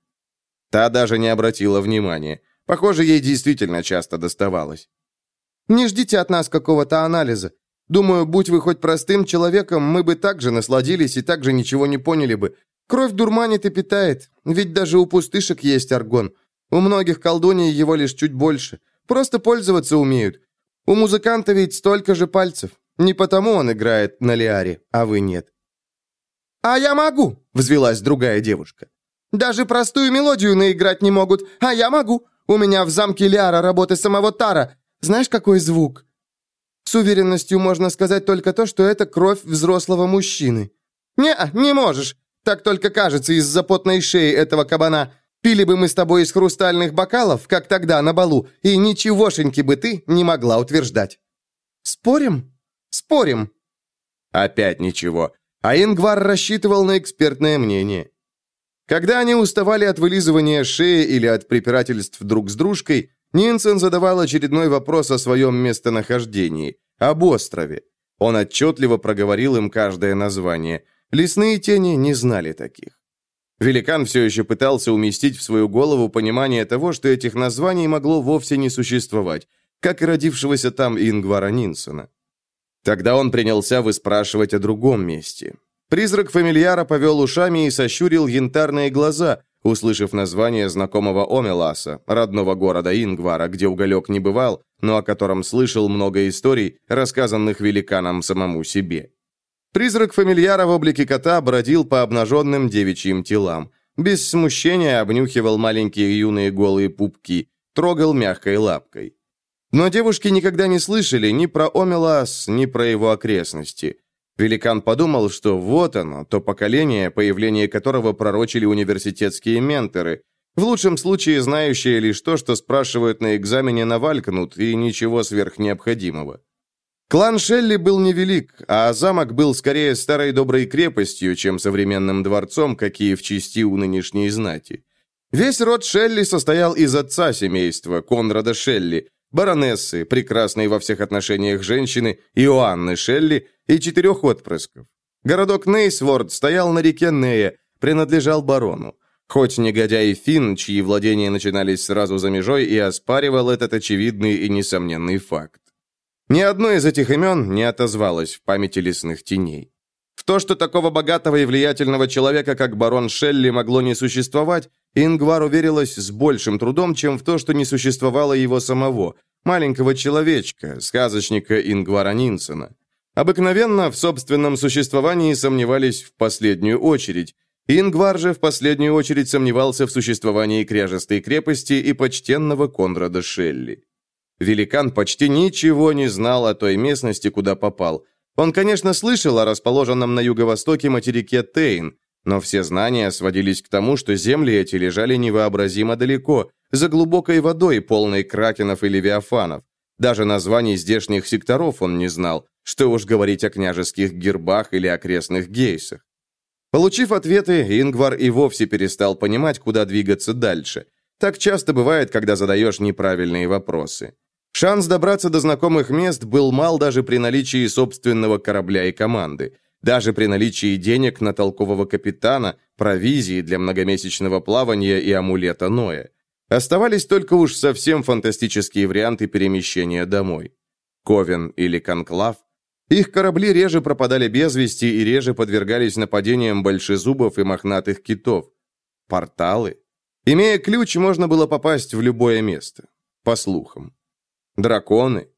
Та даже не обратила внимания. Похоже, ей действительно часто доставалось. «Не ждите от нас какого-то анализа. Думаю, будь вы хоть простым человеком, мы бы также насладились и также ничего не поняли бы. Кровь дурманит и питает, ведь даже у пустышек есть аргон. У многих колдуний его лишь чуть больше. Просто пользоваться умеют. У музыканта ведь столько же пальцев. Не потому он играет на лиаре, а вы нет». «А я могу!» — взвелась другая девушка. Даже простую мелодию наиграть не могут, а я могу. У меня в замке Лиара работы самого Тара. Знаешь, какой звук? С уверенностью можно сказать только то, что это кровь взрослого мужчины. Не, не можешь. Так только кажется из-за потной шеи этого кабана. Пили бы мы с тобой из хрустальных бокалов, как тогда на балу, и ничегошеньки бы ты не могла утверждать. Спорим? Спорим. Опять ничего. А Ингвар рассчитывал на экспертное мнение. Когда они уставали от вылизывания шеи или от препирательств друг с дружкой, Нинсен задавал очередной вопрос о своем местонахождении, об острове. Он отчетливо проговорил им каждое название. Лесные тени не знали таких. Великан все еще пытался уместить в свою голову понимание того, что этих названий могло вовсе не существовать, как и родившегося там Ингвара Нинсона. Тогда он принялся выспрашивать о другом месте. Призрак фамильяра повел ушами и сощурил янтарные глаза, услышав название знакомого Омеласа, родного города Ингвара, где уголек не бывал, но о котором слышал много историй, рассказанных великаном самому себе. Призрак фамильяра в облике кота бродил по обнаженным девичьим телам. Без смущения обнюхивал маленькие юные голые пупки, трогал мягкой лапкой. Но девушки никогда не слышали ни про Омелас, ни про его окрестности. Великан подумал, что вот оно, то поколение, появление которого пророчили университетские менторы, в лучшем случае знающие лишь то, что спрашивают на экзамене на Валькнут, и ничего сверхнеобходимого. Клан Шелли был невелик, а замок был скорее старой доброй крепостью, чем современным дворцом, какие в чести у нынешней знати. Весь род Шелли состоял из отца семейства, Конрада Шелли, баронессы, прекрасной во всех отношениях женщины, Иоанны Шелли и четырех отпрысков. Городок Нейсворд стоял на реке Нея, принадлежал барону. Хоть негодяй Финн, чьи владения начинались сразу за межой, и оспаривал этот очевидный и несомненный факт. Ни одно из этих имен не отозвалось в памяти лесных теней. В то, что такого богатого и влиятельного человека, как барон Шелли, могло не существовать, Ингвар уверилась с большим трудом, чем в то, что не существовало его самого, маленького человечка, сказочника Ингвара Нинсена. Обыкновенно в собственном существовании сомневались в последнюю очередь. Ингвар же в последнюю очередь сомневался в существовании кряжестой крепости и почтенного Конрада Шелли. Великан почти ничего не знал о той местности, куда попал. Он, конечно, слышал о расположенном на юго-востоке материке Тейн, но все знания сводились к тому, что земли эти лежали невообразимо далеко, за глубокой водой, полной кракенов и левиафанов. Даже названий здешних секторов он не знал, что уж говорить о княжеских гербах или окрестных гейсах. Получив ответы, Ингвар и вовсе перестал понимать, куда двигаться дальше. Так часто бывает, когда задаешь неправильные вопросы. Шанс добраться до знакомых мест был мал даже при наличии собственного корабля и команды. Даже при наличии денег на толкового капитана, провизии для многомесячного плавания и амулета Ноя. Оставались только уж совсем фантастические варианты перемещения домой. Ковен или Конклав, их корабли реже пропадали без вести и реже подвергались нападениям большезубов и мохнатых китов. Порталы. Имея ключ, можно было попасть в любое место. По слухам. Драконы?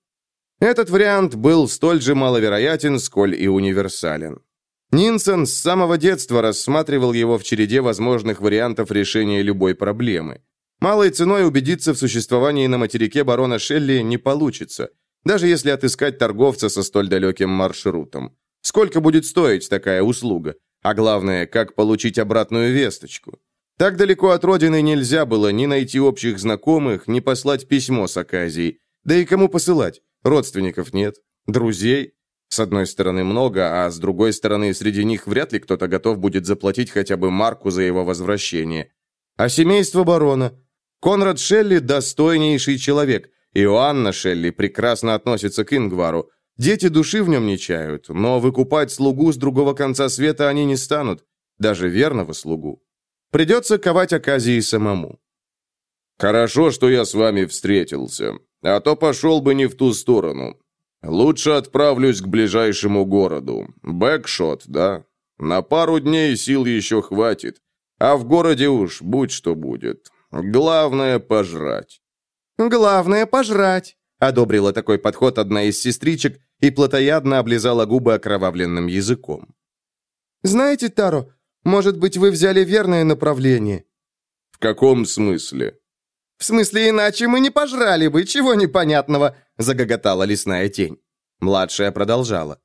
Этот вариант был столь же маловероятен, сколь и универсален. Нинсон с самого детства рассматривал его в череде возможных вариантов решения любой проблемы. Малой ценой убедиться в существовании на материке барона Шелли не получится, даже если отыскать торговца со столь далеким маршрутом. Сколько будет стоить такая услуга? А главное, как получить обратную весточку? Так далеко от родины нельзя было ни найти общих знакомых, ни послать письмо с Аказией. Да и кому посылать? Родственников нет. Друзей? С одной стороны много, а с другой стороны среди них вряд ли кто-то готов будет заплатить хотя бы марку за его возвращение. А семейство барона? Конрад Шелли – достойнейший человек. Иоанна Шелли прекрасно относится к Ингвару. Дети души в нем не чают, но выкупать слугу с другого конца света они не станут, даже верного слугу. Придется ковать оказии самому. «Хорошо, что я с вами встретился, а то пошел бы не в ту сторону. Лучше отправлюсь к ближайшему городу. Бэкшот, да? На пару дней сил еще хватит, а в городе уж будь что будет. Главное — пожрать». «Главное — пожрать», — одобрила такой подход одна из сестричек и плотоядно облизала губы окровавленным языком. «Знаете, Таро, может быть, вы взяли верное направление?» «В каком смысле?» «В смысле, иначе мы не пожрали бы, чего непонятного», — загоготала лесная тень. Младшая продолжала.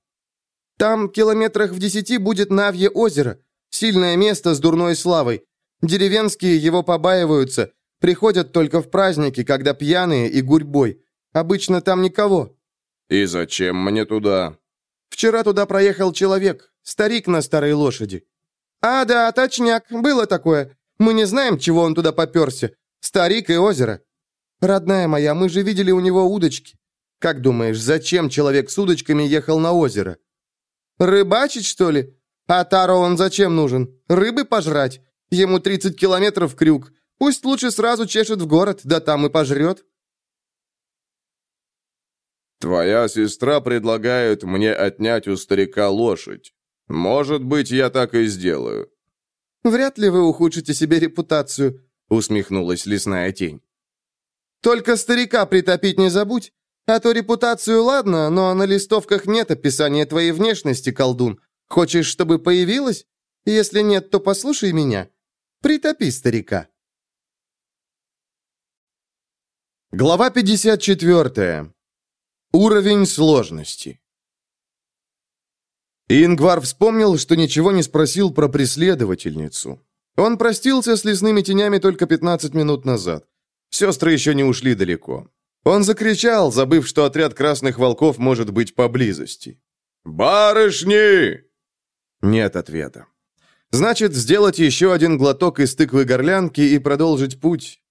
«Там, километрах в десяти, будет Навье озеро. Сильное место с дурной славой. Деревенские его побаиваются, приходят только в праздники, когда пьяные и гурьбой. Обычно там никого». «И зачем мне туда?» «Вчера туда проехал человек, старик на старой лошади». «А, да, точняк, было такое. Мы не знаем, чего он туда поперся. Старик и озеро». «Родная моя, мы же видели у него удочки. Как думаешь, зачем человек с удочками ехал на озеро?» «Рыбачить, что ли? А Таро он зачем нужен? Рыбы пожрать? Ему 30 километров крюк. Пусть лучше сразу чешет в город, да там и пожрет». «Твоя сестра предлагает мне отнять у старика лошадь. Может быть, я так и сделаю». «Вряд ли вы ухудшите себе репутацию», — усмехнулась лесная тень. «Только старика притопить не забудь. А то репутацию ладно, но на листовках нет описания твоей внешности, колдун. Хочешь, чтобы появилась? Если нет, то послушай меня. Притопи старика». Глава 54. Уровень сложности. Ингвар вспомнил, что ничего не спросил про преследовательницу. Он простился с лесными тенями только 15 минут назад. Сестры еще не ушли далеко. Он закричал, забыв, что отряд красных волков может быть поблизости. «Барышни!» Нет ответа. Значит, сделать еще один глоток из тыквы горлянки и продолжить путь.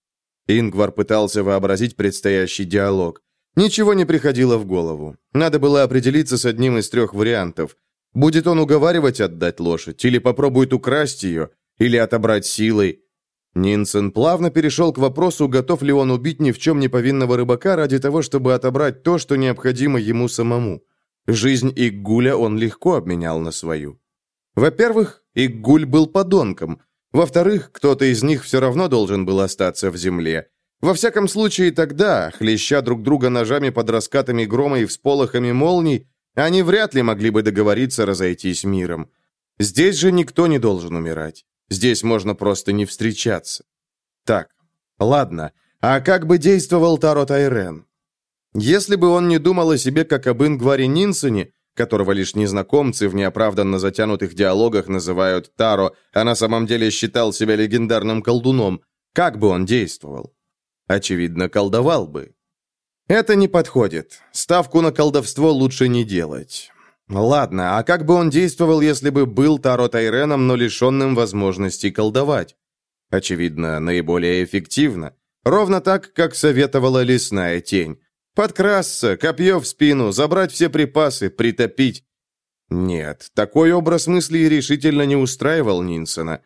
Ингвар пытался вообразить предстоящий диалог. Ничего не приходило в голову. Надо было определиться с одним из трех вариантов. Будет он уговаривать отдать лошадь, или попробует украсть ее, или отобрать силой. Нинсен плавно перешел к вопросу, готов ли он убить ни в чем не повинного рыбака ради того, чтобы отобрать то, что необходимо ему самому. Жизнь Иггуля он легко обменял на свою. Во-первых, Иггуль был подонком. Во-вторых, кто-то из них все равно должен был остаться в земле. Во всяком случае, тогда, хлеща друг друга ножами под раскатами грома и всполохами молний, они вряд ли могли бы договориться разойтись миром. Здесь же никто не должен умирать. Здесь можно просто не встречаться. Так, ладно. А как бы действовал Таро Тайрен? Если бы он не думал о себе как об Ингваре Нинсоне, которого лишь незнакомцы в неоправданно затянутых диалогах называют Таро, а на самом деле считал себя легендарным колдуном, как бы он действовал? Очевидно, колдовал бы. Это не подходит. Ставку на колдовство лучше не делать. Ладно, а как бы он действовал, если бы был Таро Тайреном, но лишенным возможности колдовать? Очевидно, наиболее эффективно. Ровно так, как советовала лесная тень. Подкрасться, копье в спину, забрать все припасы, притопить. Нет, такой образ мысли решительно не устраивал Нинсона.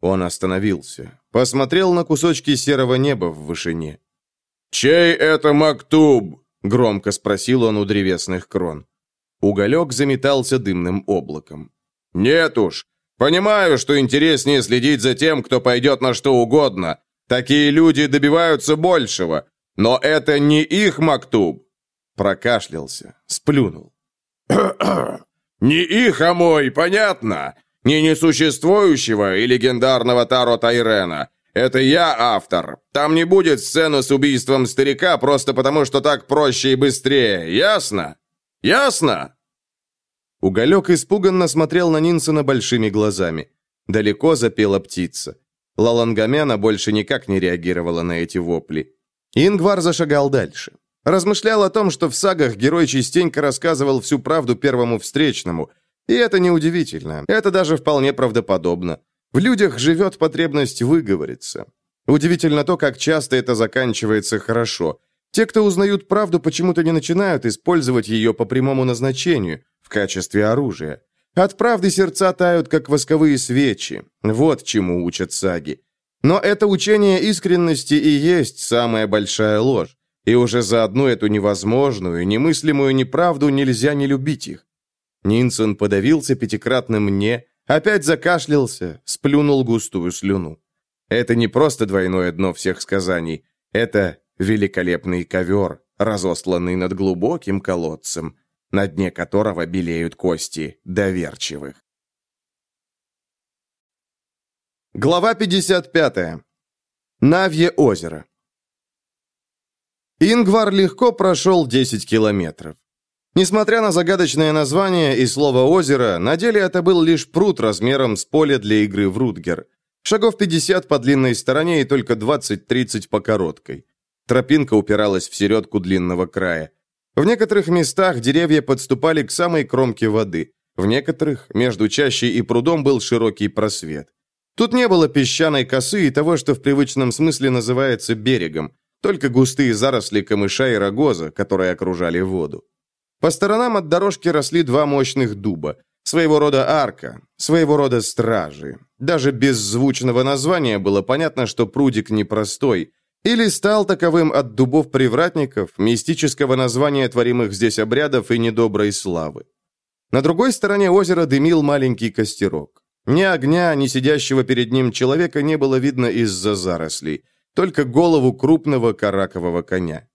Он остановился. Посмотрел на кусочки серого неба в вышине. «Чей это Мактуб?» — громко спросил он у древесных крон. Уголек заметался дымным облаком. «Нет уж. Понимаю, что интереснее следить за тем, кто пойдет на что угодно. Такие люди добиваются большего. Но это не их Мактуб!» Прокашлялся, сплюнул. «Не их, а мой, понятно? Не несуществующего и легендарного Таро Тайрена. Это я автор. Там не будет сцены с убийством старика просто потому, что так проще и быстрее. Ясно? Ясно?» Уголек испуганно смотрел на Нинсона большими глазами. Далеко запела птица. Лалангамяна больше никак не реагировала на эти вопли. Ингвар зашагал дальше. Размышлял о том, что в сагах герой частенько рассказывал всю правду первому встречному. И это неудивительно. Это даже вполне правдоподобно. В людях живет потребность выговориться. Удивительно то, как часто это заканчивается хорошо. Те, кто узнают правду, почему-то не начинают использовать ее по прямому назначению, в качестве оружия. От правды сердца тают, как восковые свечи. Вот чему учат саги. Но это учение искренности и есть самая большая ложь. И уже за одну эту невозможную, немыслимую неправду нельзя не любить их. Нинсон подавился пятикратным «не», опять закашлялся, сплюнул густую слюну. Это не просто двойное дно всех сказаний. Это великолепный ковер, разосланный над глубоким колодцем, на дне которого белеют кости доверчивых. Глава 55. Навье озеро. Ингвар легко прошел 10 километров. Несмотря на загадочное название и слово «озеро», на деле это был лишь пруд размером с поле для игры в Рутгер. Шагов 50 по длинной стороне и только 20-30 по короткой. Тропинка упиралась в середку длинного края. В некоторых местах деревья подступали к самой кромке воды. В некоторых между чащей и прудом был широкий просвет. Тут не было песчаной косы и того, что в привычном смысле называется берегом, только густые заросли камыша и рогоза, которые окружали воду. По сторонам от дорожки росли два мощных дуба, своего рода арка, своего рода стражи. Даже без звучного названия было понятно, что прудик непростой, или стал таковым от дубов-привратников, мистического названия творимых здесь обрядов и недоброй славы. На другой стороне озера дымил маленький костерок. Ни огня, ни сидящего перед ним человека не было видно из-за зарослей, только голову крупного каракового коня.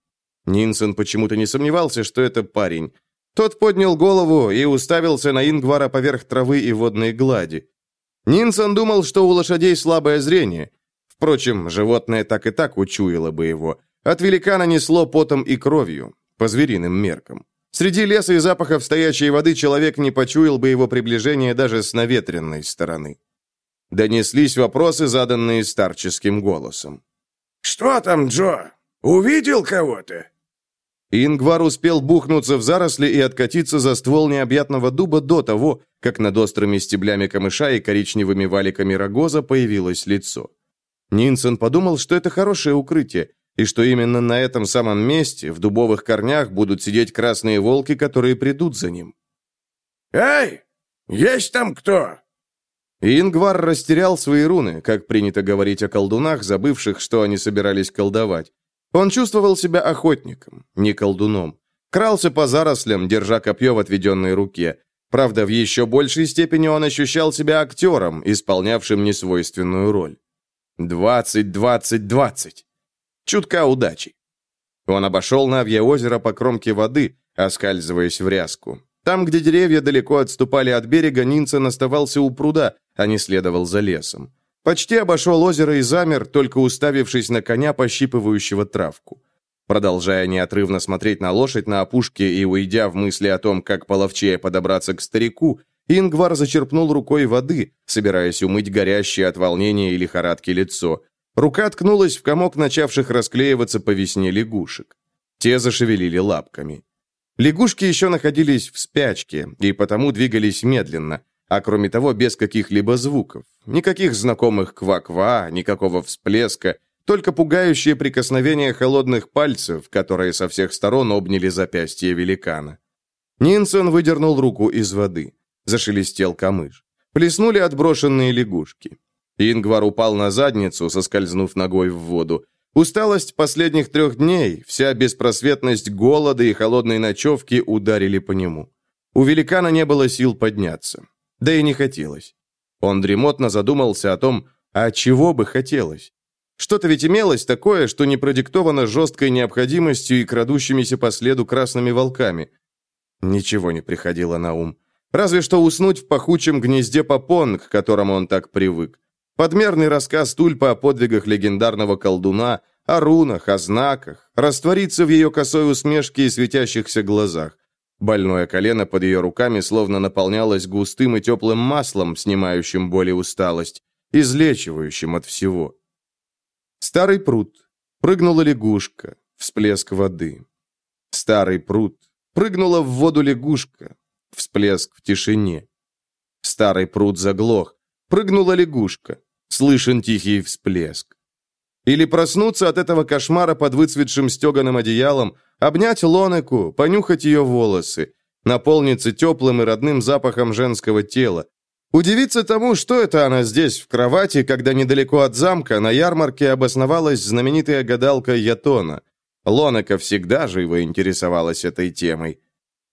Нинсен почему-то не сомневался, что это парень. Тот поднял голову и уставился на Ингвара поверх травы и водной глади. Нинсон думал, что у лошадей слабое зрение – Впрочем, животное так и так учуяло бы его. От великана несло потом и кровью, по звериным меркам. Среди леса и запахов стоячей воды человек не почуял бы его приближение даже с наветренной стороны. Донеслись вопросы, заданные старческим голосом. «Что там, Джо? Увидел кого-то?» Ингвар успел бухнуться в заросли и откатиться за ствол необъятного дуба до того, как над острыми стеблями камыша и коричневыми валиками рогоза появилось лицо. Нинсон подумал, что это хорошее укрытие, и что именно на этом самом месте, в дубовых корнях, будут сидеть красные волки, которые придут за ним. «Эй, есть там кто?» Ингвар растерял свои руны, как принято говорить о колдунах, забывших, что они собирались колдовать. Он чувствовал себя охотником, не колдуном. Крался по зарослям, держа копье в отведенной руке. Правда, в еще большей степени он ощущал себя актером, исполнявшим несвойственную роль. Двадцать, двадцать, двадцать. Чутка удачи. Он обошел Навье озеро по кромке воды, оскальзываясь в ряску. Там, где деревья далеко отступали от берега, Нинцен оставался у пруда, а не следовал за лесом. Почти обошел озеро и замер, только уставившись на коня, пощипывающего травку. Продолжая неотрывно смотреть на лошадь на опушке и уйдя в мысли о том, как половчее подобраться к старику, Ингвар зачерпнул рукой воды, собираясь умыть горящее от волнения и лихорадки лицо. Рука ткнулась в комок начавших расклеиваться по весне лягушек. Те зашевелили лапками. Лягушки еще находились в спячке и потому двигались медленно, а кроме того без каких-либо звуков. Никаких знакомых ква-ква, никакого всплеска, только пугающее прикосновение холодных пальцев, которые со всех сторон обняли запястье великана. Нинсон выдернул руку из воды. Зашелестел камыш. Плеснули отброшенные лягушки. Ингвар упал на задницу, соскользнув ногой в воду. Усталость последних трех дней, вся беспросветность голода и холодной ночевки ударили по нему. У великана не было сил подняться. Да и не хотелось. Он дремотно задумался о том, а чего бы хотелось. Что-то ведь имелось такое, что не продиктовано жесткой необходимостью и крадущимися по следу красными волками. Ничего не приходило на ум. Разве что уснуть в пахучем гнезде попон, к которому он так привык. Подмерный рассказ Тульпа о подвигах легендарного колдуна, о рунах, о знаках, раствориться в ее косой усмешке и светящихся глазах. Больное колено под ее руками словно наполнялось густым и теплым маслом, снимающим боль и усталость, излечивающим от всего. Старый пруд. Прыгнула лягушка. Всплеск воды. Старый пруд. Прыгнула в воду лягушка. Всплеск в тишине. Старый пруд заглох. Прыгнула лягушка. Слышен тихий всплеск. Или проснуться от этого кошмара под выцветшим стеганым одеялом, обнять Лонеку, понюхать ее волосы, наполниться теплым и родным запахом женского тела, Удивиться тому, что это она здесь, в кровати, когда недалеко от замка на ярмарке обосновалась знаменитая гадалка Ятона. Лонека всегда живо интересовалась этой темой.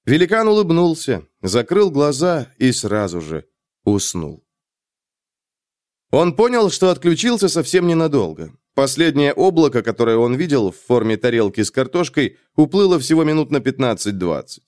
Великан улыбнулся, закрыл глаза и сразу же уснул. Он понял, что отключился совсем ненадолго. Последнее облако, которое он видел в форме тарелки с картошкой, уплыло всего минут на 15-20.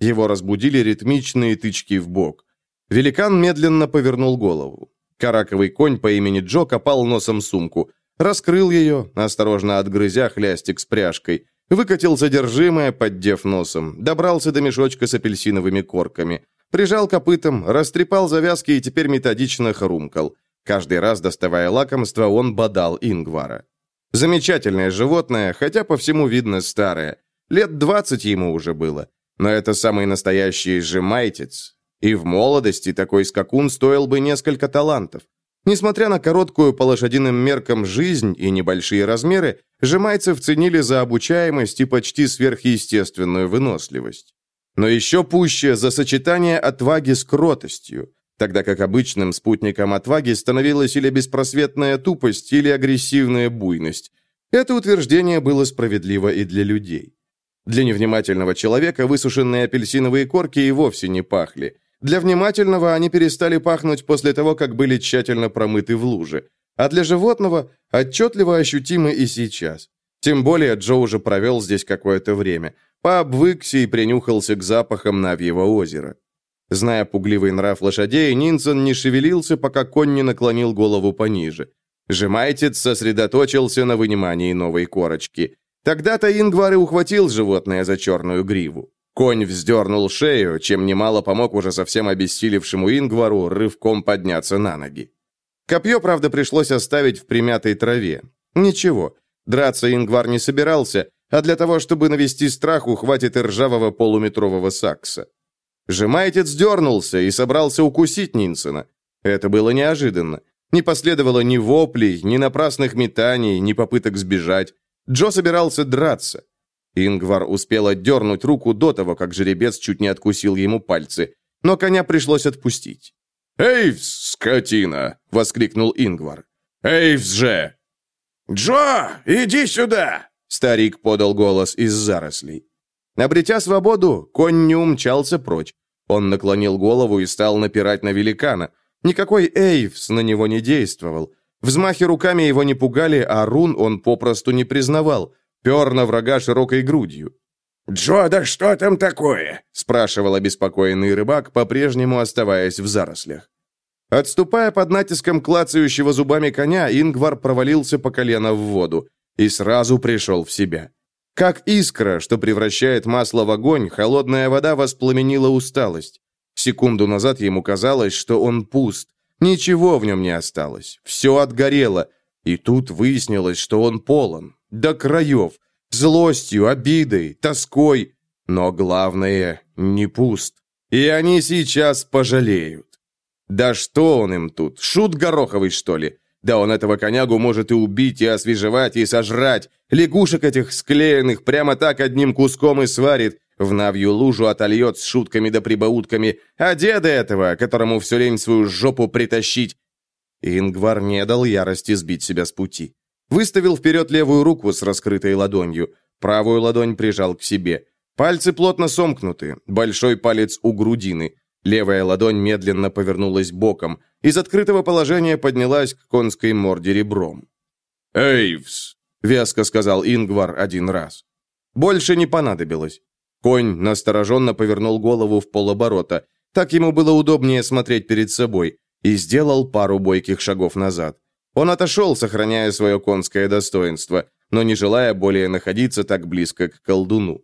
Его разбудили ритмичные тычки в бок. Великан медленно повернул голову. Караковый конь по имени Джо копал носом сумку. Раскрыл ее, осторожно отгрызя хлястик с пряжкой. Выкатил содержимое, поддев носом. Добрался до мешочка с апельсиновыми корками. Прижал копытом, растрепал завязки и теперь методично хрумкал. Каждый раз, доставая лакомство, он бодал Ингвара. Замечательное животное, хотя по всему видно старое. Лет двадцать ему уже было. Но это самый настоящий жемайтец, и в молодости такой скакун стоил бы несколько талантов. Несмотря на короткую по лошадиным меркам жизнь и небольшие размеры, жемайцев ценили за обучаемость и почти сверхъестественную выносливость. Но еще пуще за сочетание отваги с кротостью, тогда как обычным спутником отваги становилась или беспросветная тупость, или агрессивная буйность. Это утверждение было справедливо и для людей. Для невнимательного человека высушенные апельсиновые корки и вовсе не пахли – для внимательного они перестали пахнуть после того, как были тщательно промыты в луже. А для животного отчетливо ощутимы и сейчас. Тем более Джо уже провел здесь какое-то время. Пообвыкся и принюхался к запахам Навьего озера. Зная пугливый нрав лошадей, Нинсон не шевелился, пока конь не наклонил голову пониже. Жемайтец сосредоточился на вынимании новой корочки. Тогда-то Ингвар и ухватил животное за черную гриву. Конь вздернул шею, чем немало помог уже совсем обессилевшему Ингвару рывком подняться на ноги. Копье, правда, пришлось оставить в примятой траве. Ничего, драться Ингвар не собирался, а для того, чтобы навести страх, ухватит и ржавого полуметрового сакса. Жемайтец дернулся и собрался укусить Нинсена. Это было неожиданно. Не последовало ни воплей, ни напрасных метаний, ни попыток сбежать. Джо собирался драться. Ингвар успел отдернуть руку до того, как жеребец чуть не откусил ему пальцы, но коня пришлось отпустить. «Эйвс, скотина!» — воскликнул Ингвар. «Эйвс же!» «Джо, иди сюда!» — старик подал голос из зарослей. Обретя свободу, конь не умчался прочь. Он наклонил голову и стал напирать на великана. Никакой Эйвс на него не действовал. Взмахи руками его не пугали, а рун он попросту не признавал. Пер на врага широкой грудью. «Джо, да что там такое?» – спрашивал обеспокоенный рыбак, по-прежнему оставаясь в зарослях. Отступая под натиском клацающего зубами коня, Ингвар провалился по колено в воду и сразу пришел в себя. Как искра, что превращает масло в огонь, холодная вода воспламенила усталость. Секунду назад ему казалось, что он пуст. Ничего в нем не осталось. Все отгорело. И тут выяснилось, что он полон до краев, злостью, обидой, тоской, но главное, не пуст. И они сейчас пожалеют. Да что он им тут, шут гороховый, что ли? Да он этого конягу может и убить, и освежевать, и сожрать. Лягушек этих склеенных прямо так одним куском и сварит, в навью лужу отольет с шутками да прибаутками, а деда этого, которому все лень свою жопу притащить. Ингвар не дал ярости сбить себя с пути. Выставил вперед левую руку с раскрытой ладонью. Правую ладонь прижал к себе. Пальцы плотно сомкнуты, большой палец у грудины. Левая ладонь медленно повернулась боком. Из открытого положения поднялась к конской морде ребром. «Эйвс», — веско сказал Ингвар один раз. Больше не понадобилось. Конь настороженно повернул голову в полоборота. Так ему было удобнее смотреть перед собой. И сделал пару бойких шагов назад. Он отошел, сохраняя свое конское достоинство, но не желая более находиться так близко к колдуну.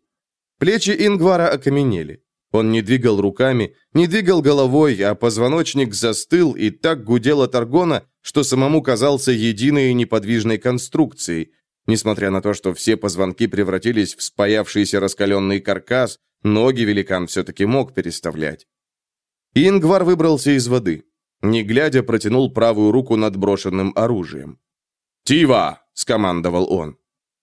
Плечи Ингвара окаменели. Он не двигал руками, не двигал головой, а позвоночник застыл и так гудел от аргона, что самому казался единой неподвижной конструкцией. Несмотря на то, что все позвонки превратились в спаявшийся раскаленный каркас, ноги великан все-таки мог переставлять. Ингвар выбрался из воды. Не глядя, протянул правую руку над брошенным оружием. «Тива!» — скомандовал он.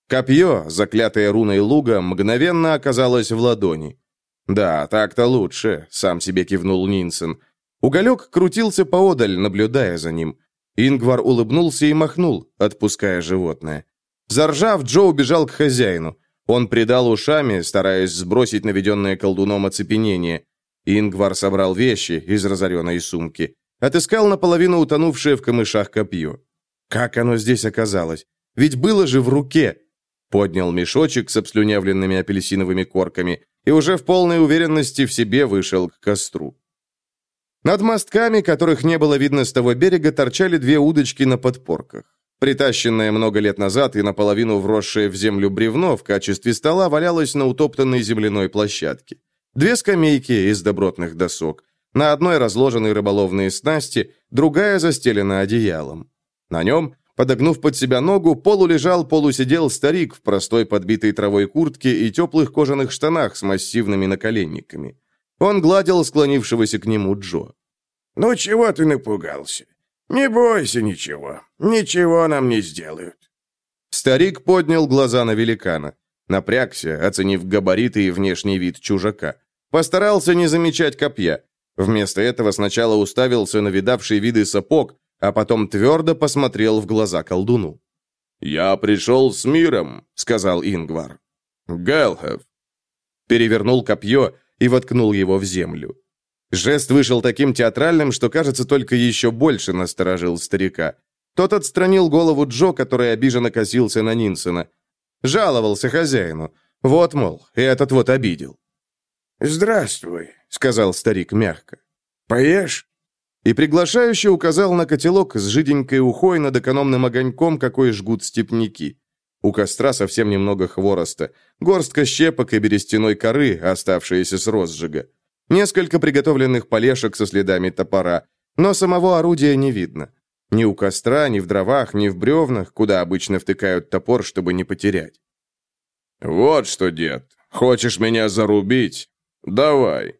Копье, заклятое руной луга, мгновенно оказалось в ладони. «Да, так-то лучше», — сам себе кивнул Нинсен. Уголек крутился поодаль, наблюдая за ним. Ингвар улыбнулся и махнул, отпуская животное. Заржав, Джо убежал к хозяину. Он придал ушами, стараясь сбросить наведенное колдуном оцепенение. Ингвар собрал вещи из разоренной сумки. Отыскал наполовину утонувшее в камышах копье. Как оно здесь оказалось? Ведь было же в руке. Поднял мешочек с обслюнявленными апельсиновыми корками и уже в полной уверенности в себе вышел к костру. Над мостками, которых не было видно с того берега, торчали две удочки на подпорках. Притащенное много лет назад и наполовину вросшее в землю бревно в качестве стола валялось на утоптанной земляной площадке. Две скамейки из добротных досок. На одной разложены рыболовные снасти, другая застелена одеялом. На нем, подогнув под себя ногу, полулежал, полусидел старик в простой подбитой травой куртке и теплых кожаных штанах с массивными наколенниками. Он гладил склонившегося к нему Джо. «Ну чего ты напугался? Не бойся ничего. Ничего нам не сделают». Старик поднял глаза на великана. Напрягся, оценив габариты и внешний вид чужака. Постарался не замечать копья. Вместо этого сначала уставился на видавший виды сапог, а потом твердо посмотрел в глаза колдуну. «Я пришел с миром», — сказал Ингвар. «Гэлхев». Перевернул копье и воткнул его в землю. Жест вышел таким театральным, что, кажется, только еще больше насторожил старика. Тот отстранил голову Джо, который обиженно косился на Нинсона. Жаловался хозяину. Вот, мол, и этот вот обидел. «Здравствуй», — сказал старик мягко. «Поешь?» И приглашающе указал на котелок с жиденькой ухой над экономным огоньком, какой жгут степняки. У костра совсем немного хвороста, горстка щепок и берестяной коры, оставшиеся с розжига. Несколько приготовленных полешек со следами топора, но самого орудия не видно. Ни у костра, ни в дровах, ни в бревнах, куда обычно втыкают топор, чтобы не потерять. «Вот что, дед, хочешь меня зарубить? Давай».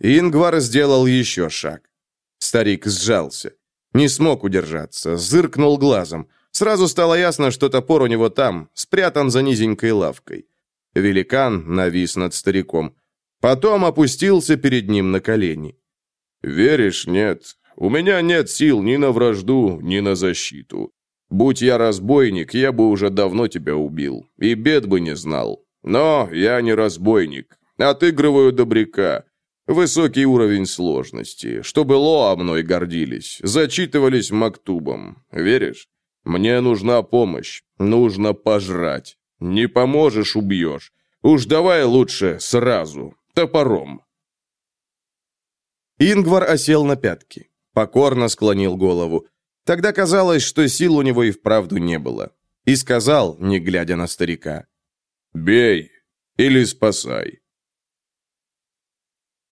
Ингвар сделал еще шаг. Старик сжался. Не смог удержаться, зыркнул глазом. Сразу стало ясно, что топор у него там, спрятан за низенькой лавкой. Великан навис над стариком. Потом опустился перед ним на колени. «Веришь, нет. У меня нет сил ни на вражду, ни на защиту. Будь я разбойник, я бы уже давно тебя убил, и бед бы не знал. Но я не разбойник. Отыгрываю добряка. Высокий уровень сложности. Чтобы Лоа мной гордились, зачитывались мактубом. Веришь? Мне нужна помощь. Нужно пожрать. Не поможешь – убьешь. Уж давай лучше сразу. Топором. Ингвар осел на пятки. Покорно склонил голову. Тогда казалось, что сил у него и вправду не было. И сказал, не глядя на старика. «Бей или спасай.